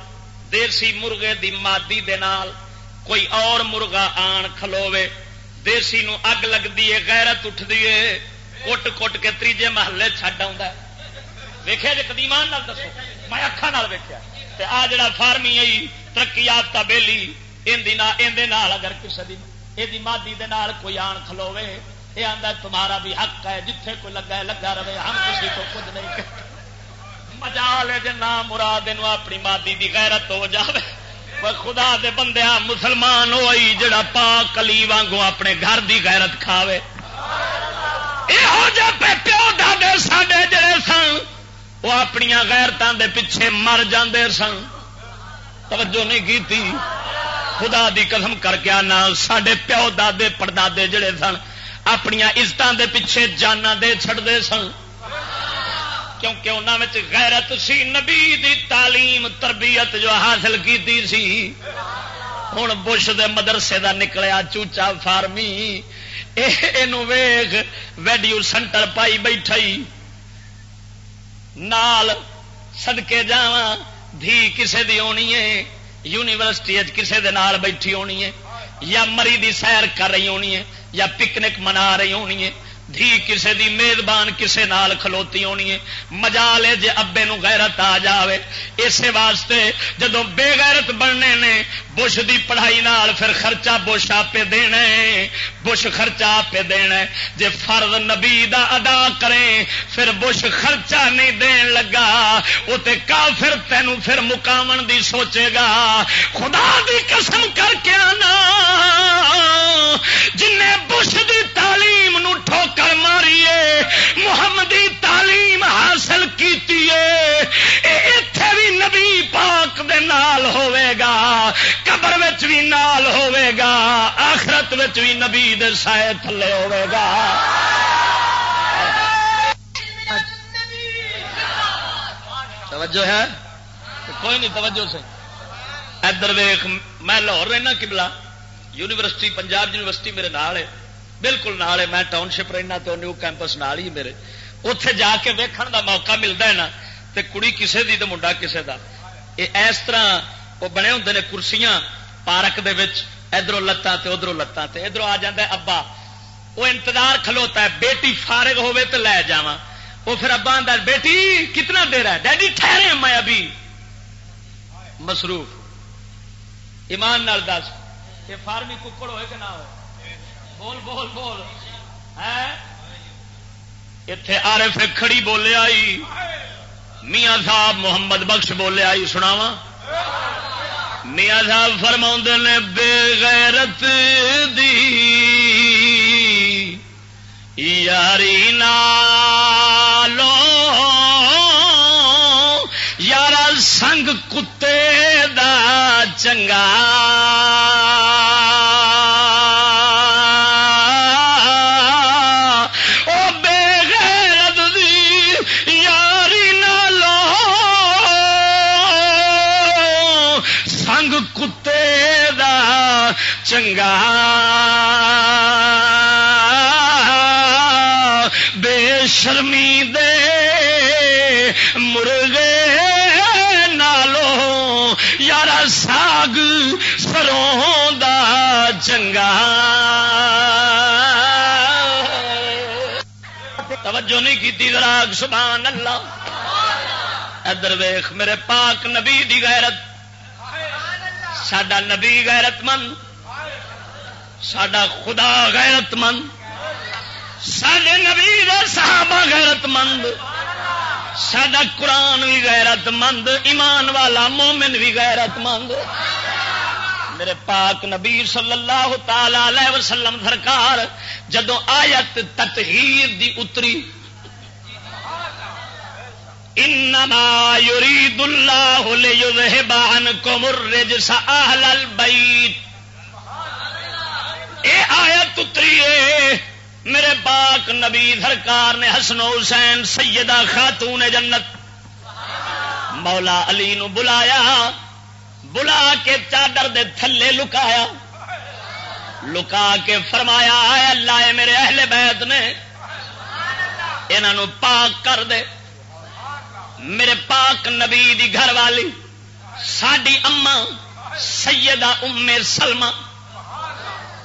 دیسی مرغے دی مادی دے نال کوئی اور مرغا آن کھلوے دیسی نو اگ لگتی ہے، غیرت اٹھتی ہے۔ کٹ کٹ کے تیجے محلے چڈ آ ویخیا جی قدیمان نال دسو۔ میں اکھان ویکیا آ جڑا فارمی آئی ترقی یافتہ بےلی اگر کسی یہ مادی دے نال کوئی آن کھلوے یہ آتا تمہارا بھی حق ہے۔ جتھے کوئی لگا ہے، لگا رہے، ہم کسی کو خود نہیں مزا لے جی نام مراد اپنی مادی دی غیرت ہو جائے خدا دے بندے مسلمان ہوئی، جڑا پا کلی وانگو اپنے گھر دی غیرت کھاوے۔ یہ پیو دے سڈے جڑے سن وہ اپنی غیرتوں دے پیچھے مر جاندے سن توجہ نہیں کی تھی خدا دی قسم کر کے آنا سڈے پیو دے پردادے جڑے سن اپنی عزتوں دے پیچھے جانا دے چھڑتے سن کیونکہ انہوں غیرت سی نبی دی تعلیم تربیت جو حاصل کی ہوں بش دے مدرسے دا نکلیا چوچا فارمی ویگ ویڈیو سینٹر پائی بیٹھائی نال سدکے جا دھی کسے دی ہونی ہے یونیورسٹی کسے دے نال بیٹھی ہونی ہے یا مری دی سیر کر رہی ہونی ہے یا پکنک منا رہی ہونی ہے دھی کسے دی میزبان کسے نال کھلوتی ہونی ہے مجا لے جے ابے نو غیرت آ جاوے اسی واسطے جدو بے غیرت بننے نے بش دی پڑھائی نال پھر خرچہ بش آپ دینا بش خرچہ آپ دینا جے فرض نبی دا ادا کریں پھر بش خرچہ نہیں دین لگا۔ وہ تے کافر تینوں پھر مقامن دی سوچے گا۔ خدا دی قسم کر کے آنا۔ جن بش دی تعلیم نو ٹھوکر ماری محمدی تعلیم حاصل کیتی ہے۔ اتے بھی نبی پاک دے نال ہوئے گا، قبر بھی نال ہوئے گا، آخرت بھی نبی دے سائے تھلے ہوئے گا۔ توجہ ہے؟ کوئی نہیں، توجہ سے۔ ادھر ویخ میں لاہور رہنا کبلا یونیورسٹی، پنجاب یونیورسٹی میرے نال ہے۔ بالکل نال ہے، میں ٹاؤن شپ رہنا تو نیو کیمپس نال ہی میرے۔ اتے جا کے ویکھن دا موقع ملتا ہے نا۔ تے کڑی کسے دی تے منڈا کسے دا۔ یہ اس طرح وہ بنے ہوں نے کرسیاں پارک دے وچ ادھر لتاں تے ادھر لتاں تے۔ ادھر آ جاندہ ہے ابا وہ انتظار کھلوتا ہے، بیٹی فارغ ہوے تو لے جاواں۔ وہ پھر ابا آدھا بیٹی کتنا دیر ہے؟ ڈیڈی ٹھہرے میں ابھی۔ مصروف۔ ایمان نال دس۔ یہ فارمی ککڑ ہوئے کہ نہ ہو بول بول بول۔ ہے اتے آر کھڑی بولے آئی۔ میاں صاحب محمد بخش بولے آئی سناوا میاں صاحب فرما نے، بے غیرت دی یاری نالو یار سنگ کتے دا چنگا چنگا توجہ نہیں کی راگ سبحان اللہ۔ ادر ویخ میرے پاک نبی دی غیرت۔ سڈا نبی غیرت مند۔ سڈا خدا غیرت مند۔ سڈے نبی صحابہ غیرت مند۔ سڈا قرآن بھی غیرت مند۔ ایمان والا مومن بھی غیرت مند۔ میرے پاک نبی صلی اللہ تعالی علیہ وسلم سرکار، جدو آیت تطہیر دی اتری، انما يريد الله ليذهب عنكم الرجس اهل البيت اے آیت اتری ہے میرے پاک نبی سرکار نے حسن حسین سیدہ خاتون جنت، مولا علی نو بلایا۔ بلا کے چادر دے تھلے لکایا۔ لکا کے فرمایا اللہ میرے اہل بیت نے انہوں پاک کر دے۔ میرے پاک نبی دی گھر والی، ساڈی اما سیدہ ام سلمہ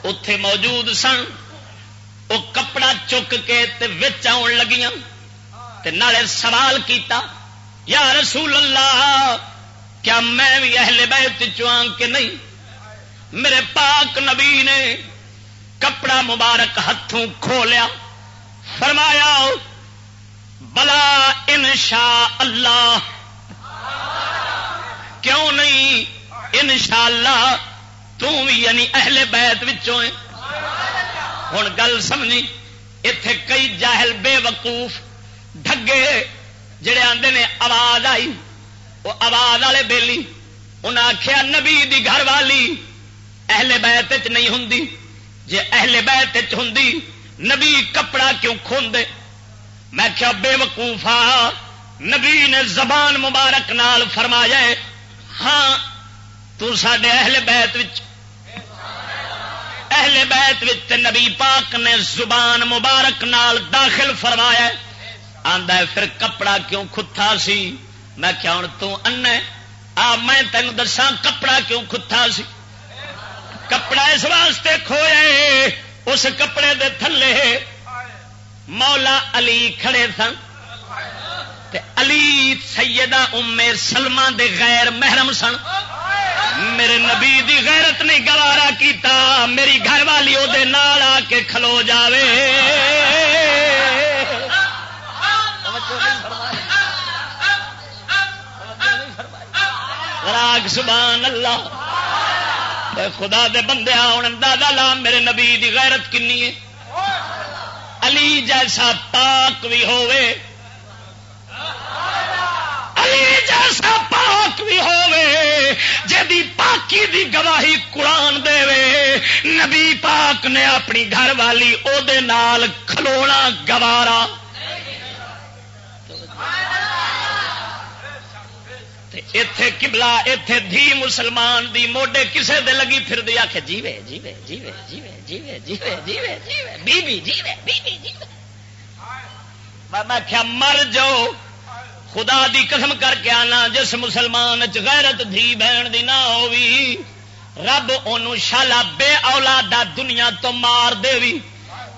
اتے موجود سن۔ وہ کپڑا چک کے آن لگیاں۔ نالے سوال کیتا، یا رسول اللہ کیا میں بھی اہل بیت چوان کے نہیں؟ میرے پاک نبی نے کپڑا مبارک ہاتھوں کھولیا، فرمایا، بلا انشاء اللہ۔ کیوں نہیں؟ انشاءاللہ تو بھی یعنی اہل بیت وچوں ہوں گل سمجھی اتے کئی جاہل بے وقوف ڈگے جڑے آتے نے آواز آئی۔ وہ آواز والے بےلی انہیں آخیا نبی دی گھر والی اہل بیت نہیں ہوں جی اہل بیت ہوں نبی کپڑا کیوں کھوندے؟ میں کیا بے وقوفا نبی نے زبان مبارک نال فرمایا ہاں تو سڈے اہل بیت وچ، اہل بیت وچ نبی پاک نے زبان مبارک نال داخل فرمایا آندا پھر کپڑا کیوں کھتا سی؟ میں کیا ہوں، تو ان آ، میں تینوں دسا کپڑا کیوں کھتا سی؟ کپڑا اس واسطے کھوئے اس کپڑے دے تھلے مولا علی کھڑے سن۔ علی سیدہ ام سلمہ دے غیر محرم سن۔ میرے نبی دی غیرت نہیں، گوارا کیتا۔ میری گھر والی وہ آ کے کھلو جاوے۔ راگ سبحان اللہ۔ خدا دے بندے آن اندازہ لا، میرے نبی دی غیرت کنی ہے۔ علی جیسا پاک بھی ہوئے علی جیسا پاک بھی ہوئے جی پاکی دی گواہی قرآن دے وے نبی پاک نے اپنی گھر والی او دے نال کھلونا گوارا۔ اتے کبلا اتے دھی مسلمان دی موڈے کسے دے لگی پھر دی آخ جیوے جیوے جیوے جیوے جیوے جیوے جیوے جیوے، بی بی، جیوے، بی بی، جیوے۔ میں کیا مر جاؤ، خدا دی قسم کر کے آنا، جس مسلمان چ غیرت دھی بہن دی نہ ہوئی رب ان شالا بے اولادا دنیا تو مار دے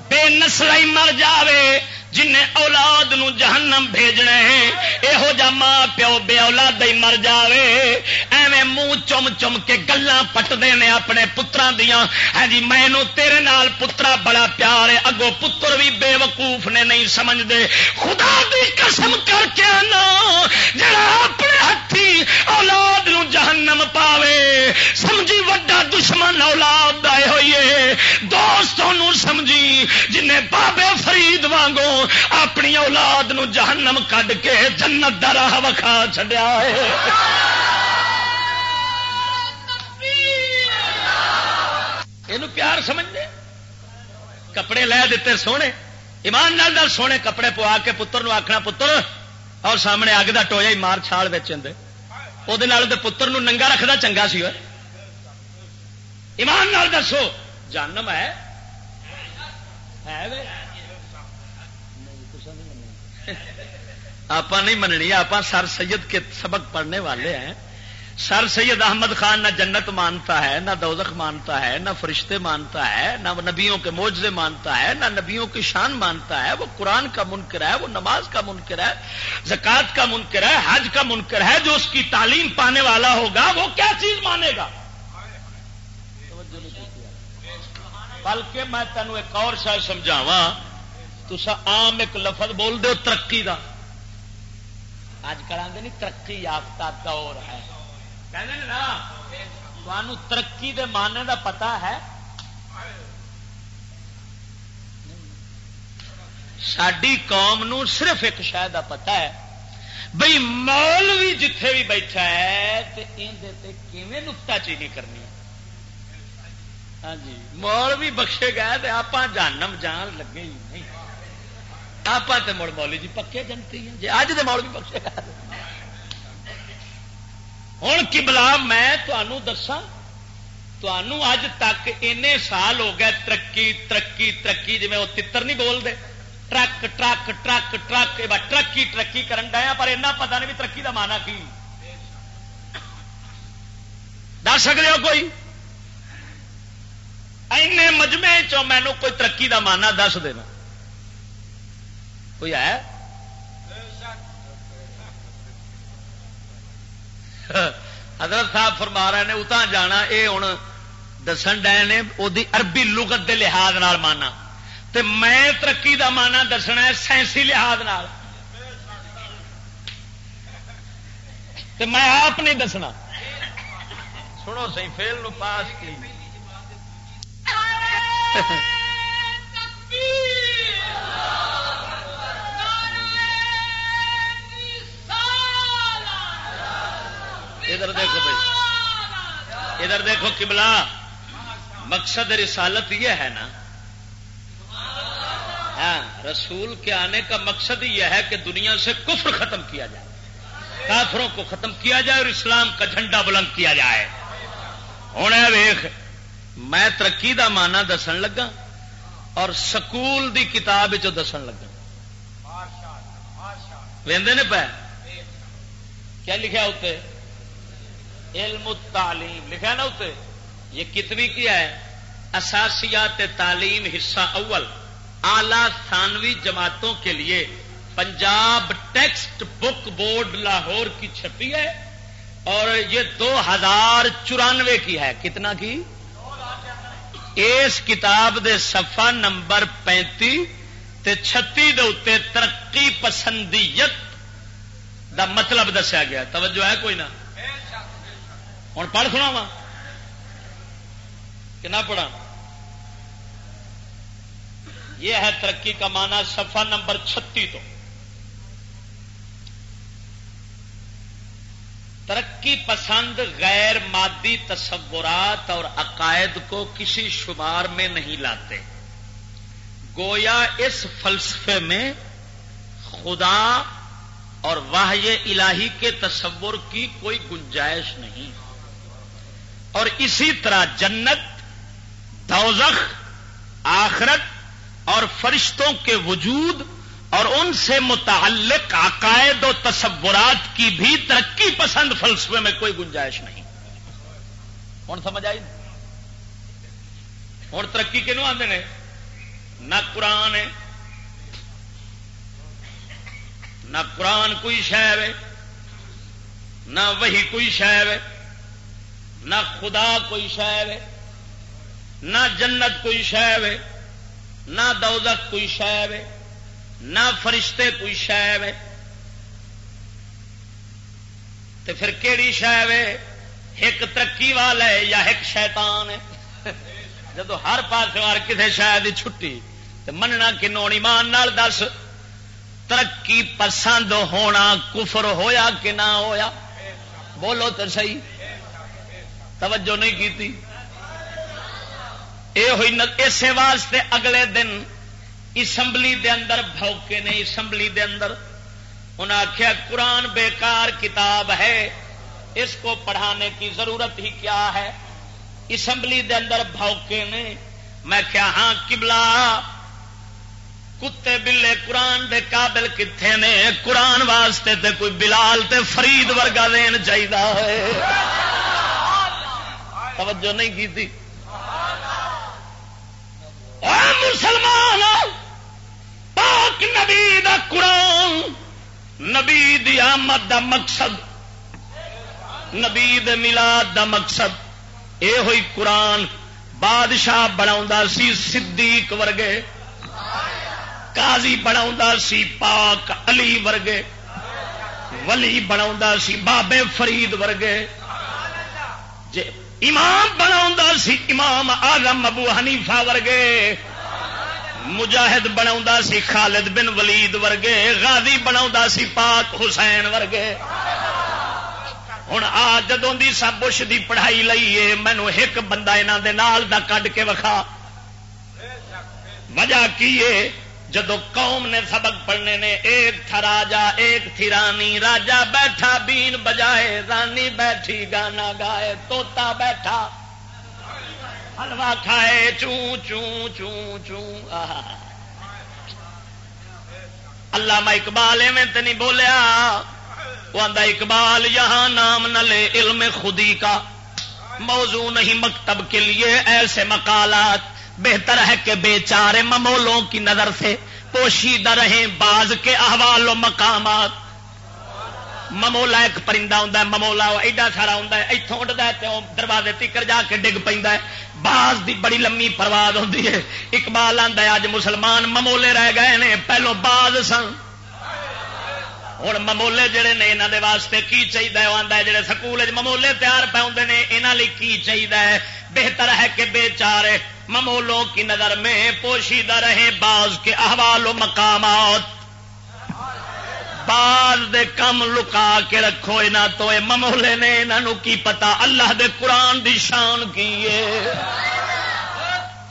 بے نسل ہی مر جاوے۔ جن اولاد نو جہنم بھیجنا ہے یہو جا ماں پیو بے اولاد ہی مر جاوے۔ ایویں منہ چم چم کے گلا پٹتے ہیں اپنے پترا دیا ہاں جی میں تیرے نال پترا بڑا پیار ہے۔ اگو پتر بھی بے وقوف نے نہیں سمجھتے خدا دی قسم کر کے نا جڑا اپنے ہاتھی اولاد نو جہنم پاوے۔ سمجھی وڈا دشمن اولاد آئے ہوئیے دوستوں سمجھی جنہیں بابے فرید وانگوں اپنی اولاد نو جہنم کڈ کے جنت دا راہ وکھا چڈیا ہے یہ پیار سمجھتے کپڑے لے دیتے سونے۔ ایمان نال دل سونے، کپڑے پوا کے پتر نو آخنا پتر اور سامنے اگ کا ٹویا ہی مار چھال ویچن دے وہ پتر نو ننگا رکھتا چنگا سی ایمان نال دسو جانم ہے۔ آپ نہیں مننی آپ سر سید کے سبق پڑھنے والے ہیں۔ سر سید احمد خان نہ جنت مانتا ہے، نہ دوزخ مانتا ہے، نہ فرشتے مانتا ہے، نہ نبیوں کے موجے مانتا ہے، نہ نبیوں کی شان مانتا ہے۔ وہ قرآن کا منکر ہے، وہ نماز کا منکر ہے زکات کا منکر ہے، حج کا منکر ہے، جو اس کی تعلیم پانے والا ہوگا، وہ کیا چیز مانے گا؟ بلکہ میں تینوں ایک اور شاید سمجھاوا تو آم ایک لفظ بول دو ترقی کا اج کل آدھے نہیں، ترقی یافتہ دور ہے۔ ترقی دے معنی دا پتا ہے ساری قوم نو صرف ایک شہ کا پتا ہے بھائی مول بھی جتھے بھی بیٹھا ہے کیویں نکتا چینی کرنی ہاں جی مول بھی بخشے گئے تو آپ جانم جان لگے ہی نہیں آپ مڑ مولی جی پکے جنتی ہیں جی اج دے مول بھی بخشے گا ہوں کبلا میں دسا اج تک این سال ہو گئے ترقی ترقی ترقی جی وہ تر نہیں بولتے ٹرک ٹرک ٹرک ٹرک ٹرقی ترقی کرن ڈیا پر ایسا پتا نہیں بھی ترقی کا مانا کی دس سکتے ہو کوئی این مجمے چو مینو کوئی ترقی کا مانا دس دینا کوئی ہے حضرت صاحب فرما رہے ہیں اتنا جانا یہ ہوں دسن ڈے نے وہ عربی لغت کے لحاظ نال مانا۔ تے میں ترقی دا مانا دسنا ہے، سائنسی لحاظ نال۔ تے میں آپ نہیں دسنا۔ سنو سی فیل نو پاس کی۔ ادھر دیکھو بھائی۔ ادھر دیکھو کبلا مقصد رسالت یہ ہے نا۔ ہاں رسول کے آنے کا مقصد یہ ہے کہ دنیا سے کفر ختم کیا جائے۔ کافروں کو ختم کیا جائے اور اسلام کا جھنڈا بلند کیا جائے۔ ہوں ویخ، میں ترقی دا مانا دسن لگا اور سکول دی کتاب چ دسن لگا۔ نے پہ؟ کیا لکھا اتنے علم تعلیم لکھا نا اتنے؟ یہ کتنی کیا ہے؟ اساسیات تعلیم حصہ اول، اعلی ثانوی جماعتوں کے لیے۔ Punjab text book board Lahore کی چھپی ہے اور یہ دو ہزار چورانوے کی ہے۔ کتنا کی؟ اس کتاب دے صفحہ نمبر پینتی تے چھتی دے اتنے ترقی پسندیت دا مطلب دسیا گیا۔ توجہ ہے کوئی نہ؟ ہوں پڑھ سنا وا کہ نہ پڑھا یہ ہے ترقی کا معنی صفحہ نمبر چھتی تو۔ ترقی پسند غیر مادی تصورات اور عقائد کو کسی شمار میں نہیں لاتے۔ گویا اس فلسفے میں خدا اور واحد الہی کے تصور کی کوئی گنجائش نہیں۔ اور اسی طرح جنت، دوزخ، آخرت اور فرشتوں کے وجود اور ان سے متعلق عقائد و تصورات کی بھی ترقی پسند فلسفے میں کوئی گنجائش نہیں۔ کون سمجھ آئی؟ ہوں ترقی کنو آتے ہیں نہ قرآن ہے، نہ قرآن کوئی شہر ہے، نہ وہی کوئی شہر ہے۔ نہ خدا کوئی شہر ہے نہ جنت کوئی شہر ہے نہ دوزخ کوئی شہر ہے نہ فرشتے کوئی شہر ہے تو پھر کہڑی شہر ہے ایک ترقی والا ہے یا ایک شیطان ہے؟ جب ہر پاس وار کسی شاید چھٹی تو مننا کنو ایمان دس، ترقی پسند ہونا کفر ہویا کہ نہ ہویا؟ بولو تو صحیح۔ توجہ نہیں کی یہ ہوئی اسی واسطے اگلے دن اسمبلی دے اندر بھوکے نے اسمبلی دے اندر انہیں آخیا قرآن بیکار کتاب ہے، اس کو پڑھانے کی ضرورت ہی کیا ہے؟ اسمبلی دے اندر بھوکے نے، میں کیا ہاں کبلا کتے بلے قرآن دے قابل کتنے نے؟ قرآن واسطے تے کوئی بلال تے فرید ورگا دین چاہیے توجہ نہیں کی تھی۔ مسلمان، پاک نبی دا قرآن، نبی دی آمد دا مقصد، نبی دے ملاد دا مقصد، اے ہوئی قرآن بادشاہ بنا سی، صدیق ورگے، قاضی بنا سی، پاک علی ورگے، ولی بنا سی، بابے فرید ورگے۔ جے امام بنا سی، امام آزم ابو حنیفہ ورگے، مجاہد بنا سی، خالد بن ولید ورگے، غازی بنا سی، پاک حسین ورگے۔ ہوں آ جدوں دی سب بش دی پڑھائی لئیے مینو ایک بندہ یہاں دے نال دا کڈ کے وکھا۔ وجہ کی جدو قوم نے سبق پڑھنے نے ایک تھا راجا، ایک تھی رانی۔ راجا بیٹھا، بین بجائے۔ رانی بیٹھی، گانا گائے۔ توتا بیٹھا۔ ہلوا کھائے۔ چوں چوں چوں چوں۔ اللہ میں اقبال میں تو نہیں بولیا۔ وہ آدھا اقبال، یہاں نام نہ لے، علم خودی کا۔ موضوع نہیں مکتب کے لیے، ایسے مقالات۔ بہتر ہے کہ بیچارے ممولوں کی نظر سے پوشیدہ رہیں باز کے احوال و مقامات۔ ممولا ایک پرندہ ہوں ممولا ایڈا سارا ہوں اتوں اڈتا ہے تو دروازے تکر جا کے ڈگ پہ باز دی بڑی لمبی پرواز ہوتی ہے۔ اقبال آتا ہے اج مسلمان ممولے رہ گئے ہیں پہلو باز سن۔ ہوں ممولے جڑے نے یہاں واسطے کی چاہیے وہ آتا ہے، جڑے سکول ممولے تیار پہ آتے ہیں یہاں کی چاہیے بہتر ہے کہ بے چار ممولوں کی نظر میں پوشیدہ رہے باز کے احوال و مقامات۔ باز دے کم لکا کے رکھو یہاں تو ممولے نے یہاں کی پتا اللہ دے قرآن دی شان کی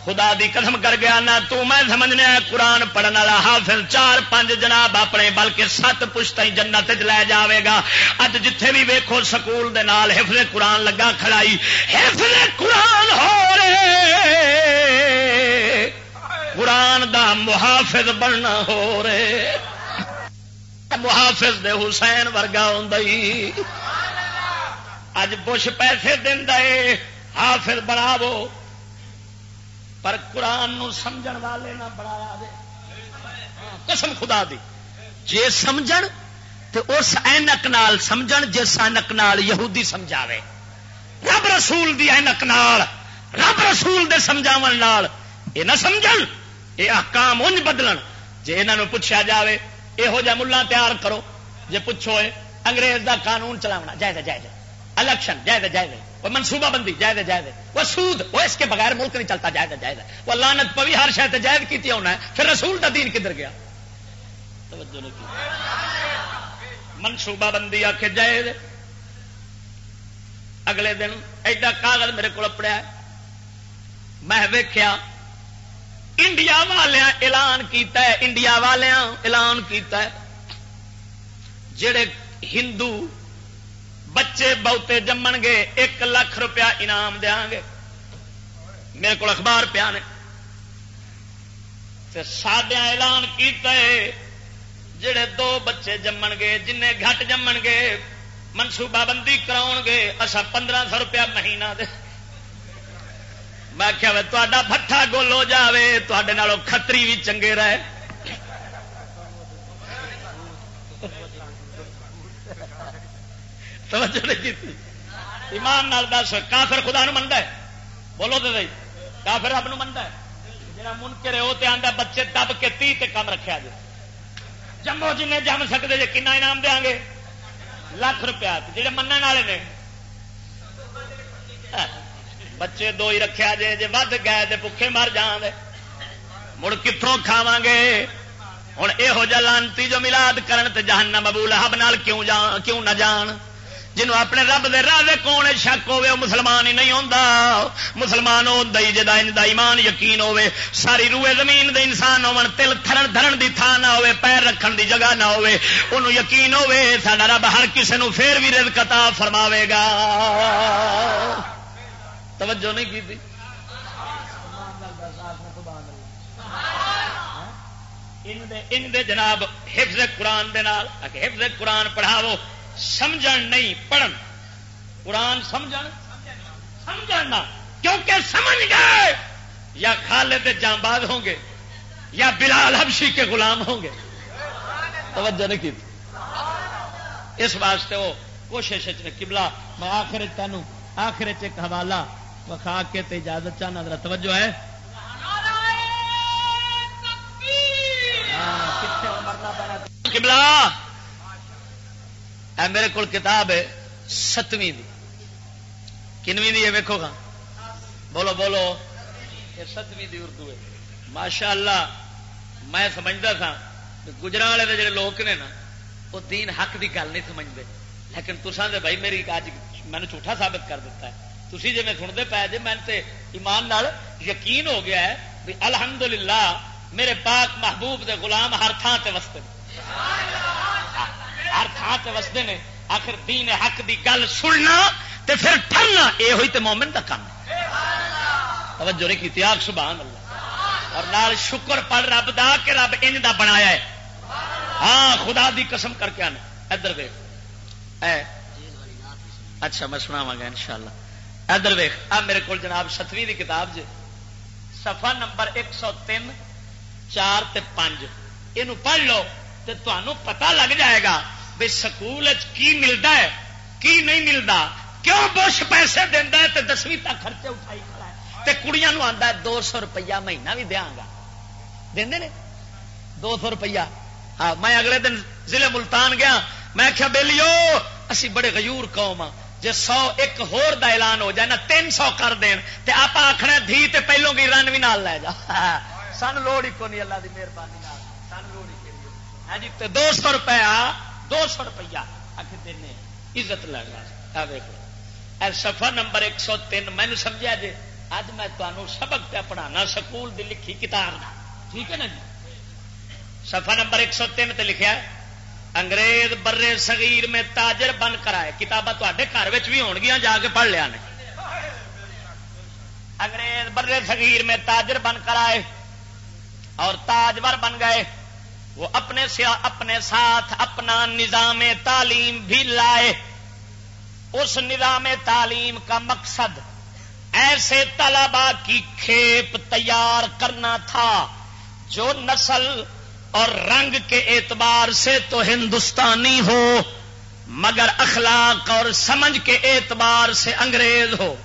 خدا دی قسم کر گیا نہ تو میں سمجھنے قرآن پڑھنے والا حافظ، چار پانچ جناب اپنے، بلکہ سات پشت جنت لے جاوے گا۔ اج جتھے بھی ویکھو سکول دے نال حفظ قرآن لگا کھڑائی۔ حفظ قرآن ہو رہے قرآن دا محافظ بننا ہو رہے محافظ دے حسین ورگا ہوں اج بش پیسے دے حافظ بناو پر قرآن نو سمجھن والے نہ بنایا دے۔ قسم خدا دی۔ جے سمجھن تو اس اینک نال سمجھن جس اینک نال یہودی سمجھاوے۔ رب رسول دی اینک نال، رب رسول دے سمجھاون نال۔ یہ نہ سمجھن یہ احکام انج بدلن۔ جے انہاں نو پوچھا جاوے یہو جہ ملا تیار کرو۔ جی پوچھو اے، انگریز دا قانون چلاونا جائز جائز الیکشن جائز جائز وہ منصوبہ بندی، جائز جائز وہ سود، وہ اس کے بغیر ملک نہیں چلتا، جائز جائز وہ لانت پوی ہر شاید جائز کی ہونا ہے، پھر رسول دا دین کدھر گیا؟ منصوبہ بندی آ کے جائز اگلے دن ایڈا کاغذ میرے کو پڑیا میں ویخیا انڈیا والیا اعلان کیتا ہے، انڈیا والیا اعلان کیتا ہے۔ جڑے ہندو بچے بہتے جمن گے، ایک لاکھ روپیہ انعام دیا گے۔ میرے کو اخبار پیا نے۔ سڈیا اعلان کیتا ہے، جڑے دو بچے جمن گے جن گھٹ جمن گے، منصوبہ بندی کراؤ گے اصا پندرہ سو روپیہ مہینہ دے۔ میں کیا تا بٹھا گول ہو جائے تے کتری بھی چنگے رہے۔ ایمان نال دس، کافر خدا نو منتا ہے۔ بولو تو سی کافر رب نو منتا ہے۔ جا منکر ہے وہ تو آتا بچے دب کے تی کم رکھا جی جمو جن جم سکتے جی کنا انعام دیا گے؟ لاکھ روپیہ جہے من والے نے۔ بچے دو ہی رکھا جے جی ود گئے تو بکے مر جان مڑ کتوں کھاوا گے؟ ہوں یہو جہ لانتی جو ملاد کرن تے جہنم ابو لہب نال کیوں جان کیوں نہ جان؟ جنہوں اپنے رب دے راہ دے کون شک ہوے وہ مسلمان ہی نہیں ہوتا مسلمان ہوتا ہی جا ایمان یقین ہوے ساری روئے زمین دے انسان ہون، تل تھرن دھرن دی تھان نہ ہوے پیر رکھن دی جگہ نہ ہوے انہوں یقین ہوے سارا رب ہر کسی نو پھر بھی رزق عطا فرماوے گا۔ توجہ نہیں کی تھی ہاں؟ ان دے جناب، حفظ قرآن دے نال حفظ قرآن پڑھاو سمجھن نہیں پڑھن۔ قرآن سمجھن؟ سمجھنا کیونکہ سمجھ گئے یا کھالے دے جانباز ہوں گے یا بلال حبشی کے غلام ہوں گے۔ توجہ نہیں کی۔ اس واسطے وہ کوشش کبلا میں آخر تینوں آخر ایک حوالہ وکھا کے تے اجازت چاہنا ذرا توجہ ہے۔ اے میرے کو کتاب ہے ستویں کنویں دی ویکو گا۔ بولو بولو۔ یہ ستویں دی اردو ہے۔ ماشاء اللہ میں سمجھتا تھا گجرا والے جڑے لوگ نے نا، وہ دین حق دی گل نہیں سمجھتے لیکن تسان بھائی میری اج مینو جھوٹا ثابت کر دیتا ہے۔ تھی جی میں سنتے پے جی میں ایمان نال یقین ہو گیا ہے بھی الحمدللہ میرے پاک محبوب دے غلام ہر تھان سے وستے ہر تھان سے وستے نے، آخر دین حق دی گل سننا تے پھر ٹرنا یہ ہوئی تے مومن کا کام توجہ نہیں کی آگ سبحان اللہ۔ اور نال شکر پڑ رب دا کہ رب انج دا بنایا ہے۔ ہاں خدا دی قسم کر کے آنا ادھر دیکھ اچھا میں سناوا گا انشاءاللہ۔ ادھر ویخ آ، میرے کو جناب ستویں کی کتاب جی۔ سفا نمبر ایک سو تین، چار تے پانچ یہ پڑھ لو تو تمہوں پتا لگ جائے گا۔ بھائی سکول کی ملتا ہے، کی نہیں ملتا کیوں بش پیسے دینا ہے تو دسویں تک خرچے اٹھائی کھڑا ہے؟ تے کڑیاں آتا ہے، دو سو روپیہ مہینہ بھی دیا گا۔ دے دو سو روپیہ۔ ہاں میں اگلے دن ضلع ملتان گیا۔ میں کیا بہلیو اسی بڑے غیور قوم ہاں جی سو ایک ہور دا اعلان ہو جائے نا، تین سو کر دین۔ تے آپ آخنا دھی تے پہلوں کی رن بھی نال لے جا۔ سن لوڑ ہی کو نہیں، اللہ دی مہربانی سن لوڑ ہی ہاں جی تے دو سو روپیہ دو سو روپیہ۔ آخر عزت لگا ویک سفر نمبر ایک سو تین مینو سمجھا جی اج میں تمہوں سبق پہ پڑھانا، سکول دی لکھی کتاب ٹھیک ہے نا جی؟ سفر نمبر ایک سو تین تے لکھا ہے۔ انگریز برے صغیر میں تاجر بن کر آئے۔ کتابیں تے گھر بھی ہون گیا جا کے پڑھ لیا نے۔ انگریز برے صغیر میں تاجر بن کر آئے اور تاجور بن گئے۔ وہ اپنے اپنے ساتھ اپنا نظام تعلیم بھی لائے۔ اس نظام تعلیم کا مقصد ایسے طلبا کی کھیپ تیار کرنا تھا جو نسل اور رنگ کے اعتبار سے تو ہندوستانی ہو، مگر اخلاق اور سمجھ کے اعتبار سے انگریز ہو۔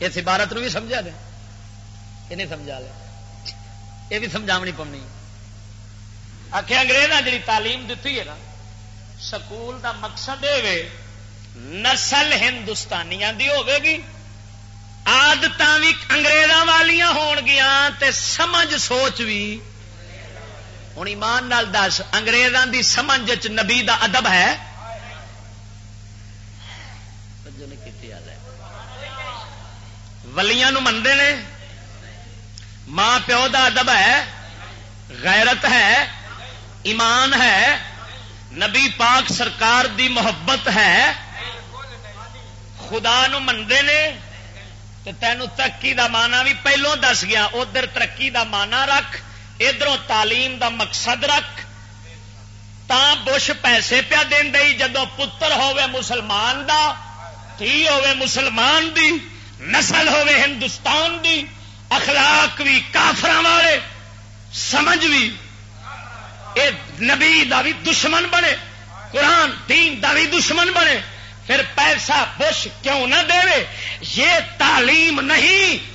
اس عبارت بھی سمجھا دیں یہ نہیں سمجھا لے۔ یہ بھی سمجھاونی پونی آخر انگریز جی تعلیم دیتی ہے نا، سکول دا مقصد یہ نسل ہندوستانیاں دی ہوے گی۔ آدت بھی اگریزوں والیا ہون گیا تے سمجھ سوچ بھی ہوں ایمان نال دس اگریزوں دی سمجھ نبی دا ادب ہے۔ ولیاں منتے نے۔ ماں پیو دا ادب ہے، غیرت ہے، ایمان ہے، نبی پاک سرکار دی محبت ہے۔ خدا نو منتے نے تینوں ترقی دا مانا بھی پہلوں دس گیا۔ ادھر ترقی دا مانا رکھ ادھر تعلیم دا مقصد رکھ۔ تا بش پیسے پیا دے جدو پتر ہوے مسلمان دا، تھی ہوے مسلمان دی، نسل ہوے ہندوستان دی۔ اخلاق بھی کافر والے، سمجھ بھی اے نبی دا بھی دشمن بنے، قرآن، دین دا بھی دشمن بنے، پھر پیسہ بش کیوں نہ دے؟ یہ تعلیم نہیں،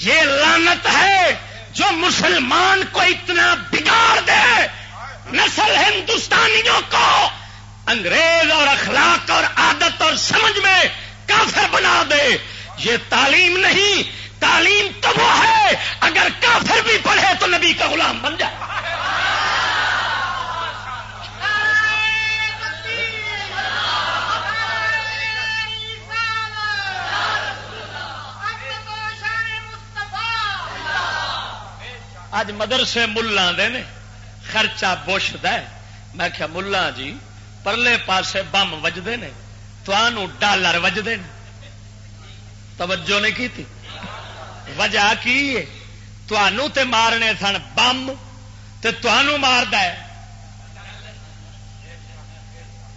یہ لانت ہے، جو مسلمان کو اتنا بگاڑ دے، نسل ہندوستانیوں کو۔ انگریز اور اخلاق اور عادت اور سمجھ میں کافر بنا دے۔ یہ تعلیم نہیں تعلیم تو وہ ہے، اگر کافر بھی پڑھے تو نبی کا غلام بن جائے۔ اج مدرسے ملا نے، خرچہ بش میں کیا ملا جی پرلے پاسے بم وجدے نے تو ڈالر وجدے نے۔ توجہ نہیں کی تھی وجہ کی؟ تے مارنے سن بم تو مارد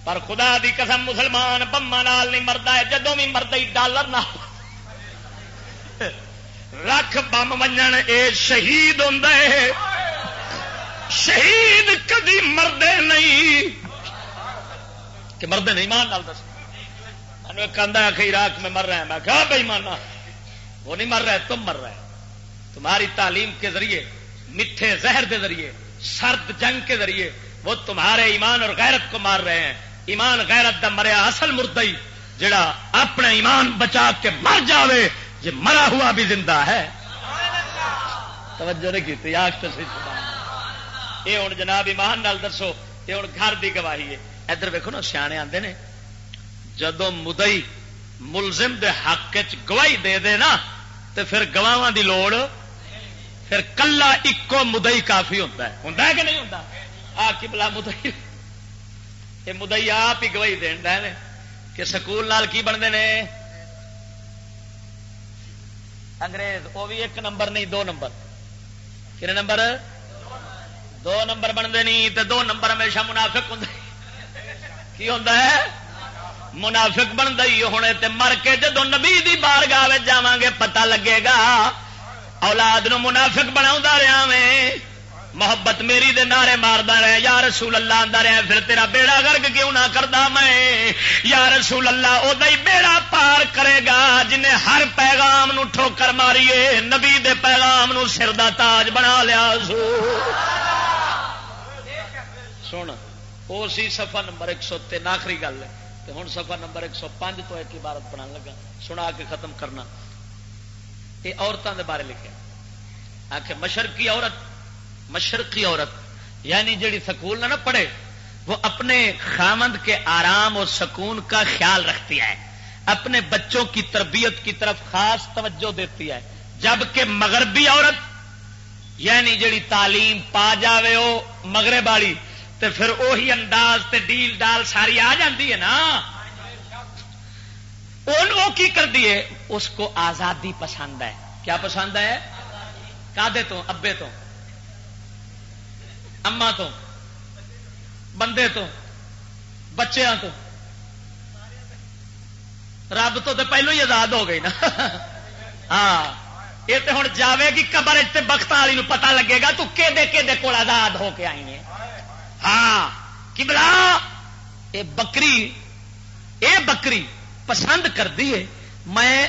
پر خدا دی قسم مسلمان بما نال نہیں مرد ہے، جدوں بھی مرد ڈالر نہ رکھ بم منجن، اے شہید ہوں شہید کدی مردے نہیں۔ کہ مردے نہیں مان ڈال دس۔ کہا کہ عراق میں مر رہے ہیں میں کہا بھائی مانا وہ نہیں مر رہے تم مر رہے تمہاری تعلیم کے ذریعے میٹھے زہر کے ذریعے، سرد جنگ کے ذریعے وہ تمہارے ایمان اور غیرت کو مار رہے ہیں۔ ایمان غیرت دا مریا اصل مردئی، جڑا اپنا ایمان بچا کے مر جاوے جی مرا ہوا بھی زندہ ہے۔ توجہ نہیں کی یہ ہوں جناب ایمان نال دسو، یہ ہوں گھر کی گواہی ہے۔ ادھر ویکو نا، سیانے آتے ہیں جدو مدئی ملزم دے حق گواہی دے دے نا تو پھر گواہ دی لوڑ، پھر کلا ایکو مدئی کافی ہوتا ہے۔ ہوں کہ نہیں ہوتا آ کی بلا مدئی یہ مدئی آپ ہی گواہی دینا کہ سکول نال کی بنتے ہیں انگریز، وہ بھی ایک نمبر نہیں، دو نمبر۔ کن نمبر؟ دو نمبر بنتے نہیں تو دو نمبر ہمیشہ منافق ہوں کی ہوتا ہے؟ منافق بن گئی ہونے تے مر کے جدو نبی دی بار گاہ جا گے پتا لگے گا، اولاد نو منافق بنا رہا میں، محبت میری دے نعرے ماردا رہے یا رسول اللہ آندا رہے پھر تیرا بیڑا گرگ کیوں نہ کردا میں؟ یا رسول اللہ او دای بیڑا پار کرے گا، جنہیں ہر پیغام نو ٹھوکر ماریے، نبی دے پیغام نو سر دا تاج بنا لیا سو۔ سن وہ سی سفا نمبر ایک سو تین، آخری گل ہے۔ ہوں سفا نمبر ایک سو پانچ تو ایک عبارت بنا لگا، سنا کے ختم کرنا۔ یہ عورتوں کے بارے لکھا آخ مشرقی عورت مشرقی عورت یعنی جڑی سکول نہ پڑھے، وہ اپنے خامند کے آرام اور سکون کا خیال رکھتی ہے۔ اپنے بچوں کی تربیت کی طرف خاص توجہ دیتی ہے۔ جبکہ مغربی عورت یعنی جڑی تعلیم پا جاوے وہ مغرب والی تو پھر وہی انداز تے ڈیل ڈال ساری آ جاتی ہے نا؟ وہ کی کر دیے اس کو آزادی پسند ہے۔ کیا پسند ہے؟ کادے تو، ابے تو اما تو، بندے تو بچیا تو۔ رب تو پہلو ہی آزاد ہو گئی نا۔ ہاں یہ تو ہوں جاوے گی قبر بخت والی پتا لگے گا تو کہ آزاد ہو کے آئی ہے ہاں کی یہ بکری یہ بکری پسند کر دیے میں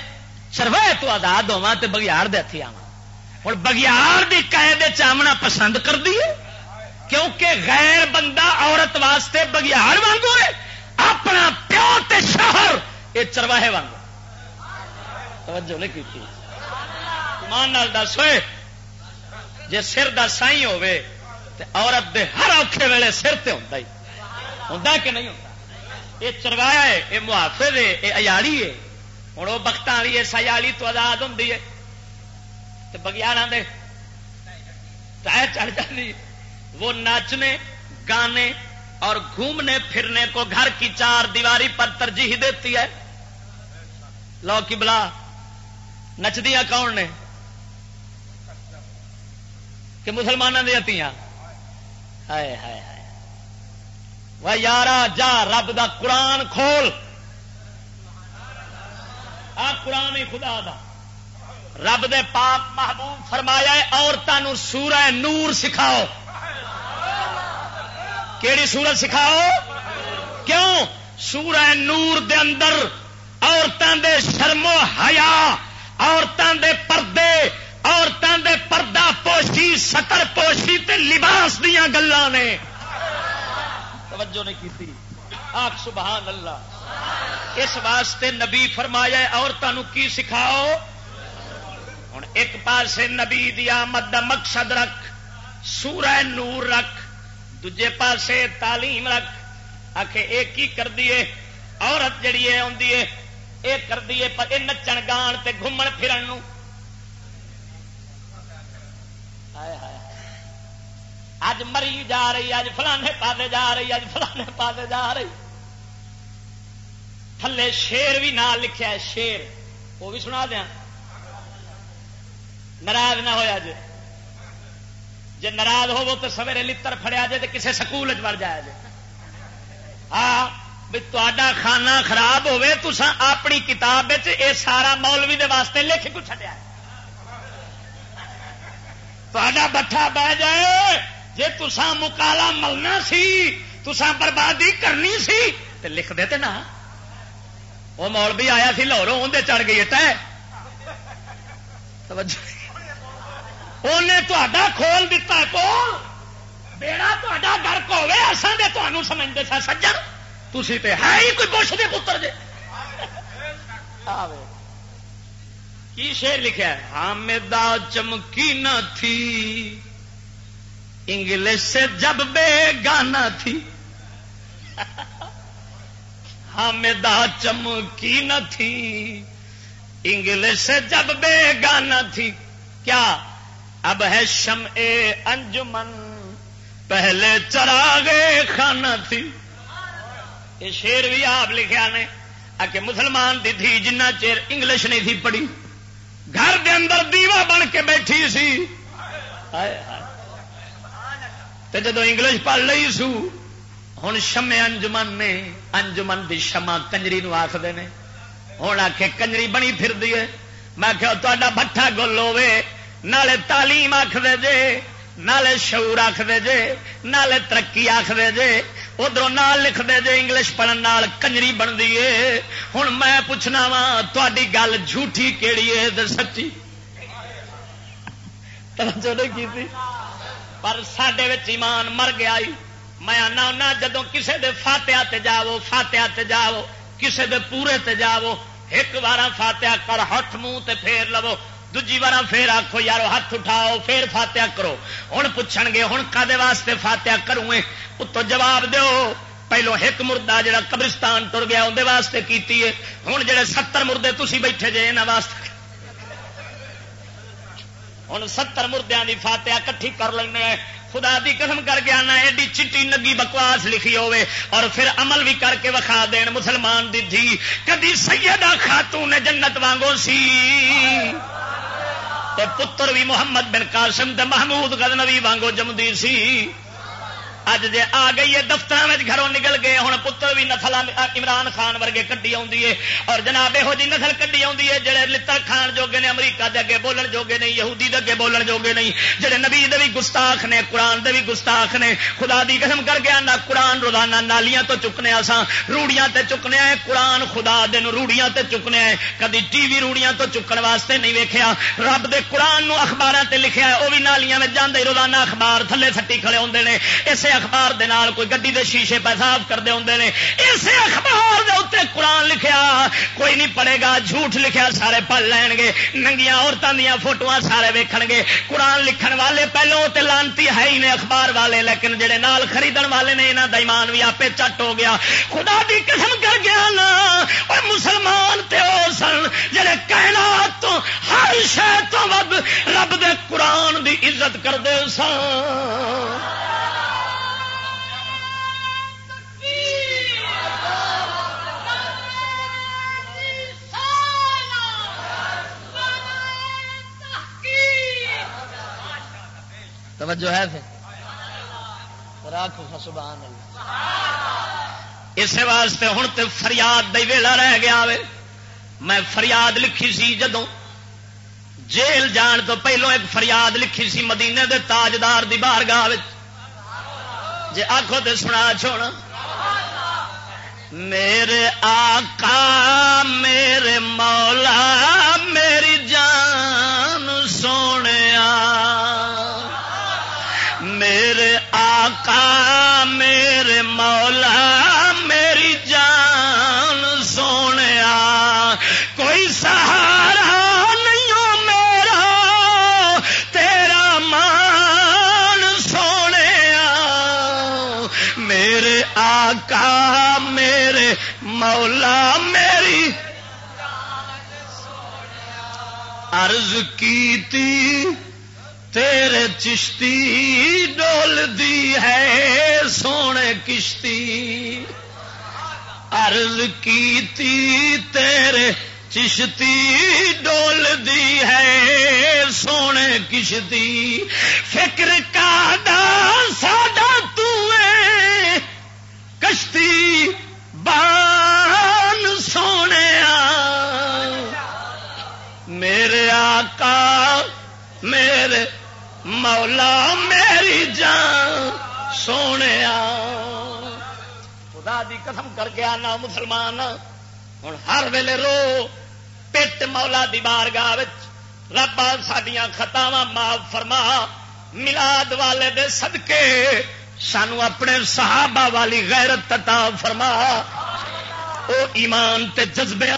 چروائے تو آزاد ہوا تو بگیار دے ہاتھی آوا ہوں بگیار کی قید چامنا پسند کر دیے کیونکہ غیر بندہ عورت واسطے بگیار وانگو ہے، اپنا پیو تے شہر یہ چرواہے وانگو۔ توجہ نہیں کی مان دس ہوئے جی سر دا سائی عورت دے ہر اوکھے ویلے سر تے ہوتا ہی۔ ہوتا کہ نہیں ہوتا یہ چروایا ہے، یہ محافظ ہے، یہ ایاڑی ہے۔ ہوں وہ بخت والی ہے سیالی تو آزاد ہوں بگیارا دے چڑھ جاتی وہ ناچنے، گانے اور گھومنے پھرنے کو گھر کی چار دیواری پر ترجیح دیتی ہے۔ لو کی بلا نچدیا کون نے؟ کہ مسلمانوں دیا تیاں؟ ہائے ہائے ہائے۔ وہ یارا، جا رب دا قرآن کھول۔ آ قرآن ہی خدا دا۔ رب دے پاک محبوب فرمایا عورتوں سورہ نور سکھاؤ۔ کیڑی سورت سکھاؤ؟ کیوں؟ سورہ نور دے اندر عورتوں دے شرمو حیا عورتوں دے پردے عورتوں دے پردہ پوشی ستر پوشی تے لباس دیا گلان نے۔ توجہ نہیں کی آخ، سبحان اللہ۔ اس واسطے نبی فرمایا عورتوں کی سکھاؤ؟ ہوں ایک پاس نبی دیا مد مقصد رکھ، سورہ نور رکھ دجے پاسے تعلیم رکھ۔ آخ یہ کر دیے عورت جڑی ہے آدھی ہے یہ کر دیے یہ نچن گان تے گھومن پھرن اج مری جا رہی اج فلانے پاتے جا رہی اج فلانے پاتے جا رہی تھلے شیر بھی نہ لکھا شیر۔ وہ بھی سنا دیا ناراض نہ ہوا جی جی ناراض ہو تو سویرے لڑ فڑیا جائے تو کسی سکول چڑ جایا جائے ہاں بھی تا کھانا خراب ہوے تو اپنی کتاب یہ سارا مولوی دے واسطے لکھ کو چڈیا تا بٹھا بہ جائے۔ جی تسا مکالا ملنا سی تسا بربادی کرنی سی تو لکھ دے نا۔ وہ مولوی آیا سی لاہوروں اندر چڑھ گئی تے انہیں تا کھول دتا کول۔ بیڑا تا گرک ہوے اصل دے تمہوں سمجھتے سا سجن۔ تھی تے ہے ہی کوئی بش دے پتر جے۔ کی شیر لکھا حامدہ چمکی نہ تھی۔ انگلش سے جب بے گانا تھی۔ حامدہ چمکی نہ تھی۔ انگلش سے جب بے گانا تھی۔ کیا؟ اب ہے شم اے انجمن۔ پہلے چراغے خانہ تھی۔ یہ شیر بھی آپ لکھا نے۔ آ کے مسلمان دی تھی، جنہ چیر انگلش نہیں تھی پڑھی۔ گھر دے اندر دیوا بن کے بیٹھی سی۔ جدو انگلش پڑھ لئی سو ہوں شمے انجمن نے، انجمن دی شما کنجری نو آخر نے۔ ہوں آ کے کنجری بنی پھر دی میں کہ تا بٹھا گل ہوے نالے تعلیم آخ دے جے، نالے شعور آخر جے، نالے ترقی آخر جے۔ ادھر نال لکھ دے جے انگلش پڑھن نال کنجری بنتی ہے ہوں میں پوچھنا وا تاری گل جھوٹھی کہڑی ہے سچی؟ کی پر سڈے ایمان مر گیا میں آنا جدو کسے دے فاتحہ تے جاو فاتحہ تے جاو کسے دے پورے تے جاو ایک بار فاتحہ کر ہاتھ منہ تے پھیر لو۔ دجی بار پھر آخو یارو ہاتھ اٹھاؤ پھر فاتحہ کرو ہوں پوچھ گے ہوں کدے واسطے فاتحہ کروں اتو جواب دیو پہلو ایک مردہ جڑا قبرستان تر گیا اندر واسطے کیتی ہے ہوں جڑے ستر مردے تھی بیٹھے جے یہاں واسطے ہوں ستر مردوں کی فاتحہ کٹھی کر لینا خدا دی قسم کر کے آنا ایڈی چٹی نگی بکواس لکھی ہوے اور پھر عمل بھی کر کے وکھا دین مسلمان دی تھی کدی سیدہ خاتون جنت وانگو سی پتر بھی محمد بن قاسم تے محمود غزنوی وانگو جمدی سی۔ اج جے آ گئی ہے دفتر گھروں نکل گئے ہوں پتر بھی نسل عمران خان ورگے کٹی آئی ہے اور جناب یہو جی نسل کٹی آئی ہے جہے لڑ کھان جوگے نے امریکہ دے اگے بولن جوگے نہیں یہودی دے اگے بولن جوگے نہیں جہے نبی دے بھی گستاخ نے قرآن دے بھی گستاخ نے خدا دی قسم کر کے آنا قرآن روزانہ نالیاں تو چکنے آسان روڑیاں تے چکنے آئے قرآن خدا دن روڑیاں تے چکنے آئے کدی ٹی وی روڑیاں تو چکن واسطے نہیں ویکیا رب دے قرآن نو اخبار تے لکھیا ہے وہ بھی نالیاں میں جانے روزانہ اخبار تھلے سٹی کھڑے ہوندے نے اسے اخبار دے نال کوئی گڈی دے شیشے پیساب کرتے ہوں نے، اسے اخبار دے اتنے قرآن لکھیا، کوئی نہیں پڑے گا، جھوٹ لکھیا، سارے پڑھ لین گے ننگیا عورتوں دیا فوٹو سارے ویکھن گے۔ قرآن لکھن والے پہلو تے لانتی ہے ہی نے اخبار والے، لیکن جڑے نال خریدن والے نے یہاں دمان بھی آپ چٹ ہو گیا۔ خدا دی قسم کر گیا نا اور مسلمان تے او سن، جڑے کائنات تو، ہر شہ تو ود رب دے قرآن دی عزت کرتے سن۔
توجہ ہے پھر۔ راکھو سبحان
اللہ۔ اس واسطے ہوں تو فریاد دے ویلا رہ گیا وے۔ میں فریاد لکھی سی جدوں۔ جیل جان تو پہلو ایک فریاد لکھی سی مدینے دے تاجدار دی بارگاہ جی آخو تو سنا چھوڑا میرے آقا، میرے مولا میری آقا میرے مولا، میری جان سونے کوئی سہارا نہیں ہو میرا، تیرا مان سونے میرے آقا، میرے مولا، میری عرض کی تھی تیرے چشتی ڈول دی ہے، سونے کشتی۔ عرض کی تیرے چشتی ڈول دی ہے، سونے کشتی۔ فکر کا دا ساڈا کشتی بان سونے۔ میرے آقا، میرے مولا میری جان سونے خدا دی قسم کر کے آنا مسلمان۔ ہوں ہر ویلے رو پٹ مولا دی بار گاہ رب سڈیا خطاوا معاف فرما۔ ملاد والے دے صدقے سانو اپنے صحابہ والی غیرت تتا فرما۔ او ایمان تے جذبے